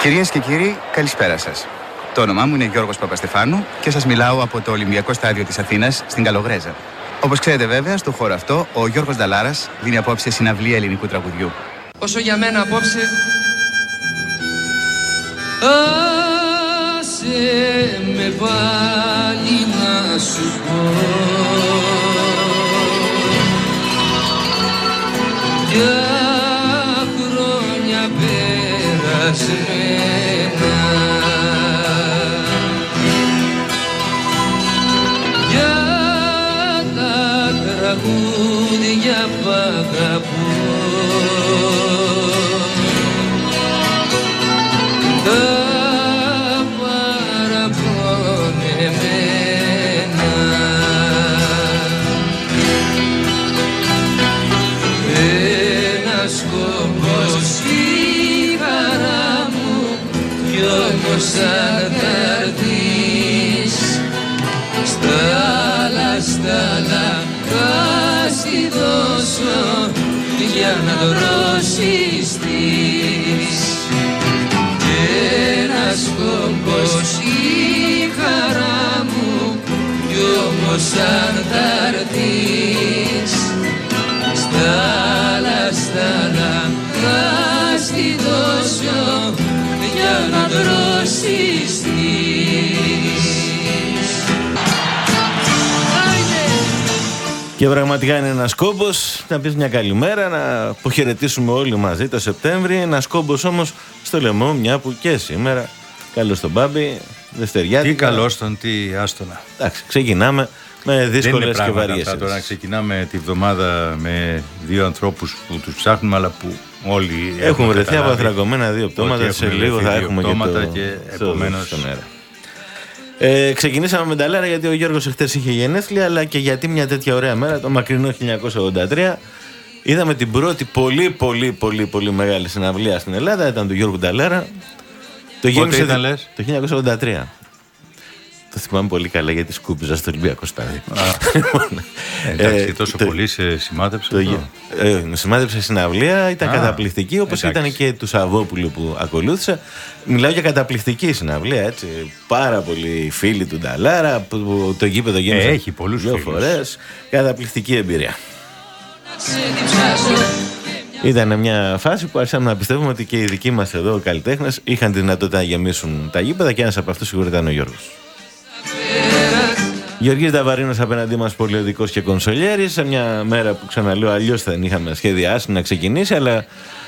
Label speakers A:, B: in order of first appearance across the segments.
A: Κυρίες και κύριοι, καλησπέρα σας. Το όνομά μου είναι Γιώργος Παπαστεφάνου και σας μιλάω από το Ολυμπιακό Στάδιο της Αθήνας στην Καλογρέζα. Όπως ξέρετε βέβαια, στο χώρο αυτό, ο Γιώργος Νταλάρας δίνει απόψε συναυλία ελληνικού τραγουδιού.
B: Όσο για μένα απόψε Άσε με πάλι να σου πω Για χρόνια περασμένα για να δρώσεις της ένας κόμπος η χαρά μου κι όμως αν θα έρθεις στα άλλα στα άλλα θα στη δώσω για να δρώσεις
C: Και πραγματικά είναι ένας κόμπος να πεις μια καλημέρα, να αποχαιρετήσουμε όλοι μαζί το Σεπτέμβρη. Ένας κόμπος όμως στο λαιμό, μια που και σήμερα. Καλώς τον Μπάμπη, Δευτεριάτικα.
D: Τι καλός τον, τι άστονα.
C: Εντάξει, ξεκινάμε με
D: Δεν
C: δύσκολε
D: είναι
C: και
D: πράγματα
C: βαριέ.
D: αυτά τώρα να ξεκινάμε τη βδομάδα με δύο ανθρώπους που τους ψάχνουμε αλλά που όλοι
C: Έχουν βρεθεί
D: καταλάβει
C: αποθρακωμένα δύο
D: ότι
C: πτώματα.
D: έχουν
C: Σε λίγο
D: βρεθεί
C: θα
D: δύο
C: έχουμε και
D: πτώματα
C: το,
D: και
C: το
D: επομένως-
C: στον αέρα. Ε, ξεκινήσαμε με τα Λάρα γιατί ο Γιώργος εχθές είχε γενέθλια αλλά και γιατί μια τέτοια ωραία μέρα το μακρινό 1983 είδαμε την πρώτη πολύ πολύ πολύ πολύ μεγάλη συναυλία στην Ελλάδα ήταν του Γιώργου Νταλάρα το
D: Πότε ήταν,
C: δι-
D: λες;
C: το 1983 το θυμάμαι πολύ καλά γιατί σκούπιζα στο Ολυμπιακό στάδιο
D: Εντάξει,
C: Ε,
D: τόσο
C: το-
D: πολύ σε σημάδεψε
C: το,
D: αυτό.
C: ε, με σημάδεψε συναυλία, ήταν
D: Α,
C: καταπληκτική όπως
D: εντάξει.
C: ήταν και τους Σαββόπουλου που ακολούθησε. Μιλάω για καταπληκτική συναυλία, έτσι. Πάρα πολλοί φίλοι του Νταλάρα, που, που το γήπεδο γέμισε
D: Ε, έχει πολλούς
C: δύο
D: φίλους.
C: φορές. Καταπληκτική εμπειρία.
B: σε διψάσω
C: Ήταν μια φάση που άρχισαμε να πιστεύουμε ότι και οι δικοί μας εδώ καλλιτέχνες είχαν τη δυνατότητα να γεμίσουν τα γήπεδα και ένας από αυτούς σίγουρα ήταν ο Γιώργος. Γεωργής Δαβαρίνος απέναντί μας πολιοδικός και κονσολιέρης σε μια μέρα που ξαναλέω αλλιώς δεν είχαμε σχεδιάσει να ξεκινήσει αλλά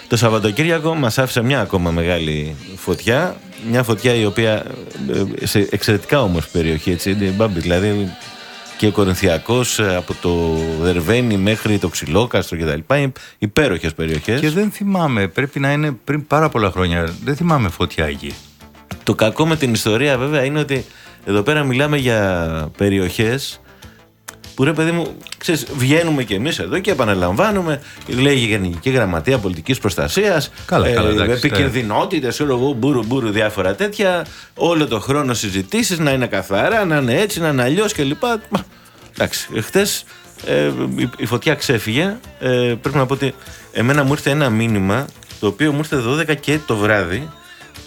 C: το Σαββατοκύριακο μας άφησε μια ακόμα μεγάλη φωτιά μια φωτιά η οποία ε, σε εξαιρετικά όμως περιοχή έτσι, είναι Μπάμπη, δηλαδή και ο Κορινθιακός ε, από το Δερβένι μέχρι το Ξυλόκαστρο κτλ. Υπέροχες περιοχές.
D: Και δεν θυμάμαι, πρέπει να είναι πριν πάρα πολλά χρόνια. Δεν θυμάμαι φωτιά εκεί.
C: Το κακό με την ιστορία βέβαια είναι ότι εδώ πέρα μιλάμε για περιοχές που ρε παιδί μου, ξέρεις, βγαίνουμε κι εμείς εδώ και επαναλαμβάνουμε, λέει η Γενική Γραμματεία Πολιτικής Προστασίας,
D: Καλά, καλά, εντάξει,
C: επικινδυνότητες, ξέρω εγώ, μπούρου μπούρου διάφορα τέτοια, όλο το χρόνο συζητήσεις, να είναι καθαρά, να είναι έτσι, να είναι αλλιώς κλπ. Μα, Εντάξει, χτες ε, η, η φωτιά ξέφυγε, ε, πρέπει να πω ότι εμένα μου ήρθε ένα μήνυμα, το οποίο μου ήρθε 12 και το βράδυ,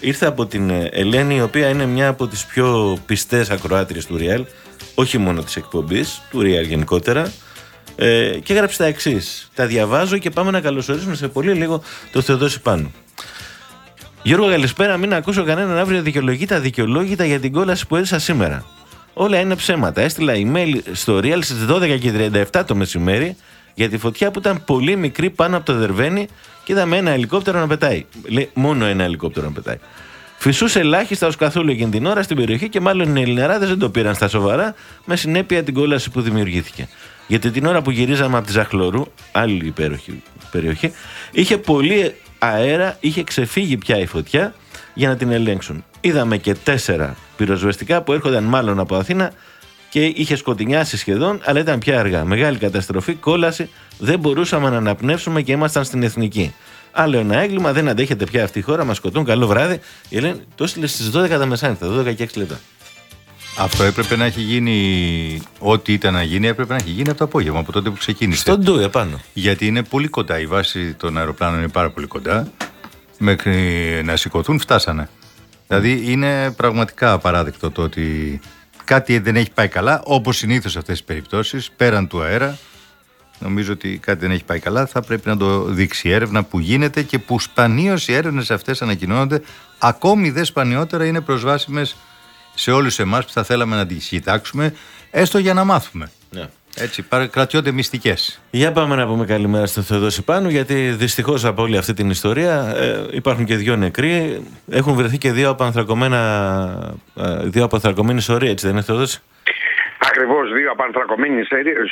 C: ήρθε από την ε, Ελένη, η οποία είναι μια από τις πιο πιστές ακροάτριες του Real, όχι μόνο της εκπομπής, του Real γενικότερα, ε, και έγραψε τα εξής. Τα διαβάζω και πάμε να καλωσορίσουμε σε πολύ λίγο το Θεοδόση πάνω. Γιώργο, καλησπέρα. Μην ακούσω κανέναν αύριο δικαιολογήτα δικαιολόγητα για την κόλαση που έζησα σήμερα. Όλα είναι ψέματα. Έστειλα email στο Real στις 12 και 37 το μεσημέρι για τη φωτιά που ήταν πολύ μικρή πάνω από το Δερβένι και είδαμε ένα ελικόπτερο να πετάει. Λέει μόνο ένα ελικόπτερο να πετάει. Φυσούσε ελάχιστα ως καθόλου εκείνη την ώρα στην περιοχή και μάλλον οι Ελληναράδες δεν το πήραν στα σοβαρά με συνέπεια την κόλαση που δημιουργήθηκε. Γιατί την ώρα που γυρίζαμε από τη Ζαχλωρού, άλλη υπέροχη περιοχή, είχε πολύ αέρα, είχε ξεφύγει πια η φωτιά για να την ελέγξουν. Είδαμε και τέσσερα πυροσβεστικά που έρχονταν μάλλον από Αθήνα και είχε σκοτεινιάσει σχεδόν, αλλά ήταν πια αργά. Μεγάλη καταστροφή, κόλαση, δεν μπορούσαμε να αναπνεύσουμε και ήμασταν στην εθνική. Άλλο ένα έγκλημα, δεν αντέχεται πια αυτή η χώρα, μας σκοτούν. Καλό βράδυ. Η Ελένη το έστειλε στις 12 τα μεσάνυχτα, 12 και 6 λεπτά.
D: Αυτό έπρεπε να έχει γίνει, ό,τι ήταν να γίνει, έπρεπε να έχει γίνει από το απόγευμα, από τότε που ξεκίνησε.
C: Στον Ντου επάνω.
D: Γιατί είναι πολύ κοντά. Η βάση των αεροπλάνων είναι πάρα πολύ κοντά. Μέχρι να σηκωθούν φτάσανε. Δηλαδή είναι πραγματικά απαράδεκτο το ότι κάτι δεν έχει πάει καλά, όπως συνήθως αυτές τις περιπτώσεις, πέραν του αέρα. Νομίζω ότι κάτι δεν έχει πάει καλά, θα πρέπει να το δείξει η έρευνα που γίνεται και που σπανίως οι έρευνες αυτές ανακοινώνονται, ακόμη δε σπανιότερα είναι προσβάσιμες σε όλους εμάς που θα θέλαμε να τις κοιτάξουμε, έστω για να μάθουμε.
C: Ναι.
D: Έτσι, παρα- κρατιόνται μυστικές.
C: Για πάμε να πούμε καλημέρα στο Θεοδόση Πάνου, γιατί δυστυχώς από όλη αυτή την ιστορία ε, υπάρχουν και δύο νεκροί. Έχουν βρεθεί και δύο απανθρακωμένα. Ε, δύο απανθρακωμένοι σωροί, έτσι δεν είναι Θεοδόση;
E: Ακριβώς δύο απανθρακωμένοι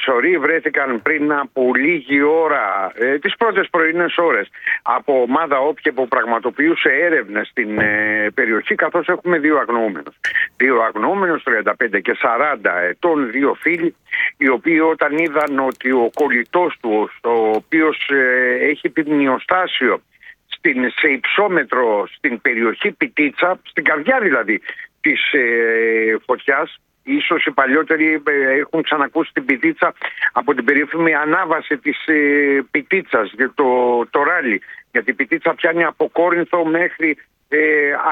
E: σωροί βρέθηκαν πριν από λίγη ώρα, ε, τις πρώτες πρωινές ώρες, από ομάδα όποια που πραγματοποιούσε έρευνες στην ε, περιοχή, καθώς έχουμε δύο αγνοούμενους. Δύο αγνοούμενους, 35 και 40 ετών, δύο φίλοι, οι οποίοι όταν είδαν ότι ο κολλητός του, ο οποίος ε, έχει πυρηνιοστάσιο στην, σε υψόμετρο στην περιοχή Πιτίτσα, στην καρδιά δηλαδή της ε, φωτιάς, ίσως οι παλιότεροι ε, έχουν ξανακούσει την Πιτίτσα από την περίφημη ανάβαση της ε, Πιτίτσας, για το, το ράλι, γιατί η Πιτίτσα πιάνει από Κόρινθο μέχρι ε,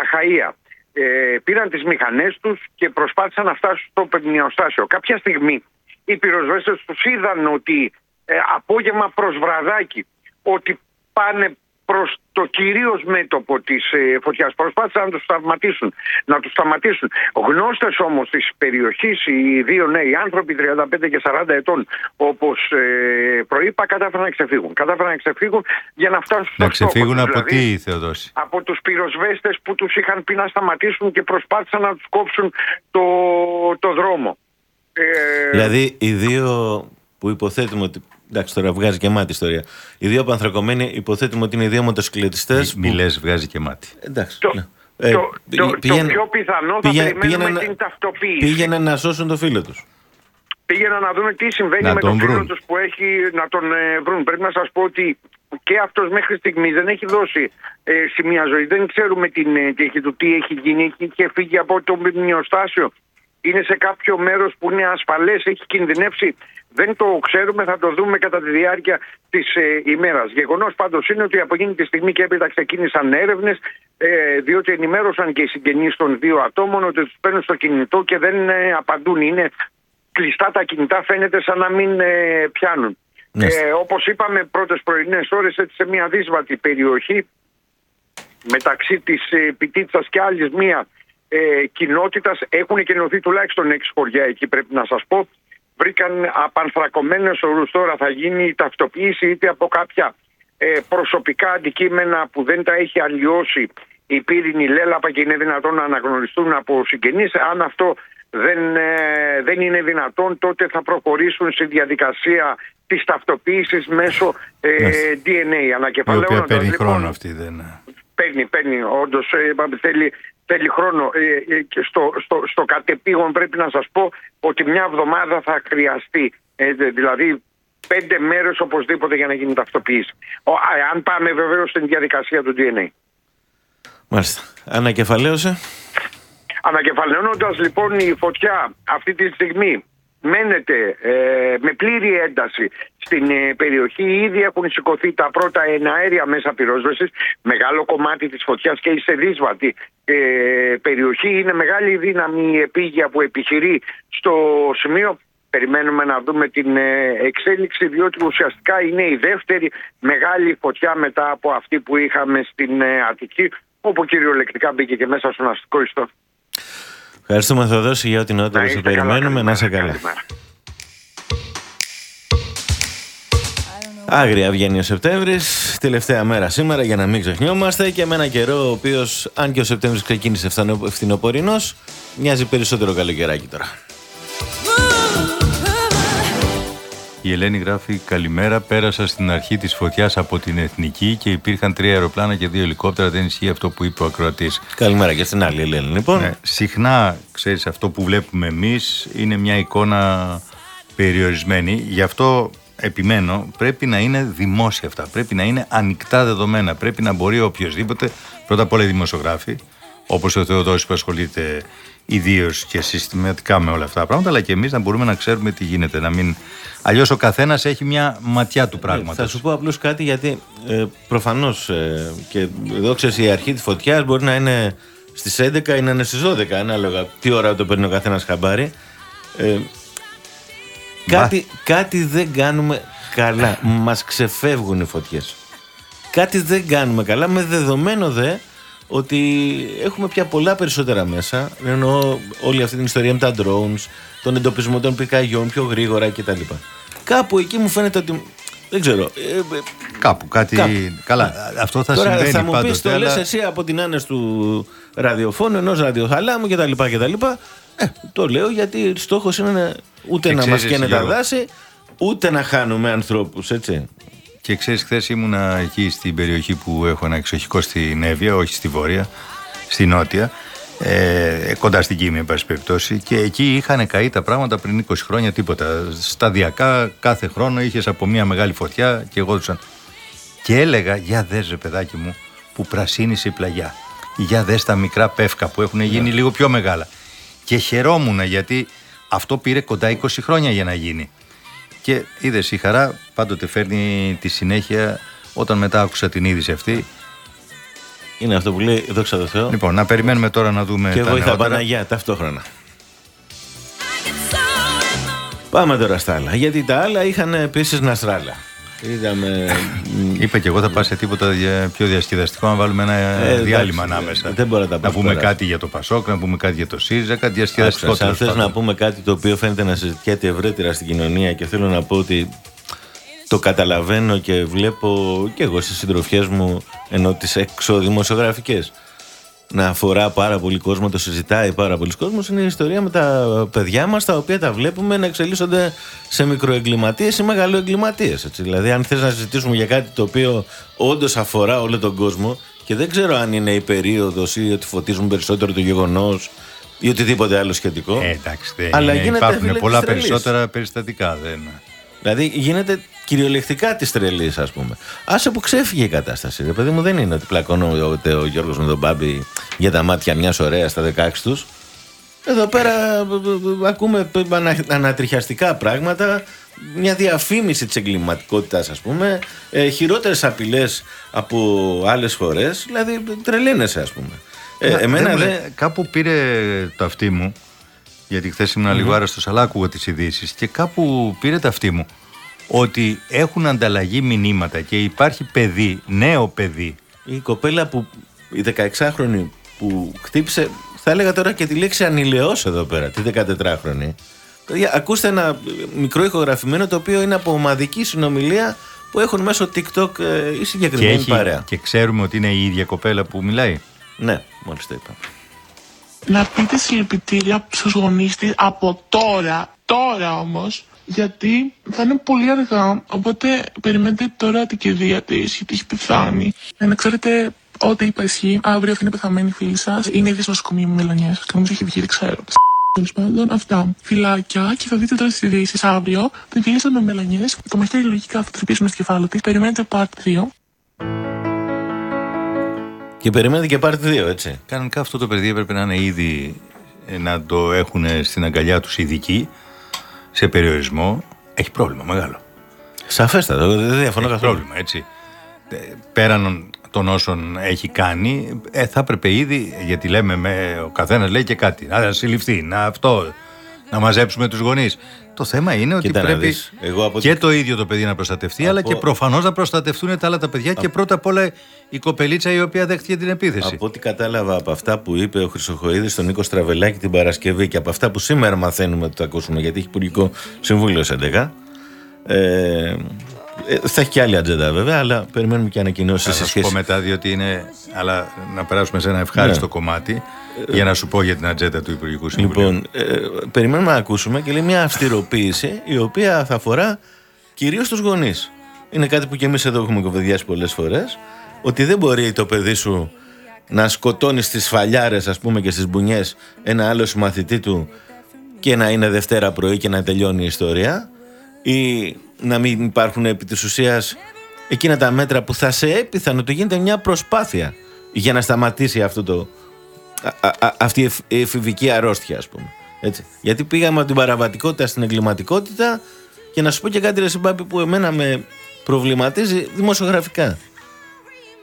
E: Αχαΐα. Ε, πήραν τις μηχανές τους και προσπάθησαν να φτάσουν στο πυρηνιοστάσιο. Κάποια στιγμή οι πυροσβέστες τους είδαν ότι ε, απόγευμα προς βραδάκι ότι πάνε προς το κυρίως μέτωπο της ε, φωτιάς. Προσπάθησαν να τους σταματήσουν. Να τους σταματήσουν. Γνώστες όμως της περιοχής, οι δύο νέοι άνθρωποι, 35 και 40 ετών, όπως ε, προείπα, κατάφεραν να ξεφύγουν. Κατάφεραν να ξεφύγουν για να φτάσουν στο
D: Να
E: στόχο
D: ξεφύγουν
E: τους.
D: από
E: Δηλαδή,
D: τι, Θεοδόση;
E: από τους πυροσβέστες που τους είχαν πει να σταματήσουν και προσπάθησαν να τους κόψουν το, το δρόμο. Ε,
C: Δηλαδή, οι δύο που υποθέτουμε ότι. Εντάξει, τώρα βγάζει και μάτι η ιστορία. Οι δύο απανθρακωμένοι υποθέτουμε ότι είναι οι δύο μοτοσυκλετιστές.
D: Μη λες, βγάζει και μάτι.
C: Εντάξει.
E: Το,
C: ναι.
E: το,
C: Ε,
E: το, το
C: πήγαινε-
E: πιο πιθανό θα
C: πήγαινε-
E: περιμένουμε
C: πήγαινε
E: την
C: να-
E: ταυτοποίηση.
C: Πήγαινε να σώσουν το φίλο τους.
E: Πήγαιναν να δούμε τι συμβαίνει
D: Να
E: με
D: τον
E: τον φίλο
D: βρουν.
E: τους που έχει να τον ε, βρουν. Πρέπει να σας πω ότι και αυτός μέχρι στιγμής δεν έχει δώσει ε, σημεία ζωή. Δεν ξέρουμε την ε, τύχη του, τι έχει γίνει. Έχει, είχε φύγει από το μνημειοστάσιο. Είναι σε κάποιο μέρος που είναι ασφαλές, έχει κινδυνεύσει. Δεν το ξέρουμε, θα το δούμε κατά τη διάρκεια της ε, ημέρας. Γεγονός πάντως είναι ότι από εκείνη τη στιγμή και έπειτα ξεκίνησαν έρευνες, ε, διότι ενημέρωσαν και οι συγγενείς των δύο ατόμων ότι τους παίρνουν στο κινητό και δεν ε, απαντούν. Είναι κλειστά τα κινητά, φαίνεται σαν να μην ε, πιάνουν.
C: Ναι.
E: Ε, όπως είπαμε πρώτες πρωινές ώρες έτσι σε μια δύσβατη περιοχή μεταξύ της ε, Πιτίτσας και άλλης μία ε, κοινότητας έχουν κενωθεί τουλάχιστον έξι χωριά εκεί πρέπει να σας πω βρήκαν απανθρακωμένες ορούς τώρα θα γίνει η ταυτοποίηση είτε από κάποια ε, προσωπικά αντικείμενα που δεν τα έχει αλλοιώσει η πύρινη λέλαπα και είναι δυνατόν να αναγνωριστούν από συγγενείς αν αυτό δεν, ε, δεν είναι δυνατόν τότε θα προχωρήσουν στη διαδικασία της ταυτοποίησης μέσω ε,
D: Μάλιστα.
E: DNA
D: Η οποία
E: ανακεφαλαίωνοντας
D: παίρνει
E: λοιπόν,
D: χρόνο αυτή. Δεν...
E: Παίρνει, παίρνει. Όντως θέλει, θέλει χρόνο. Ε, ε, και στο, στο, στο κατεπήγον πρέπει να σας πω ότι μια εβδομάδα θα χρειαστεί. Ε, δε- δηλαδή πέντε μέρες οπωσδήποτε για να γίνει η ταυτοποίηση. Ο, α, αν πάμε βεβαίως στην διαδικασία του DNA.
C: Μάλιστα. Ανακεφαλαίωσε.
E: Ανακεφαλαιώνοντας λοιπόν η φωτιά αυτή τη στιγμή μένεται ε, με πλήρη ένταση στην ε, περιοχή. Ήδη έχουν σηκωθεί τα πρώτα εναέρια μέσα πυρόσβεσης. Μεγάλο κομμάτι της φωτιάς και σε δύσβατη ε, περιοχή. Είναι μεγάλη δύναμη η επίγεια που επιχειρεί στο σημείο. Περιμένουμε να δούμε την ε, εξέλιξη διότι ουσιαστικά είναι η δεύτερη μεγάλη φωτιά μετά από αυτή που είχαμε στην ε, Αττική όπου κυριολεκτικά μπήκε και μέσα στον αστικό ιστό.
C: Ευχαριστούμε, Θεοδόση, για ό,τι νεότερο σε
E: είστε καλά,
C: περιμένουμε. Να είσαι
E: καλημέρα,
C: καλά. Άγρια βγαίνει ο Σεπτέμβρης, τελευταία μέρα σήμερα για να μην ξεχνιόμαστε και με ένα καιρό ο οποίος, αν και ο Σεπτέμβρης ξεκίνησε φθανο- φθινοπορεινός, μοιάζει περισσότερο καλοκαιράκι τώρα.
D: Η Ελένη γράφει Καλημέρα. Πέρασα στην αρχή της φωτιάς από την Εθνική και υπήρχαν τρία αεροπλάνα και δύο ελικόπτερα. Δεν ισχύει αυτό που είπε ο ακροατής.
C: Καλημέρα και στην άλλη Ελένη, λοιπόν.
D: Ναι, συχνά, ξέρεις, αυτό που βλέπουμε εμείς είναι μια εικόνα περιορισμένη. Γι' αυτό επιμένω, πρέπει να είναι δημόσια αυτά. Πρέπει να είναι ανοιχτά δεδομένα. Πρέπει να μπορεί οποιοδήποτε, πρώτα απ' όλα οι δημοσιογράφοι, όπως ο Θεοδόσης που ασχολείται ιδίως και συστηματικά με όλα αυτά τα πράγματα, αλλά και εμείς να μπορούμε να ξέρουμε τι γίνεται. Να μην... Αλλιώς ο καθένας έχει μια ματιά του πράγματος.
C: Θα σου πω απλώς κάτι γιατί ε, προφανώς ε, και εδώ ξέρεις η αρχή της φωτιάς μπορεί να είναι στις 11 ή να είναι στις 12 ανάλογα τι ώρα το παίρνει ο καθένας χαμπάρι. Ε, κάτι, κάτι δεν κάνουμε καλά. Μας ξεφεύγουν οι φωτιές. Κάτι δεν κάνουμε καλά με δεδομένο δε ότι έχουμε πια πολλά περισσότερα μέσα. Εννοώ όλη αυτή την ιστορία με τα drones, τον εντοπισμό των πυρκαγιών πιο γρήγορα κτλ. Κάπου εκεί μου φαίνεται ότι. Δεν ξέρω. ε, ε,
D: Κάπου κάτι.
C: Κάπου.
D: Καλά, αυτό θα
C: Τώρα
D: συμβαίνει
C: θα μου
D: πάντοτε.
C: πεις το
D: αλλά-
C: λες εσύ από την άνεση του ραδιοφώνου, ενός ραδιοθαλάμου κτλ. κτλ. Ε, το λέω γιατί στόχος είναι να- ούτε
D: Και
C: να μα
D: ξέρεις,
C: καίνε τα
D: Γιώργο.
C: δάση, ούτε να χάνουμε ανθρώπους, έτσι.
D: Και ξέρεις, χθες ήμουνα εκεί στην περιοχή που έχω ένα εξοχικό στην Εύβοια, όχι στη Βόρεια, στη Νότια, ε, κοντά στην Κίμη, εν πάση περιπτώσει. Και εκεί είχαν καεί τα πράγματα πριν 20 χρόνια τίποτα. Σταδιακά, κάθε χρόνο είχες από μια μεγάλη φωτιά και εγώ Και έλεγα, για δες ρε παιδάκι μου, που πρασίνησε η πλαγιά. Για δες τα μικρά πεύκα που έχουν γίνει λίγο πιο μεγάλα. Και χαιρόμουν γιατί αυτό πήρε κοντά 20 χρόνια για να γίνει. Και είδες η χαρά πάντοτε φέρνει τη συνέχεια όταν μετά άκουσα την είδηση αυτή.
C: Είναι αυτό που λέει, δόξα τω Θεώ.
D: Λοιπόν, να περιμένουμε τώρα να δούμε
C: και
D: τα
C: βοηθά
D: νεότερα.
C: Παναγιά ταυτόχρονα. Πάμε τώρα στα άλλα. Γιατί τα άλλα είχαν επίσης Ναστράλα. Είδαμε.
D: Είπα και εγώ θα πάω σε τίποτα για πιο διασκεδαστικό να βάλουμε ένα
C: Ε,
D: διάλειμμα
C: εντάξει,
D: ανάμεσα.
C: δεν μπορεί να τα
D: να πούμε
C: προσπεράσει.
D: κάτι για το Πασόκ, να πούμε κάτι για το ΣΥΡΙΖΑ, κάτι διασκεδαστικό.
C: Άκουσα, αν
D: τέλος
C: θες να
D: πάντων.
C: πούμε κάτι το οποίο φαίνεται να συζητιέται ευρύτερα στην κοινωνία και θέλω να πω ότι το καταλαβαίνω και βλέπω και εγώ στις συντροφιές μου ενώ τις έξω δημοσιογραφικέ να αφορά πάρα πολύ κόσμο, το συζητάει πάρα πολλοί κόσμος, είναι η ιστορία με τα παιδιά μας τα οποία τα βλέπουμε να εξελίσσονται σε μικροεγκληματίες ή μεγαλοεγκληματίες. Δηλαδή, αν θες να συζητήσουμε για κάτι το οποίο όντως αφορά όλο τον κόσμο και δεν ξέρω αν είναι η περίοδος ή ότι φωτίζουν περισσότερο το γεγονός ή οτιδήποτε άλλο σχετικό.
D: Ε, εντάξει, δεν
C: Αλλά
D: είναι.
C: γίνεται,
D: υπάρχουν
C: φίλε,
D: πολλά
C: της τρελής.
D: περισσότερα περιστατικά. Δεν...
C: Δηλαδή γίνεται κυριολεκτικά της τρελής, ας πούμε. Άσε που ξέφυγε η κατάσταση. Ρε παιδί μου, δεν είναι ότι πλακώνεται ο Γιώργος με τον Μπάμπη για τα μάτια μιας ωραίας στα 16 τους. Εδώ πέρα ε, ε, ε, ακούμε ε, ανα- ανατριχιαστικά πράγματα, μια διαφήμιση της εγκληματικότητας ας πούμε, ε, χειρότερες απειλές από άλλες φορές, δηλαδή τρελαίνεσαι ας πούμε. Ε,
D: Να,
C: εμένα
D: δεν μου
C: δεν...
D: λέει, Κάπου πήρε το αυτί μου, γιατί χθες ήμουν λίγο άρρωστο, αλλά άκουγα τις ειδήσεις και κάπου πήρε το αυτί μου ότι έχουν ανταλλαγή μηνύματα και υπάρχει παιδί, νέο παιδί.
C: Η κοπέλα που, η 16χρονη που χτύπησε, θα έλεγα τώρα και τη λέξη ανηλαιός εδώ πέρα, τη 14χρονη. Παιδιά, ακούστε ένα μικρό ηχογραφημένο το οποίο είναι από ομαδική συνομιλία που έχουν μέσω TikTok ε, η
D: Και,
C: συγκεκριμένη
D: έχει,
C: παρέα.
D: και ξέρουμε ότι είναι η ίδια κοπέλα που μιλάει.
C: Ναι, μόλις το είπα.
F: να πείτε συλληπιτήρια στους γονείς της από τώρα, τώρα όμως, γιατί θα είναι πολύ αργά, οπότε περιμένετε τώρα την κηδεία της, γιατί έχει πεθάνει. Ε, να ξέρετε, ό,τι είπα ισχύει, αύριο θα είναι πεθαμένη η φίλη σας, είναι ήδη στο νοσοκομείο με μελανιές, και νομίζω έχει βγει, δεν ξέρω. Τέλος πάντων, αυτά. Φυλάκια και θα δείτε τώρα στις ειδήσεις αύριο την φίλη σας με μελανιές, το μαχαίρι λογικά θα τρυπήσουμε στο κεφάλι της, περιμένετε part 2.
C: Και περιμένετε και πάρτι 2, έτσι.
D: Κανονικά αυτό το παιδί έπρεπε να είναι ήδη ε, να το έχουν στην αγκαλιά τους ειδικοί σε περιορισμό. Έχει πρόβλημα μεγάλο.
C: Σαφέστατα, δεν διαφωνώ
D: Έχει
C: καθόλου.
D: πρόβλημα, έτσι. Ε, Πέραν των όσων έχει κάνει, ε, θα έπρεπε ήδη, γιατί λέμε, με, ο καθένας λέει και κάτι, να συλληφθεί, να αυτό, να μαζέψουμε τους γονείς. Το θέμα είναι ότι
C: Κοίτα να
D: πρέπει
C: δεις. Εγώ από
D: και
C: ό,τι-
D: το ίδιο το παιδί να προστατευτεί, αλλά
C: Από-
D: και προφανώς να προστατευτούν τα άλλα τα παιδιά και πρώτα απ' όλα η κοπελίτσα η οποία δέχτηκε την επίθεση.
C: Από ό,τι κατάλαβα από αυτά που είπε ο Χρυσοχοίδης στον Νίκο Στραβελάκη την Παρασκευή και από αυτά που σήμερα μαθαίνουμε ότι θα ακούσουμε γιατί έχει Υπουργικό Συμβούλιο στις 11. Ε, ε, θα έχει και άλλη ατζέντα βέβαια, αλλά περιμένουμε και ανακοινώσεις
D: Θα
C: σε
D: σου πω
C: σχέση.
D: μετά, διότι είναι. Αλλά να περάσουμε σε ένα ευχάριστο
C: Ναι.
D: κομμάτι για να σου πω για την ατζέντα του Υπουργικού Συμβουλίου.
C: Λοιπόν, ε, περιμένουμε να ακούσουμε και λέει μια αυστηροποίηση η οποία θα αφορά κυρίως τους γονείς. Είναι κάτι που και εμείς εδώ έχουμε κουβεντιάσει πολλές φορές. Ότι δεν μπορεί το παιδί σου να σκοτώνει στις φαλιάρες, ας πούμε, και στις μπουνιές ένα άλλο συμμαθητή του και να είναι Δευτέρα πρωί και να τελειώνει η ιστορία. Ή να μην υπάρχουν επί της ουσίας εκείνα τα μέτρα που θα σε έπειθαν ότι γίνεται μια προσπάθεια για να σταματήσει αυτό το α- α- αυτή η εφ- η εφηβική αρρώστια, ας πούμε. Έτσι. Γιατί πήγαμε από την παραβατικότητα στην εγκληματικότητα και να σου πω και κάτι, ρε Συμπάπη, που εμένα με προβληματίζει δημοσιογραφικά.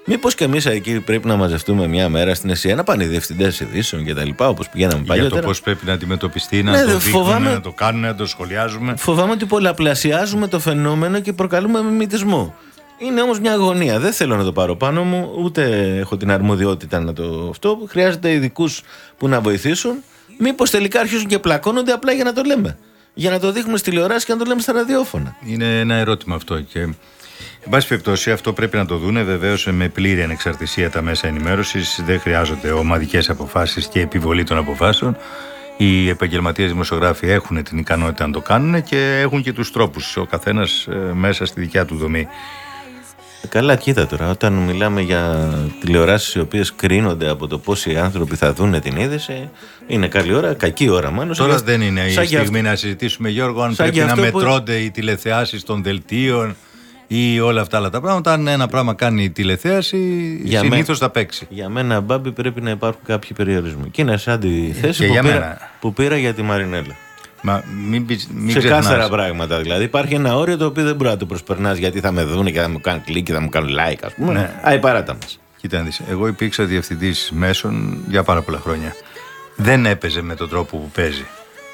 C: Μήπως και εμείς εκεί πρέπει να μαζευτούμε μια μέρα στην ΕΣΥΑ να πάνε οι διευθυντές ειδήσεων και τα λοιπά, όπως πηγαίναμε
D: Για
C: παλιότερα.
D: το πώς πρέπει να αντιμετωπιστεί, να
C: Ναι,
D: το
C: δε,
D: δείχνουμε,
C: φοβάμαι-
D: να το κάνουμε, να το σχολιάζουμε.
C: Φοβάμαι ότι πολλαπλασιάζουμε το φαινόμενο και προκαλούμε μιμητισμό. Είναι όμως μια αγωνία. Δεν θέλω να το πάρω πάνω μου, ούτε έχω την αρμοδιότητα να το αυτό. Χρειάζεται ειδικούς που να βοηθήσουν. Μήπως τελικά αρχίζουν και πλακώνονται απλά για να το λέμε. Για να το δείχνουμε στη τηλεόραση και να το λέμε στα ραδιόφωνα.
D: Είναι ένα ερώτημα αυτό. Και, εν πάση περιπτώσει, αυτό πρέπει να το δούνε βεβαίως με πλήρη ανεξαρτησία τα μέσα ενημέρωσης. Δεν χρειάζονται ομαδικές αποφάσεις και επιβολή των αποφάσεων. Οι επαγγελματίες δημοσιογράφοι έχουν την ικανότητα να το κάνουν και έχουν και τους τρόπους. Ο καθένας μέσα στη δικιά του δομή.
C: Ε, Καλά, κοίτα τώρα. Όταν μιλάμε για τηλεοράσεις οι οποίες κρίνονται από το πόσοι άνθρωποι θα δουν την είδηση, είναι καλή ώρα, κακή ώρα μάλλον.
D: Τώρα
C: Σαν
D: δεν είναι η
C: σαν για
D: στιγμή να συζητήσουμε, Γιώργο, αν
C: σαν
D: πρέπει
C: για
D: να
C: αυτό που-
D: μετρώνται οι τηλεθεάσεις των δελτίων ή όλα αυτά άλλα τα πράγματα. Αν ένα πράγμα κάνει η τηλεθέαση,
C: Για μέ-
D: συνήθως θα παίξει.
C: Για μένα, Μπάμπη, πρέπει να υπάρχουν κάποιοι περιορισμοί. Και είναι σαν τη θέση
D: Και
C: που
D: για
C: πήρα,
D: μένα.
C: που πήρα για τη Μαρινέλα.
D: Μα μην, πεις- μην
C: σε
D: ξεχνάς.
C: κάθαρα πράγματα δηλαδή. Υπάρχει ένα όριο το οποίο δεν μπορεί να το προσπερνάς γιατί θα με δουν και θα μου κάνουν κλικ και θα μου κάνουν like, ας πούμε.
D: Ναι.
C: Άι παράτα μας.
D: Κοίτα, να δεις, εγώ υπήρξα διευθυντής μέσων για πάρα πολλά χρόνια. Δεν έπαιζε με τον τρόπο που παίζει.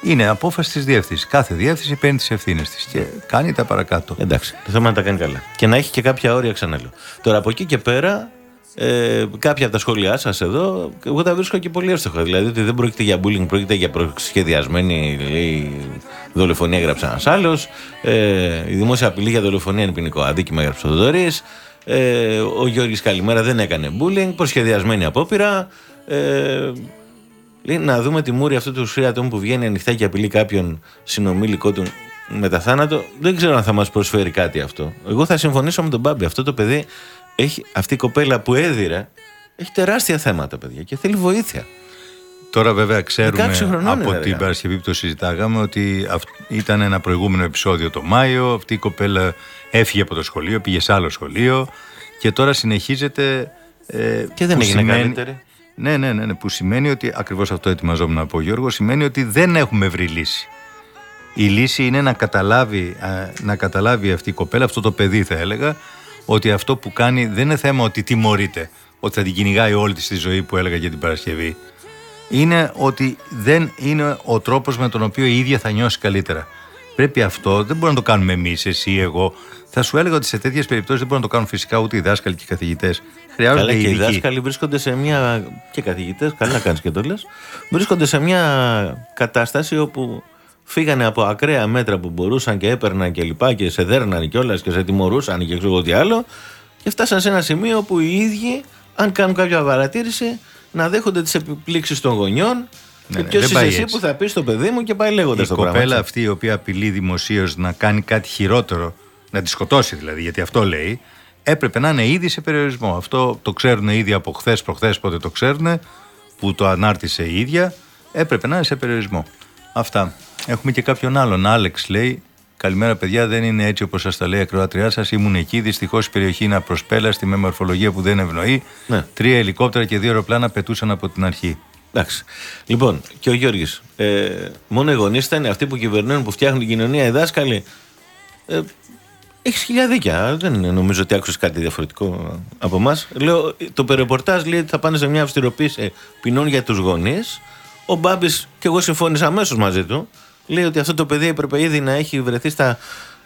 D: Είναι απόφαση της διεύθυνσης. Κάθε διεύθυνση παίρνει τις ευθύνες της και κάνει τα παρακάτω.
C: Εντάξει, το θέμα είναι να τα κάνει καλά. Και να έχει και κάποια όρια, ξαναλέω. Τώρα από εκεί και πέρα, ε, κάποια από τα σχόλιά σας εδώ, εγώ τα βρίσκω και πολύ εύστοχα. Δηλαδή ότι δεν πρόκειται για bullying, πρόκειται για προσχεδιασμένη λέει, δολοφονία, έγραψε ένας άλλος. Ε, η δημόσια απειλή για δολοφονία είναι ποινικό αδίκημα, έγραψε ο Θοδωρής. Ε, ο Γιώργης Καλημέρα δεν έκανε bullying, προσχεδιασμένη απόπειρα. Ε, Λέει να δούμε τη μούρη αυτού του σφύρατου που βγαίνει ανοιχτά και απειλεί κάποιον συνομήλικό του μετά θάνατο. Δεν ξέρω αν θα μας προσφέρει κάτι αυτό. Εγώ θα συμφωνήσω με τον Μπάμπη. Αυτό το παιδί, έχει, αυτή η κοπέλα που έδιρε, έχει τεράστια θέματα, παιδιά, και θέλει βοήθεια.
D: Τώρα βέβαια ξέρουμε
C: 16 χρονών
D: από
C: είναι, ρε,
D: την
C: γάμο.
D: Παρασκευή που το συζητάγαμε ότι αυ- ήταν ένα προηγούμενο επεισόδιο το Μάιο. Αυτή η κοπέλα έφυγε από το σχολείο, πήγε σε άλλο σχολείο και τώρα συνεχίζεται. Ε,
C: Και δεν
D: που
C: έγινε
D: σημαίνει-
C: καλύτερη.
D: Ναι, ναι, ναι, ναι, που σημαίνει ότι ακριβώς αυτό ετοιμαζόμουν να πω Γιώργο, σημαίνει ότι δεν έχουμε βρει λύση. Η λύση είναι να καταλάβει, α, να καταλάβει αυτή η κοπέλα, αυτό το παιδί θα έλεγα, ότι αυτό που κάνει δεν είναι θέμα ότι τιμωρείται, ότι θα την κυνηγάει όλη της τη ζωή που έλεγα για την Παρασκευή. Είναι ότι δεν είναι ο τρόπος με τον οποίο η ίδια θα νιώσει καλύτερα. Πρέπει αυτό, δεν μπορούμε να το κάνουμε εμείς, εσύ, εγώ. Θα σου έλεγα ότι σε τέτοιες περιπτώσεις δεν μπορούν να το κάνουν φυσικά ούτε οι δάσκαλοι και οι καθηγητές. Χρειάζονται
C: Καλά, και οι
D: ειδικοί.
C: δάσκαλοι βρίσκονται σε μια. και καθηγητές, καλά κάνεις και το λες. Βρίσκονται σε μια κατάσταση όπου φύγανε από ακραία μέτρα που μπορούσαν και έπαιρναν και λοιπά και σε δέρναν κιόλας και σε τιμωρούσαν και ξέρω εγώ τι άλλο. Και φτάσαν σε ένα σημείο που οι ίδιοι, αν κάνουν κάποια παρατήρηση, να δέχονται τις επιπλήξεις των γονιών.
D: Ναι,
C: και
D: ναι,
C: ποιος
D: δεν
C: είσαι
D: πάει
C: εσύ
D: έτσι.
C: που θα πεις στο παιδί μου και πάει λέγοντας
D: Η
C: το πράγμα.
D: κοπέλα
C: έτσι.
D: αυτή η οποία απειλεί δημοσίως να κάνει κάτι χειρότερο, να τη σκοτώσει δηλαδή, γιατί αυτό λέει, έπρεπε να είναι ήδη σε περιορισμό. Αυτό το ξέρουν ήδη από χθες προχθές, πότε το ξέρουν, που το ανάρτησε η ίδια. Έπρεπε να είναι σε περιορισμό. Αυτά. Έχουμε και κάποιον άλλον. Άλεξ λέει. Καλημέρα, παιδιά. Δεν είναι έτσι όπως σας τα λέει η ακροάτριά σας. Ήμουν εκεί. Δυστυχώς η περιοχή είναι απροσπέλαστη με μορφολογία που δεν ευνοεί.
C: Ναι.
D: Τρία ελικόπτερα και δύο αεροπλάνα πετούσαν από την αρχή.
C: Εντάξει. Λοιπόν, και ο Γιώργης. Ε, μόνο οι γονείς ήταν αυτοί που κυβερνούν, που φτιάχνουν την κοινωνία, οι δάσκαλοι. Ε, έχεις χιλιά δίκια. Δεν νομίζω ότι άκουσες κάτι διαφορετικό από εμάς. Λέω, το περεπορτάζ λέει ότι θα πάνε σε μια αυστηροποίηση ποινών για τους γονείς. Ο Μπάμπης, και εγώ συμφώνησα αμέσως μαζί του, λέει ότι αυτό το παιδί έπρεπε ήδη να έχει βρεθεί στα,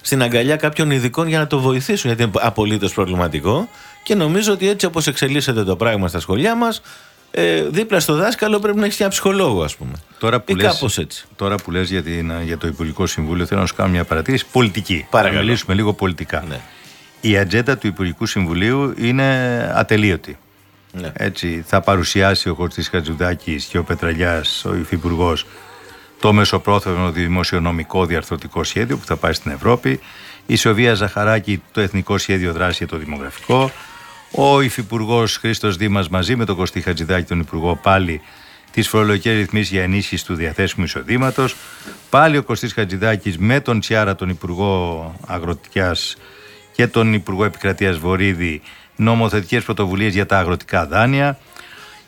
C: στην αγκαλιά κάποιων ειδικών για να το βοηθήσουν, γιατί είναι απολύτως προβληματικό. Και νομίζω ότι έτσι όπως εξελίσσεται το πράγμα στα σχολεία μας, ε, δίπλα στο δάσκαλο πρέπει να έχεις ένα ψυχολόγο, ας πούμε.
D: Τώρα που
C: Ή
D: λες,
C: κάπως έτσι.
D: Τώρα που λες για, την, για το Υπουργικό Συμβούλιο, θέλω να σου κάνω μια παρατήρηση πολιτική.
C: Παρακαλώ.
D: Να μιλήσουμε λίγο πολιτικά.
C: Ναι.
D: Η ατζέντα του Υπουργικού Συμβουλίου είναι ατελείωτη.
C: Ναι.
D: Έτσι, θα παρουσιάσει ο Κωστής Χατζουδάκης και ο Πετραλιάς, ο Υφυπουργός, το μεσοπρόθεσμο δημοσιονομικό διαρθρωτικό σχέδιο που θα πάει στην Ευρώπη, η Σοβία Ζαχαράκη το Εθνικό Σχέδιο Δράσης για το Δημογραφικό, ο Υφυπουργός Χρήστος Δήμας μαζί με τον Κωστή Χατζηδάκη, τον Υπουργό, πάλι τις φορολογικές ρυθμίσεις για ενίσχυση του διαθέσιμου εισοδήματος. Πάλι ο Κωστής Χατζηδάκης με τον Τσιάρα, τον Υπουργό Αγροτικιά και τον Υπουργό Επικρατείας Βορύδη, νομοθετικές πρωτοβουλίες για τα αγροτικά δάνεια.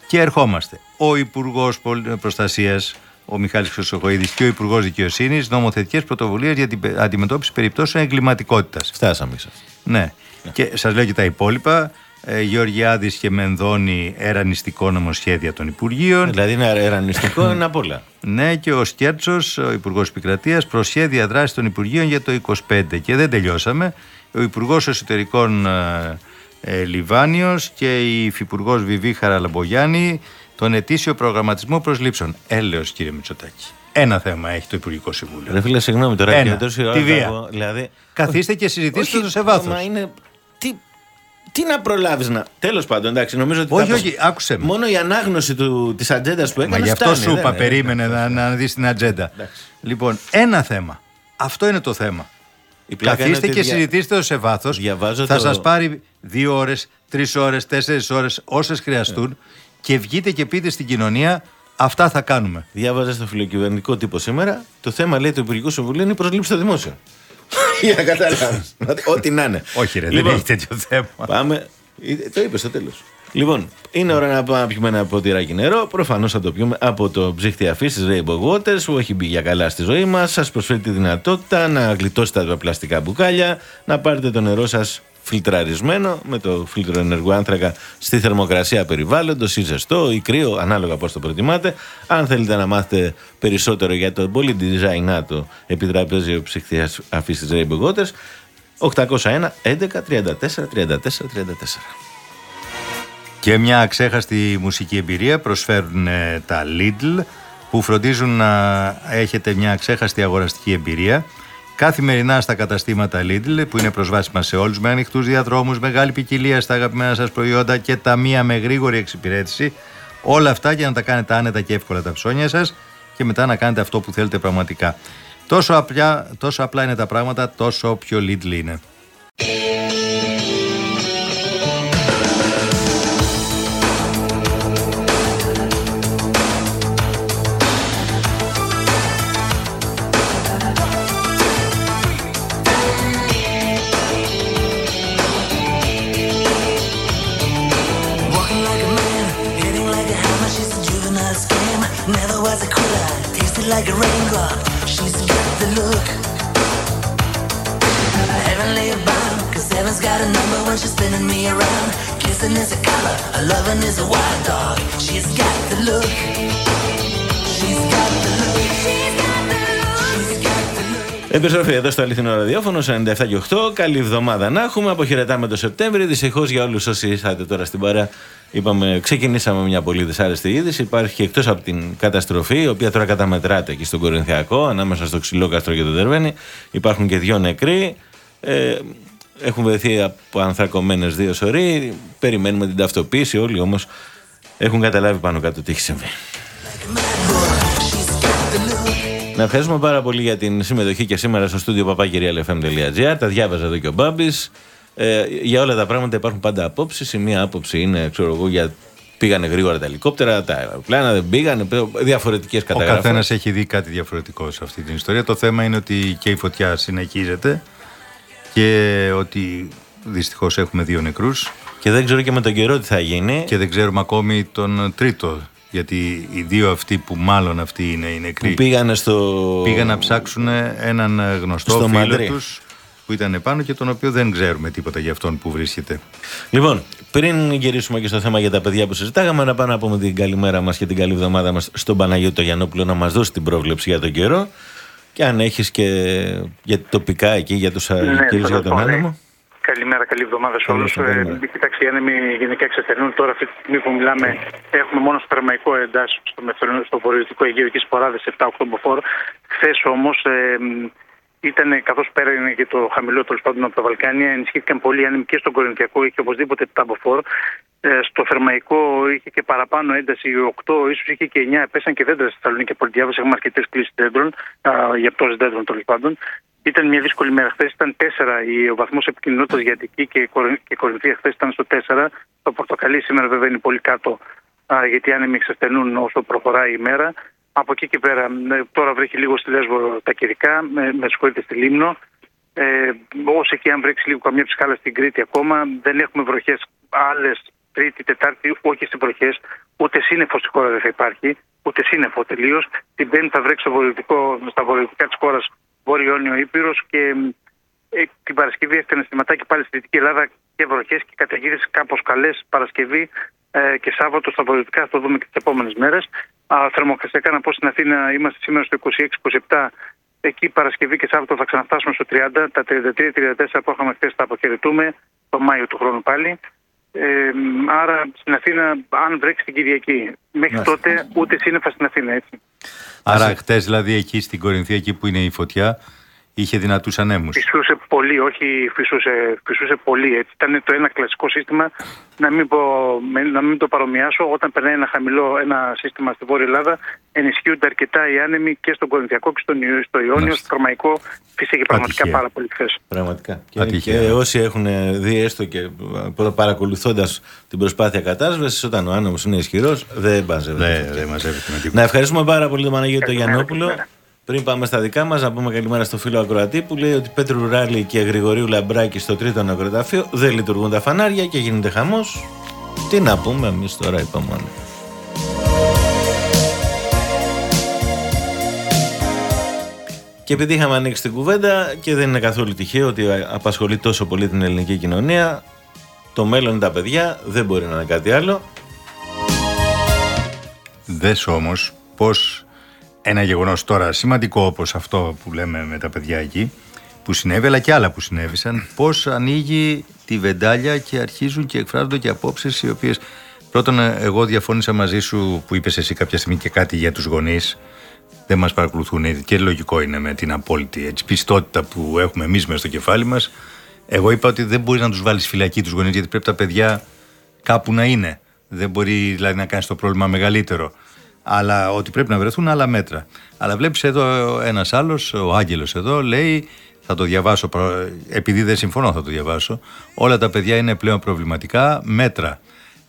D: Και ερχόμαστε. Ο Υπουργός Προστασίας, ο Μιχάλης Χρυσοχοίδης και ο Υπουργός Δικαιοσύνης, νομοθετικές πρωτοβουλίες για την αντιμετώπιση περιπτώσεων εγκληματικότητας.
C: Φτάσαμε σας.
D: Ναι. Και σας λέω και τα υπόλοιπα. Ε, Γεωργιάδης και Μενδώνη ερανιστικό νομοσχέδια των Υπουργείων.
C: Δηλαδή είναι ερανιστικό, είναι απ' όλα.
D: Ναι, και ο Σκέρτσος, ο Υπουργός Επικρατείας, προσχέδια δράσης των Υπουργείων για το 25. Και δεν τελειώσαμε. Ο Υπουργός Εσωτερικών ε, ε, Λιβάνιος και η Υφυπουργός Βιβί Χαραλαμπογιάννη τον ετήσιο προγραμματισμό προσλήψεων. Έλεος κύριε Μητσοτάκη. Ένα θέμα έχει το Υπουργικό Συμβούλιο.
C: Ρε φίλε, συγγνώμη τώρα.
D: Ένα.
C: και τόση ώρα
D: Τη
C: θα
D: βία.
C: πω, Δηλαδή,
D: Καθίστε και συζητήστε το σε βάθος.
C: Μα είναι. Τι, τι να προλάβεις να. Τέλος πάντων, εντάξει, νομίζω ότι.
D: Όχι,
C: θα-
D: όχι, άκουσε με.
C: Μόνο η ανάγνωση της ατζέντας που έκανε.
D: Μα γι' αυτό
C: φτάνει,
D: σου
C: δεν
D: είπα,
C: είναι.
D: περίμενε να, να δεις την ατζέντα. Λοιπόν, ένα θέμα. Αυτό είναι το θέμα.
C: Η πλάκα είναι
D: Καθίστε
C: ότι
D: και
C: δια-
D: συζητήστε το σε βάθος.
C: Διαβάζω
D: Θα
C: το-
D: σας πάρει δύο ώρες, τρεις ώρες, τέσσερις ώρες, όσες χρειαστούν
C: Ναι.
D: και βγείτε και πείτε στην κοινωνία αυτά θα κάνουμε.
C: Διάβαζα στο φιλοκυβερνητικό τύπο σήμερα. Το θέμα λέει του Υπουργικού Συμβουλίου είναι η προσλήψη στο δημόσιο. Για να καταλάβεις. Ό,τι να είναι.
D: Όχι, ρε,
C: Λοιπόν,
D: δεν έχει τέτοιο θέμα.
C: Πάμε. Ε, Το είπες στο τέλος. Λοιπόν, είναι ώρα να πάμε να πιούμε ένα ποτηράκι νερό. Προφανώς θα το πιούμε από το ψύχτη αφής της Rainbow Waters που έχει μπει για καλά στη ζωή μας. Σας προσφέρει τη δυνατότητα να γλιτώσετε τα πλαστικά μπουκάλια, να πάρετε το νερό σας φιλτραρισμένο με το φίλτρο ενεργού άνθρακα στη θερμοκρασία περιβάλλοντος ή ζεστό ή κρύο, ανάλογα πώς το προτιμάτε. Αν θέλετε να μάθετε περισσότερο για το πολύ designato επιτραπέζιο ψυχτή αφής της Rainbow Waters, 801 11 34 34 34.
D: Και μια αξέχαστη μουσική εμπειρία προσφέρουν ε, τα Lidl που φροντίζουν να έχετε μια αξέχαστη αγοραστική εμπειρία. Καθημερινά στα καταστήματα Lidl που είναι προσβάσιμα σε όλους με ανοιχτούς διαδρόμους, μεγάλη ποικιλία στα αγαπημένα σας προϊόντα και ταμεία με γρήγορη εξυπηρέτηση. Όλα αυτά για να τα κάνετε άνετα και εύκολα τα ψώνια σας και μετά να κάνετε αυτό που θέλετε πραγματικά. Τόσο απλά, τόσο απλά είναι τα πράγματα, τόσο πιο Lidl είναι.
G: Like a raindrop. She's got the look. Heavenly bound, cause heaven's got a number when she's spinning me around. Kissing is a color, a loving is a wild dog. She's got the look. She's got the look.
C: Επιστροφή εδώ στο αληθινό ραδιόφωνο 97 και 8. Καλή εβδομάδα να έχουμε. Αποχαιρετάμε το Σεπτέμβρη. Δυστυχώς για όλους όσοι ήρθατε τώρα στην παρά, είπαμε, ξεκινήσαμε μια πολύ δυσάρεστη είδηση. Υπάρχει εκτός από την καταστροφή, η οποία τώρα καταμετράται εκεί στον Κορινθιακό, ανάμεσα στο Ξυλόκαστρο και το Δερβένι. Υπάρχουν και δύο νεκροί. Ε, έχουν βρεθεί από ανθρακωμένες δύο σωροί. Περιμένουμε την ταυτοποίηση. Όλοι όμως έχουν καταλάβει πάνω κάτω τι έχει συμβεί. Να ευχαριστούμε πάρα πολύ για την συμμετοχή και σήμερα στο στούντιο papakirialfm.gr. Τα διάβαζα εδώ και ο Μπάμπης. Ε, για όλα τα πράγματα υπάρχουν πάντα απόψεις. Η μία άποψη είναι, ξέρω εγώ, για πήγανε γρήγορα τα ελικόπτερα, τα αεροπλάνα δεν πήγανε. Διαφορετικές
D: Ο
C: καταγραφέ.
D: καθένας έχει δει κάτι διαφορετικό σε αυτή την ιστορία. Το θέμα είναι ότι και η φωτιά συνεχίζεται και ότι δυστυχώς έχουμε δύο νεκρούς
C: Και δεν ξέρω και με τον καιρό τι θα γίνει.
D: και δεν ξέρουμε ακόμη τον τρίτο. Γιατί οι δύο αυτοί που μάλλον αυτοί είναι οι νεκροί
C: Που πήγανε στο.
D: πήγαν να ψάξουν έναν γνωστό
C: Στο
D: φίλο
C: Μαντρί.
D: τους που ήταν επάνω και τον οποίο δεν ξέρουμε τίποτα για αυτόν που βρίσκεται.
C: Λοιπόν, πριν γυρίσουμε και στο θέμα για τα παιδιά που συζητάγαμε, να πάμε να πούμε την καλημέρα μας και την καλή εβδομάδα μας στον Παναγιώτο Γιαννόπουλο να μας δώσει την πρόβλεψη για τον καιρό. Και αν έχεις και για τοπικά εκεί, για τους
H: Ναι,
C: ναι, κυρίω
H: θα
C: για
H: σας
C: τον
H: πω, ναι.
C: άνεμο.
H: Καλημέρα, καλή εβδομάδα σε
C: Καλή
H: όλους.
C: σας εβδομάδα.
H: Ε, κοιτάξτε, οι άνεμοι γενικά εξασθενούν. Τώρα, αυτή τη στιγμή που μιλάμε, έχουμε μόνο σπερμαϊκό εντάσσιο στο, μεθοριο- στο βορειοδυτικό Αιγαίο και σποράδες 7-8 μποφόρ. Χθες όμως, ε, μ, ήταν καθώς πέρανε και το χαμηλό τέλος πάντων από τα Βαλκάνια, ενισχύθηκαν πολύ οι άνεμοι και στον Κορινθιακό. Είχε οπωσδήποτε ταμποφόρ. Ε, στο Θερμαϊκό είχε και παραπάνω ένταση, 8, ίσως είχε και 9. Πέσαν και δέντρα στη Θεσσαλονίκη από ό,τι διάβασα. Έχουμε αρκετές κλήσεις δέντρων, α, για πτώσει δέντρων τέλος πάντων. Ήταν μια δύσκολη μέρα. Χθες ήταν 4 η- ο βαθμός επικοινωνίας για Αττική και, η Κορι- και η Κορινθία χθες ήταν στο 4. Το πορτοκαλί σήμερα βέβαια είναι πολύ κάτω, α, γιατί οι άνεμοι εξασθενούν όσο προχωράει η μέρα. Από εκεί και πέρα, ε, τώρα βρέχει λίγο στη Λέσβο τα καιρικά, με, με συγχωρείτε στη Λίμνο. Ε, όσο και αν βρέξει λίγο καμιά ψυχάλα στην Κρήτη ακόμα, δεν έχουμε βροχές άλλες Τρίτη, Τετάρτη, όχι στις βροχές, ούτε σύννεφος στη χώρα δεν θα υπάρχει, ούτε σύννεφο τελείως. Την Πέμπτη θα βρέξει στο βορειοδυτικό- στα βορειοδυτικά της χώρας Βόρειο Ιόνιο Ήπειρος και ε, την Παρασκευή έχει αναισθηματάκι πάλι στη Δυτική Ελλάδα και βροχές και καταιγίδες κάπως καλές Παρασκευή ε, και Σάββατο στα βορειοδυτικά. Θα το δούμε και τις επόμενες μέρες. Θερμοκρασιακά να πω στην Αθήνα είμαστε σήμερα στο 26-27. Εκεί Παρασκευή και Σάββατο θα ξαναφτάσουμε στο 30. Τα 33-34 που είχαμε χθες θα αποχαιρετούμε το Μάιο του χρόνου πάλι. Ε, άρα στην Αθήνα, αν βρέξει την Κυριακή, μέχρι τότε ούτε σύννεφα στην Αθήνα, έτσι.
D: Άρα, χτες δηλαδή εκεί στην Κορινθία, εκεί που είναι η φωτιά, είχε δυνατούς ανέμους.
H: Φυσούσε πολύ, όχι φυσούσε, φυσούσε πολύ. Έτσι. Ήταν το ένα κλασικό σύστημα, να μην, πω, με- να μην το παρομοιάσω. Όταν περνάει ένα χαμηλό ένα σύστημα στη Βόρεια Ελλάδα, ενισχύονται αρκετά οι άνεμοι και στον Κορινθιακό και στον, Ιω- στο Ιόνιο.
D: Μάλιστα.
H: Στο Θερμαϊκό φύσηκε πραγματικά
D: Ατυχία.
H: πάρα πολύ χθες.
C: Πραγματικά. Και,
D: Ατυχία.
C: και όσοι έχουν δει έστω και παρακολουθώντας την προσπάθεια κατάσβεση, όταν ο άνεμος είναι ισχυρός, δεν μπάζευε.
D: Δεν δεν μαζεύεται με
C: Να
D: τίποτα.
C: ευχαριστούμε πάρα πολύ τον Παναγιώτη τον
H: Καλημέρα,
C: Γιαννόπουλο.
H: καλημέρα.
C: Πριν πάμε στα δικά μας, να πούμε καλημέρα στο φίλο Ακροατή που λέει ότι Πέτρου Ράλη και Γρηγορίου Λαμπράκη στο τρίτο νεκροταφείο δεν λειτουργούν τα φανάρια και γίνεται χαμός. Τι να πούμε εμείς τώρα, είπαμε. μόνο. Και επειδή είχαμε ανοίξει την κουβέντα και δεν είναι καθόλου τυχαίο ότι απασχολεί τόσο πολύ την ελληνική κοινωνία, το μέλλον είναι τα παιδιά, δεν μπορεί να είναι κάτι άλλο.
D: Δες όμως πως ένα γεγονός τώρα σημαντικό όπως αυτό που λέμε με τα παιδιά εκεί που συνέβη αλλά και άλλα που συνέβησαν πως ανοίγει τη βεντάλια και αρχίζουν και εκφράζονται και απόψεις οι οποίες πρώτον ε, εγώ διαφώνησα μαζί σου που είπες εσύ κάποια στιγμή και κάτι για τους γονείς δεν μας παρακολουθούν και λογικό είναι με την απόλυτη έτσι, πιστότητα που έχουμε εμείς μέσα στο κεφάλι μας εγώ είπα ότι δεν μπορείς να τους βάλεις φυλακή τους γονείς γιατί πρέπει τα παιδιά κάπου να είναι. Δεν μπορεί δηλαδή να κάνεις το πρόβλημα μεγαλύτερο. Αλλά ότι πρέπει να βρεθούν άλλα μέτρα. Αλλά βλέπεις εδώ ένας άλλος, ο Άγγελος εδώ, λέει. Θα το διαβάσω, προ- επειδή δεν συμφωνώ θα το διαβάσω. Όλα τα παιδιά είναι πλέον προβληματικά. Μέτρα.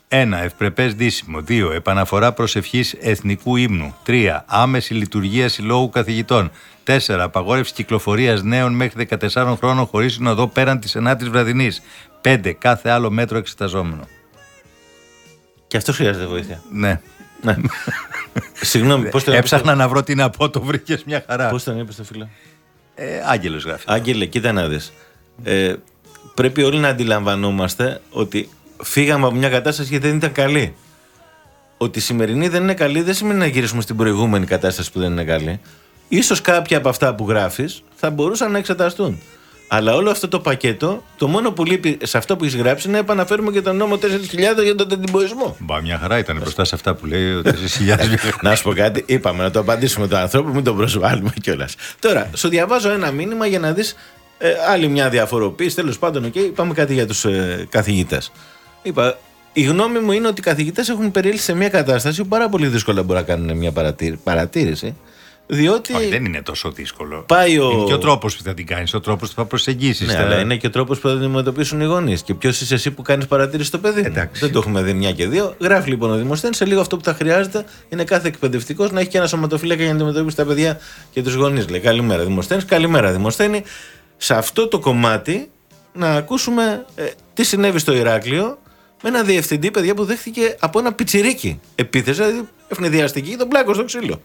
D: 1. Ευπρεπές δίσιμο. 2. Επαναφορά προσευχής εθνικού ύμνου. 3. Άμεση λειτουργία συλλόγου καθηγητών. 4. Απαγόρευση κυκλοφορίας νέων μέχρι 14 χρόνων χωρίς συνοδό πέραν της 9η βραδινής. 5. Κάθε άλλο μέτρο εξεταζόμενο.
C: Και αυτό χρειάζεται βοήθεια.
D: Ναι.
C: Ναι. Συγγνώμη, πώς τον
D: Έψαχνα να βρω τι να πω, το βρήκες μια χαρά.
C: Πώς τον είπε το φίλο.
D: Ε, Άγγελος γράφει.
C: Άγγελε, κοίτα να δεις. Ε, πρέπει όλοι να αντιλαμβανόμαστε ότι φύγαμε από μια κατάσταση γιατί δεν ήταν καλή. Ότι η σημερινή δεν είναι καλή δεν σημαίνει να γυρίσουμε στην προηγούμενη κατάσταση που δεν είναι καλή. Ίσως κάποια από αυτά που γράφεις θα μπορούσαν να εξεταστούν. Αλλά όλο αυτό το πακέτο, το μόνο που λείπει σε αυτό που έχεις γράψει είναι να επαναφέρουμε και τον νόμο 4.000 για τον τεντυμποϊσμό.
D: Μπα, μια χαρά ήταν μπροστά σε αυτά που λέει ο 4.000.
C: να σου πω κάτι, είπαμε να το απαντήσουμε τον άνθρωπο, μην τον προσβάλλουμε κιόλας. Τώρα, σου διαβάζω ένα μήνυμα για να δεις άλλη μια διαφοροποίηση. Τέλος πάντων, οκ, είπαμε κάτι για τους ε, καθηγητές. Είπα, η γνώμη μου είναι ότι οι καθηγητές έχουν περιέλθει σε μια κατάσταση που πάρα πολύ δύσκολα μπορεί να κάνουν μια παρατήρη- παρατήρηση. Διότι.
D: Όχι, δεν είναι τόσο δύσκολο.
C: Πάει ο-
D: Είναι και ο τρόπος που θα την κάνεις, ο τρόπος που θα προσεγγίσεις.
C: Ναι, αλλά είναι και ο τρόπος που θα αντιμετωπίσουν οι γονείς. Και ποιος είσαι εσύ που κάνεις παρατήρηση στο παιδί; μου.
D: Εντάξει.
C: Δεν το έχουμε δει μια και δύο. Γράφει λοιπόν ο Δημοσθένης. Σε λίγο αυτό που θα χρειάζεται είναι κάθε εκπαιδευτικός να έχει και ένα σωματοφύλακα για να αντιμετωπίσει τα παιδιά και τους γονείς. Λέει καλημέρα Δημοσθένης, καλημέρα Δημοσθένη. Σε αυτό το κομμάτι να ακούσουμε ε, τι συνέβη στο Ηράκλειο με ένα διευθυντή, παιδιά, που δέχτηκε από ένα πιτσιρίκι επίθεση, δηλαδή ευνηδιαστική, και τον πλάκο στο ξύλο.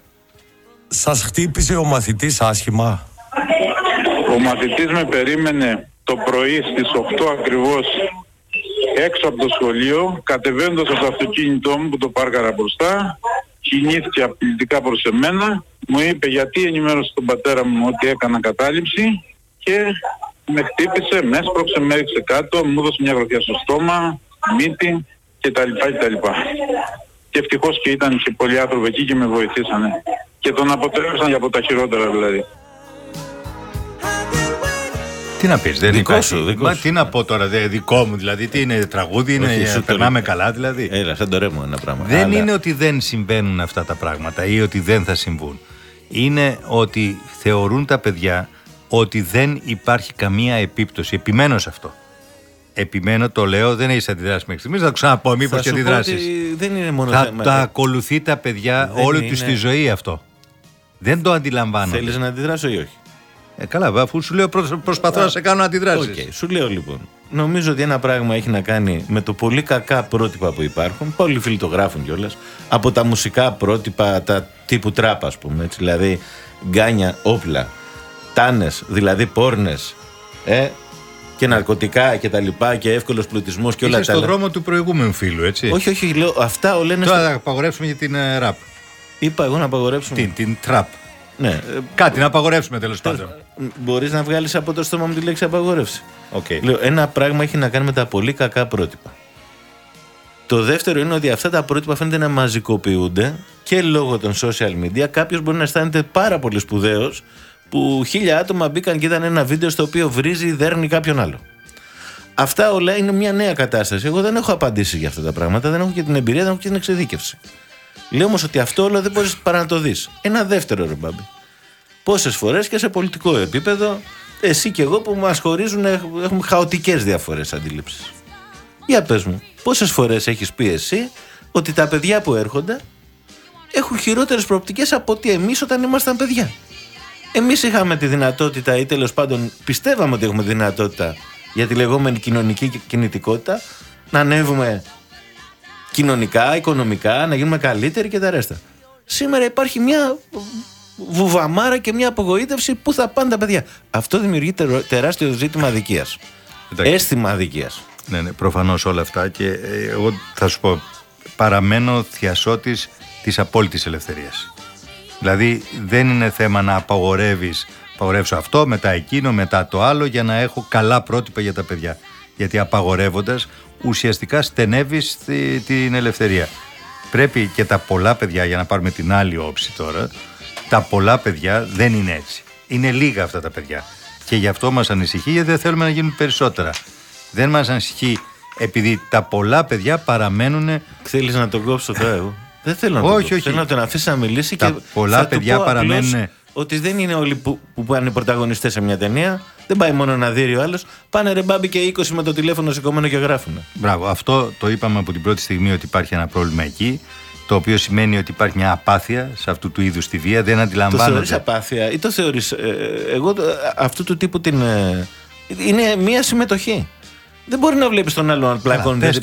I: Σας χτύπησε ο μαθητής άσχημα;
J: Ο μαθητής με περίμενε το πρωί στις 8 ακριβώς έξω από το σχολείο, κατεβαίνοντας από το αυτοκίνητό μου που το πάρκαρα μπροστά, κινήθηκε απειλητικά προς εμένα, μου είπε γιατί ενημέρωσε τον πατέρα μου ότι έκανα κατάληψη και με χτύπησε, με έσπρωξε, με έριξε κάτω, μου έδωσε μια γροθιά στο στόμα, μύτη κτλ. κτλ. Και ευτυχώς και ήταν και πολλοί άνθρωποι εκεί και με βοηθήσανε. Και τον αποτρέψαν για από τα χειρότερα δηλαδή.
D: Τι να πεις, δεν
C: Δικό
D: υπάρχει.
C: σου, δικό
D: Μα
C: σου.
D: τι να πω τώρα, δε, δικό μου δηλαδή, τι είναι τραγούδι, είναι,
C: Όχι, σου το
D: περνάμε
C: λέω.
D: καλά δηλαδή.
C: Έλα, σαν το ρέμο ένα πράγμα.
D: Δεν
C: Αλλά-
D: είναι ότι δεν συμβαίνουν αυτά τα πράγματα ή ότι δεν θα συμβούν. Είναι ότι θεωρούν τα παιδιά ότι δεν υπάρχει καμία επίπτωση. Επιμένω σε αυτό. Επιμένω, το λέω, δεν έχεις αντιδράσει μέχρι στιγμής. Θα το ξαναπώ, μήπως
C: Θα
D: και
C: σου πω
D: αντιδράσεις.
C: ότι δεν είναι μόνο
D: Θα
C: θέμα.
D: τα ακολουθεί τα παιδιά
C: Δεν
D: όλη τους
C: είναι-
D: τη ζωή αυτό. Δεν το αντιλαμβάνονται.
C: Θέλεις να αντιδράσω ή όχι;
D: Ε, καλά, αφού σου λέω προ- προσπαθώ να σε κάνω αντιδράσεις.
C: Οκ, Σου λέω λοιπόν. Νομίζω ότι ένα πράγμα έχει να κάνει με το πολύ κακά πρότυπα που υπάρχουν. Πολλοί φίλοι το γράφουν κιόλας. Από τα μουσικά πρότυπα, τα τύπου τράπα, ας πούμε. Έτσι, δηλαδή γκάνια, όπλα, τάνες, δηλαδή πόρνες, ε, και ναρκωτικά και τα λοιπά και εύκολος πλουτισμός και όλα
D: Είσαι
C: τα
D: στον
C: άλλα.
D: δρόμο του προηγούμενου φίλου, έτσι.
C: Όχι, όχι, λέω αυτά όλα είναι.
D: Τώρα
C: στο-
D: θα απαγορεύσουμε για την ε, ραπ.
C: Είπα εγώ να απαγορεύσουμε.
D: Την, την τραπ.
C: Ναι. ε,
D: Κάτι να απαγορεύσουμε τέλος πάντων.
C: Μπορείς να βγάλεις από το στόμα μου τη λέξη απαγόρευση.
D: Οκ.
C: Λέω, ένα πράγμα έχει να κάνει με τα πολύ κακά πρότυπα. Το δεύτερο είναι ότι αυτά τα πρότυπα φαίνεται να μαζικοποιούνται και λόγω των social media. Κάποιος μπορεί να αισθάνεται πάρα πολύ σπουδαίος που χίλια άτομα μπήκαν και είδαν ένα βίντεο στο οποίο βρίζει ή δέρνει κάποιον άλλο. Αυτά όλα είναι μια νέα κατάσταση. Εγώ δεν έχω απαντήσει για αυτά τα πράγματα, δεν έχω και την εμπειρία, δεν έχω και την εξειδίκευση. Λέω όμως ότι αυτό όλο δεν μπορείς παρά να το δεις. Ένα δεύτερο ρε Μπάμπη. Πόσες φορές και σε πολιτικό επίπεδο, εσύ και εγώ που μας χωρίζουν έχ- έχουμε χαοτικές διαφορές αντίληψη. Για πες μου, πόσες φορές έχεις πει εσύ ότι τα παιδιά που έρχονται έχουν χειρότερες προοπτικές από ότι εμείς όταν ήμασταν παιδιά; Εμείς είχαμε τη δυνατότητα ή τέλος πάντων πιστεύαμε ότι έχουμε δυνατότητα για τη λεγόμενη κοινωνική κινητικότητα να ανέβουμε κοινωνικά, οικονομικά, να γίνουμε καλύτεροι και τα ρέστα. Σήμερα υπάρχει μια βουβαμάρα και μια απογοήτευση που θα πάνε τα παιδιά. Αυτό δημιουργεί τερο- τεράστιο ζήτημα αδικίας.
D: Εντάξει.
C: Αίσθημα αδικίας.
D: Ναι, ναι, προφανώς όλα αυτά και ε, εγώ θα σου πω, παραμένω θειασότης της απόλυτης ελευθερίας. Δηλαδή δεν είναι θέμα να απαγορεύεις, απαγορεύσω αυτό, μετά εκείνο, μετά το άλλο για να έχω καλά πρότυπα για τα παιδιά. Γιατί απαγορεύοντας ουσιαστικά στενεύεις την ελευθερία. Πρέπει και τα πολλά παιδιά, για να πάρουμε την άλλη όψη τώρα, τα πολλά παιδιά δεν είναι έτσι. Είναι λίγα αυτά τα παιδιά. Και γι' αυτό μας ανησυχεί γιατί δεν θέλουμε να γίνουν περισσότερα. Δεν μας ανησυχεί επειδή τα πολλά παιδιά παραμένουν
C: Θέλεις να τον κόψω τώρα εγώ. Δεν θέλω να τον
D: Όχι,
C: κόψω.
D: όχι.
C: Θέλω να τον αφήσει να μιλήσει
D: Τα
C: και
D: πολλά
C: θα του
D: παιδιά
C: πω απλώς
D: παραμένουν-
C: Ότι δεν είναι όλοι που, που πάνε πρωταγωνιστές σε μια ταινία. Δεν πάει μόνο να δει ο άλλος. Πάνε ρε μπάμπι και 20 με το τηλέφωνο σηκωμένο και γράφουν.
D: Μπράβο, αυτό το είπαμε από την πρώτη στιγμή ότι υπάρχει ένα πρόβλημα εκεί. Το οποίο σημαίνει ότι υπάρχει μια απάθεια σε αυτού του είδους τη βία. Δεν
C: Το
D: αντιλαμβάνονται.
C: θεωρείς απάθεια ή το θεωρείς. εγώ το- αυτού του τύπου την. ε, είναι μια συμμετοχή. Δεν μπορεί να βλέπεις τον άλλον να πλακώνεται
D: Πες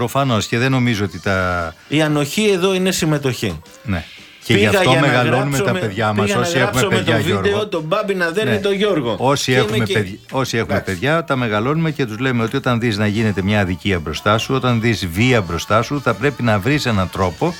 D: το
C: δίπλα σου
D: όπως
C: και να.
D: θέλεις.
C: Είμαι-
D: Προφανώς. Προφανώς και δεν νομίζω ότι τα...
C: Η ανοχή εδώ είναι συμμετοχή.
D: Ναι. Και
C: Πήγα
D: γι' αυτό
C: για να
D: μεγαλώνουμε
C: γράψω
D: τα
C: με-
D: παιδιά μας
C: πήγα να
D: όσοι έχουμε
C: γράψω
D: παιδιά
C: με το βίντεο
D: Γιώργο.
C: τον Μπάμπη να δέρνει
D: Ναι.
C: τον Γιώργο.
D: Όσοι
C: Και
D: έχουμε,
C: είμαι και-
D: παιδιά, όσοι έχουμε
C: Εντάξει.
D: παιδιά, τα μεγαλώνουμε και τους λέμε ότι όταν δεις να γίνεται μια αδικία μπροστά σου, όταν δεις βία μπροστά σου, θα πρέπει να βρεις έναν τρόπο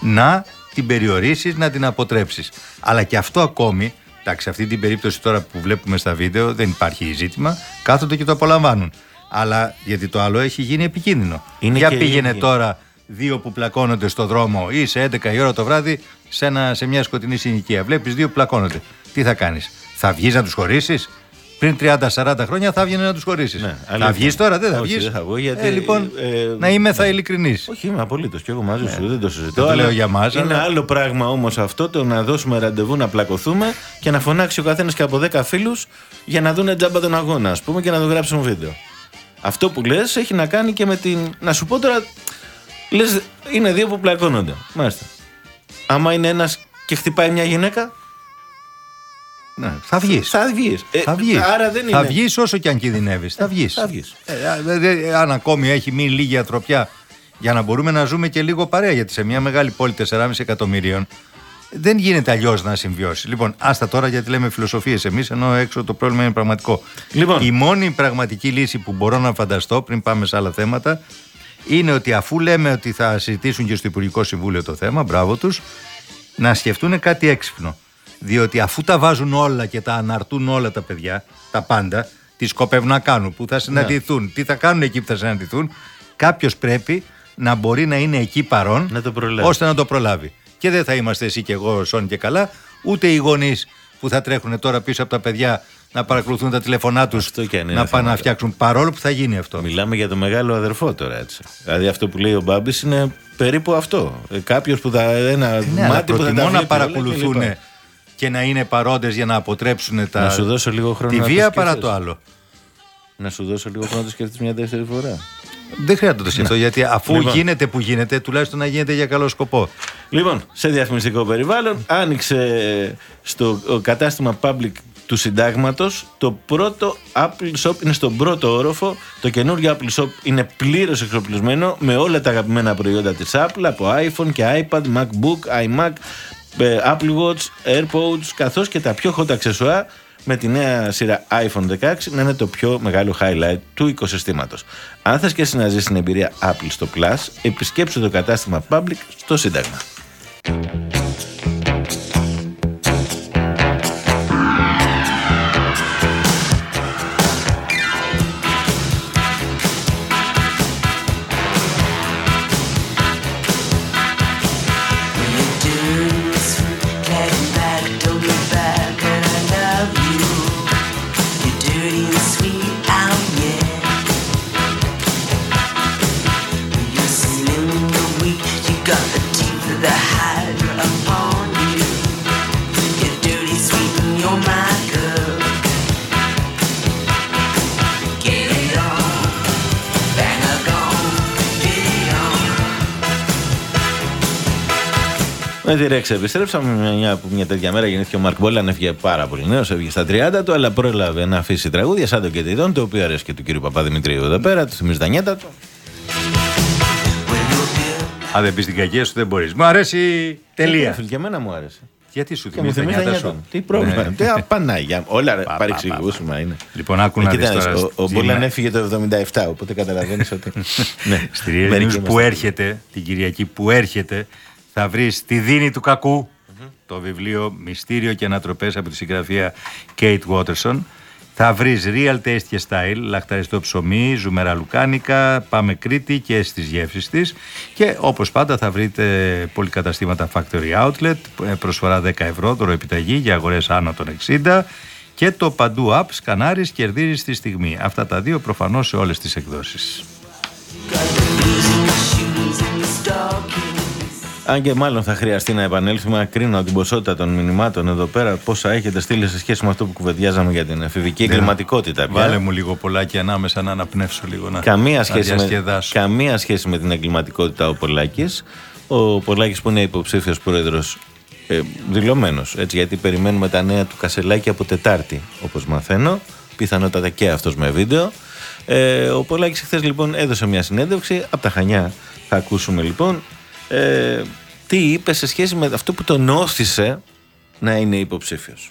D: να την περιορίσεις, να την αποτρέψεις. Αλλά και αυτό ακόμη, εντάξει, αυτή την περίπτωση τώρα που βλέπουμε στα βίντεο δεν υπάρχει ζήτημα, κάθονται και το απολαμβάνουν. Αλλά γιατί το άλλο έχει γίνει επικίνδυνο.
C: Είναι
D: Για
C: και
D: πήγαινε
C: ίδιοι.
D: τώρα δύο που πλακώνονται στο δρόμο ή σε 11 η ώρα το βράδυ σε, ένα, σε μια σκοτεινή συνοικία. Βλέπεις δύο που πλακώνονται. Τι θα κάνεις, Θα βγεις να τους χωρίσεις; Πριν 30-40 χρόνια θα βγαίνει να τους χωρίσεις.
C: Ναι,
D: θα
C: αλήθεια.
D: βγεις τώρα, δεν θα
C: Όχι,
D: βγεις.
C: δεν θα βγω, γιατί,
D: ε, λοιπόν,
C: ε,
D: να είμαι θα ειλικρινής.
C: Όχι, είμαι απολύτως και εγώ μαζί σου, δεν το συζητώ.
D: Ναι. Δεν το
C: αλλά
D: λέω για μας,
C: Είναι
D: αλλά-
C: άλλο πράγμα όμως αυτό το να δώσουμε ραντεβού να πλακωθούμε και να φωνάξει ο καθένας και από 10 φίλους για να δουν τζάμπα τον αγώνα, ας πούμε, και να το γράψουν βίντεο. Αυτό που λες έχει να κάνει και με την. Να σου πω τώρα. Λες, είναι δύο που πλακώνονται. Μάλιστα. Άμα είναι ένας και χτυπάει μια γυναίκα,
D: Ναι, θα βγεις.
C: θα βγεις.
D: Θα βγεις.
C: Άρα δεν είναι.
D: Θα βγεις όσο και αν κινδυνεύεις. Θα βγεις.
C: Θα βγεις.
D: αν ακόμη έχει μείνει λίγη ατροπιά για να μπορούμε να ζούμε και λίγο παρέα. Γιατί σε μια μεγάλη πόλη 4,5 εκατομμυρίων δεν γίνεται αλλιώς να συμβιώσει. Λοιπόν, άστα τώρα γιατί λέμε φιλοσοφίες εμείς, ενώ έξω το πρόβλημα είναι πραγματικό.
C: Λοιπόν.
D: Η μόνη πραγματική λύση που μπορώ να φανταστώ πριν πάμε σε άλλα θέματα είναι ότι αφού λέμε ότι θα συζητήσουν και στο Υπουργικό Συμβούλιο το θέμα, μπράβο τους, να σκεφτούν κάτι έξυπνο. Διότι αφού τα βάζουν όλα και τα αναρτούν όλα τα παιδιά, τα πάντα, τι σκοπεύουν να κάνουν, που θα συναντηθούν, τι θα κάνουν εκεί που θα συναντηθούν, κάποιος πρέπει να μπορεί να είναι εκεί παρόν,
C: Να το προλάβει.
D: ώστε να το προλάβει. Και δεν θα είμαστε εσύ και εγώ, Σόν και καλά, ούτε οι γονείς που θα τρέχουν τώρα πίσω από τα παιδιά να παρακολουθούν τα τηλεφωνά τους
C: Αυτό και αν είναι
D: να πάνε να
C: θέματα.
D: φτιάξουν. Παρόλο που θα γίνει αυτό.
C: Μιλάμε για το μεγάλο αδερφό τώρα έτσι. Δηλαδή αυτό που λέει ο Μπάμπης είναι περίπου αυτό. Κάποιος που θα. Ένα
D: Ναι, αλλά
C: μάτι που θα τα
D: προτιμώ να
C: βλέπει όλα
D: παρακολουθούν
C: κλπ.
D: και να είναι παρόντες για να αποτρέψουν τα...
C: Να σου δώσω λίγο χρόνο
D: τη
C: να το
D: βία παρά
C: σκεφτείς.
D: το άλλο.
C: Να σου δώσω λίγο χρόνο να το σκεφτείς μια δεύτερη φορά.
D: Δεν χρειάζεται να το σκεφτώ γιατί αφού
C: Λοιπόν.
D: γίνεται που γίνεται, τουλάχιστον να γίνεται για καλό σκοπό.
C: Λοιπόν, σε διαφημιστικό περιβάλλον άνοιξε στο ο κατάστημα public του συντάγματος. Το πρώτο Apple Shop είναι στον πρώτο όροφο. Το καινούργιο Apple Shop είναι πλήρως εξοπλισμένο με όλα τα αγαπημένα προϊόντα της Apple από iPhone και iPad, MacBook, iMac, ε, Apple Watch, AirPods καθώς και τα πιο hot αξεσουά με τη νέα σειρά iPhone 16 να είναι το πιο μεγάλο highlight του οικοσυστήματος. Αν θες και εσύ να ζεις την εμπειρία Apple στο Plus, επισκέψου το κατάστημα Public στο Σύνταγμα. Με τη Ρέξ επιστρέψαμε. Μια, μια τέτοια μέρα γεννήθηκε ο Μαρκ Μπόλαν. Έφυγε πάρα πολύ νέος, έφυγε στα 30 του, αλλά πρόλαβε να αφήσει τραγούδια σαν τον Κετιδόν, το οποίο αρέσει και του κύριου Παπαδημητρίου εδώ πέρα, του θυμίζει τα νιέτα του.
D: Αν δεν πει την κακία σου, δεν μπορείς. Μου αρέσει. Τελεία.
C: Φίλε, και εμένα μου άρεσε.
D: Γιατί σου
C: Και μου
D: θυμίζει τα
C: θυμίζει τα
D: νιάτα
C: νιάτα
D: σου.
C: Τι πρόβλημα.
D: Ναι.
C: Τι απανάγια. Όλα ρε,
D: Πα, πα,
C: παρεξηγούσουμε είναι.
D: Λοιπόν, άκου
C: Ε,
D: να
C: κοίτα,
D: δεις τώρα.
C: Ο, ο
D: στην-
C: Μπόλαν έφυγε το 77, οπότε καταλαβαίνεις ότι. ναι,
D: Στη Real
C: μερικοί
D: News που
C: είμαστε.
D: έρχεται, την Κυριακή που έρχεται, θα βρεις τη δίνη του κακού, το βιβλίο «Μυστήριο και ανατροπές» από τη συγγραφεία Kate Watterson. Θα βρεις real taste και style, λαχταριστό ψωμί, ζουμερά λουκάνικα, πάμε Κρήτη και στις γεύσεις της. Και όπως πάντα θα βρείτε πολυκαταστήματα Factory Outlet, ε, προσφορά 10 ευρώ, δώρο επιταγή για αγορές άνω των 60 και το παντού app σκανάρεις κερδίζεις τη στιγμή. Αυτά τα δύο προφανώς σε όλες τις εκδόσεις.
C: Αν και μάλλον θα χρειαστεί να επανέλθουμε να κρίνω την ποσότητα των μηνυμάτων εδώ πέρα, πόσα έχετε στείλει σε σχέση με αυτό που κουβεντιάζαμε για την εφηβική εγκληματικότητα. πια.
D: Βάλε μου λίγο πολλάκι ανάμεσα να αναπνεύσω λίγο να,
C: Καμία
D: να
C: σχέση, με,
D: διασκεδάσω.
C: καμία σχέση με την εγκληματικότητα ο Πολάκης. Ο Πολάκης που είναι υποψήφιος πρόεδρος ε, δηλωμένος, έτσι, γιατί περιμένουμε τα νέα του Κασελάκη από Τετάρτη, όπως μαθαίνω, πιθανότατα και αυτός με βίντεο. Ε, ο Πολάκης χθες λοιπόν έδωσε μια συνέντευξη, από τα Χανιά θα ακούσουμε λοιπόν, ε, τι είπε σε σχέση με αυτό που τον όθησε να είναι υποψήφιος;